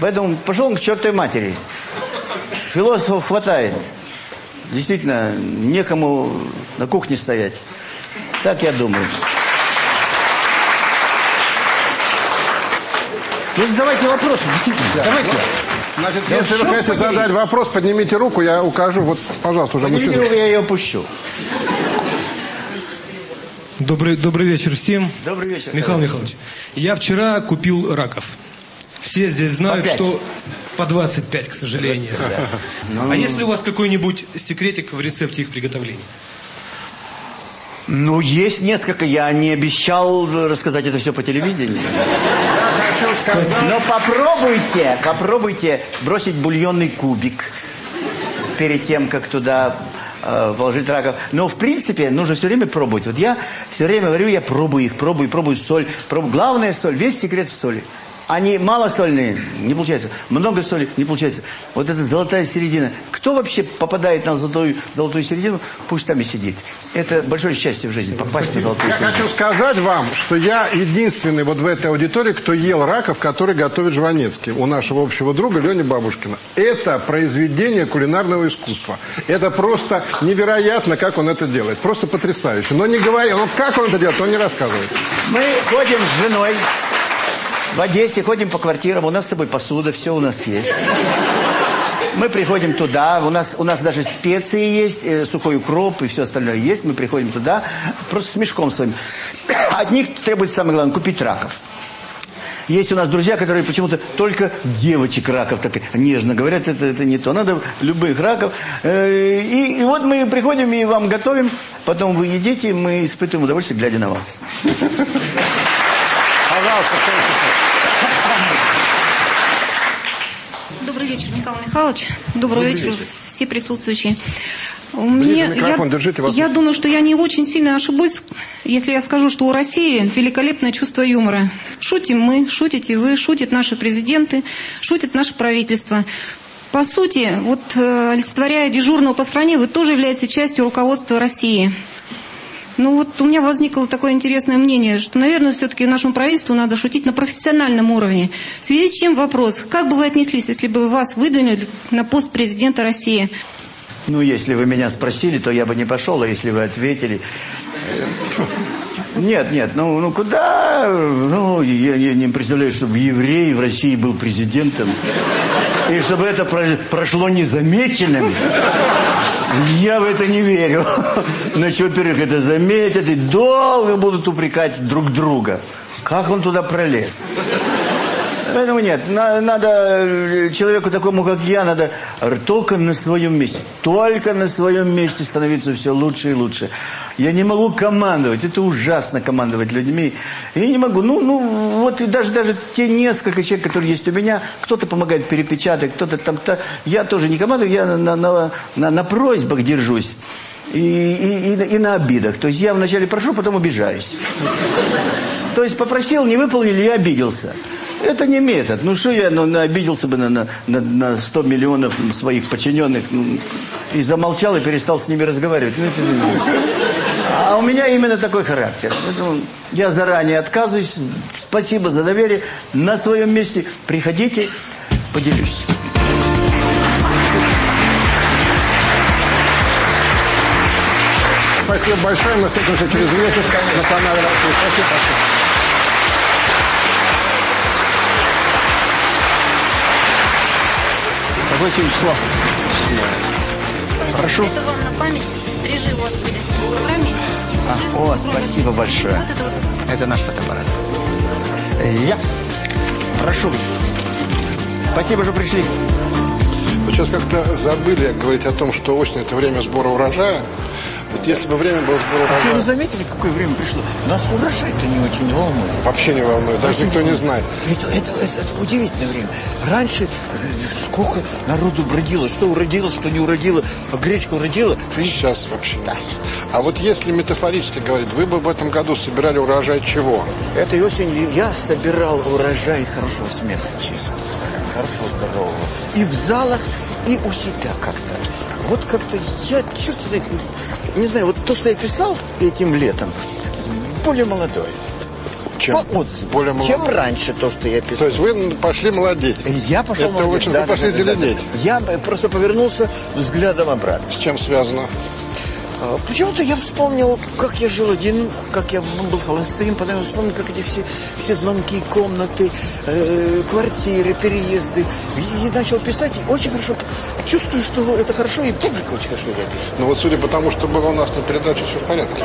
Поэтому пошел он к чертовой матери. Философов хватает. Действительно, некому на кухне стоять. Так я думаю. Ну, задавайте вопросы, действительно. Давайте. Значит, Я если вы хотите поделюсь. задать вопрос, поднимите руку, я укажу. Вот, пожалуйста, уже Поднимите мужчина. руку, я ее опущу. Добрый, добрый вечер всем. Добрый вечер. Михаил Михайлович, я вчера купил раков. Все здесь знают, По что по 25, к сожалению. Ну. А есть ли у вас какой-нибудь секретик в рецепте их приготовления? Ну, есть несколько. Я не обещал рассказать это все по телевидению. Но попробуйте, попробуйте бросить бульонный кубик перед тем, как туда э, положить раков. Но, в принципе, нужно все время пробовать. Вот я все время говорю, я пробую их, пробую, пробую соль. Пробую. Главное соль, весь секрет в соли. Они малосольные, не получается. Много соли, не получается. Вот эта золотая середина. Кто вообще попадает на золотую, золотую середину, пусть там и сидит. Это большое счастье в жизни, попасть на золотую Я середину. хочу сказать вам, что я единственный вот в этой аудитории, кто ел раков, который готовит Жванецкий, у нашего общего друга Лени Бабушкина. Это произведение кулинарного искусства. Это просто невероятно, как он это делает. Просто потрясающе. Но не говоря, вот как он это делает, он не рассказывает. Мы ходим с женой в Одессе, ходим по квартирам, у нас с собой посуда, все у нас есть. Мы приходим туда, у нас, у нас даже специи есть, э, сухой укроп и все остальное есть. Мы приходим туда, просто с мешком своим. От них требуется самое главное, купить раков. Есть у нас друзья, которые почему-то только девочек раков так нежно говорят, это, это не то. Надо любых раков. Э, И, и вот мы приходим и вам готовим, потом вы едите, мы испытываем удовольствие, глядя на вас. Пожалуйста, Добрый вечер, Михаил Михайлович. Добрый, Добрый вечер, вечер. все присутствующие. У меня- я, держите вас. я думаю, что я не очень сильно ошибусь, если я скажу, что у России великолепное чувство юмора. Шутим мы, шутите вы, шутят наши президенты, шутит наше правительство. По сути, вот э, олицетворяя дежурного по стране, вы тоже являетесь частью руководства России. Ну вот у меня возникло такое интересное мнение, что, наверное, все-таки нашему правительству надо шутить на профессиональном уровне. В связи с чем вопрос, как бы вы отнеслись, если бы вас выдвинули на пост президента России? Ну, если вы меня спросили, то я бы не пошел, а если вы ответили... э, Нет, нет, ну, ну куда? Ну, я, я не представляю, чтобы еврей в России был президентом. И чтобы это про- прошло незамеченным. Я в это не верю. Значит, во-первых, это заметят и долго будут упрекать друг друга. Как он туда пролез? Поэтому нет, на- надо э, человеку такому, как я, надо только на своем месте. Только на своем месте становиться все лучше и лучше. Я не могу командовать, это ужасно командовать людьми. Я не могу, ну, ну, вот и даже, даже те несколько человек, которые есть у меня, кто-то помогает перепечатать, кто-то там, то я тоже не командую, я на, на, на, на, на просьбах держусь. И, и, и, и на обидах. То есть я вначале прошу, потом обижаюсь. То есть попросил, не выполнили, я обиделся. Это не метод. Ну что я ну, обиделся бы на, на, на, на 100 миллионов своих подчиненных ну, и замолчал и перестал с ними разговаривать. Ну, это а у меня именно такой характер. Поэтому я заранее отказываюсь. Спасибо за доверие. На своем месте приходите, поделюсь. Спасибо большое. Мы встретимся через месяц на канале России. Спасибо. спасибо. Какое сегодня число? Прошу. Это вам на память. С руками. А, о, спасибо большое. Вот это вот. Это наш фотоаппарат. Я. Прошу. Спасибо, что пришли. Вы сейчас как-то забыли говорить о том, что осень – это время сбора урожая. Вот если бы время было... было Вообще, бы- вы заметили, какое время пришло? Нас урожай-то не очень волнует. Вообще не волнует, даже Вообще никто не знает. Это, это, это, это удивительное время. Раньше э, сколько народу бродило, что уродило, что не уродило, а гречка уродила. Сейчас вообще нет. А вот если метафорически говорить, вы бы в этом году собирали урожай чего? Этой осенью я собирал урожай хорошего смеха, честно хорошего, здорового. И в залах, и у себя как-то. Вот как-то я чувствую, не знаю, вот то, что я писал этим летом, более молодой. Чем? По отзывам. Более молодой. Чем раньше то, что я писал. То есть вы пошли молодеть? Я пошел Это молодеть, очень... да, вы пошли да, да, да, да. зеленеть. Я просто повернулся взглядом обратно. С чем связано? А, Почему-то я вспомнил, как я жил один, как я был холостым, потом я вспомнил, как эти все, все звонки, комнаты, э, квартиры, переезды. И, и начал писать, и очень хорошо чувствую, что это хорошо, и публика очень хорошо реагирует. Ну вот судя по тому, что было у нас на передаче, все в порядке.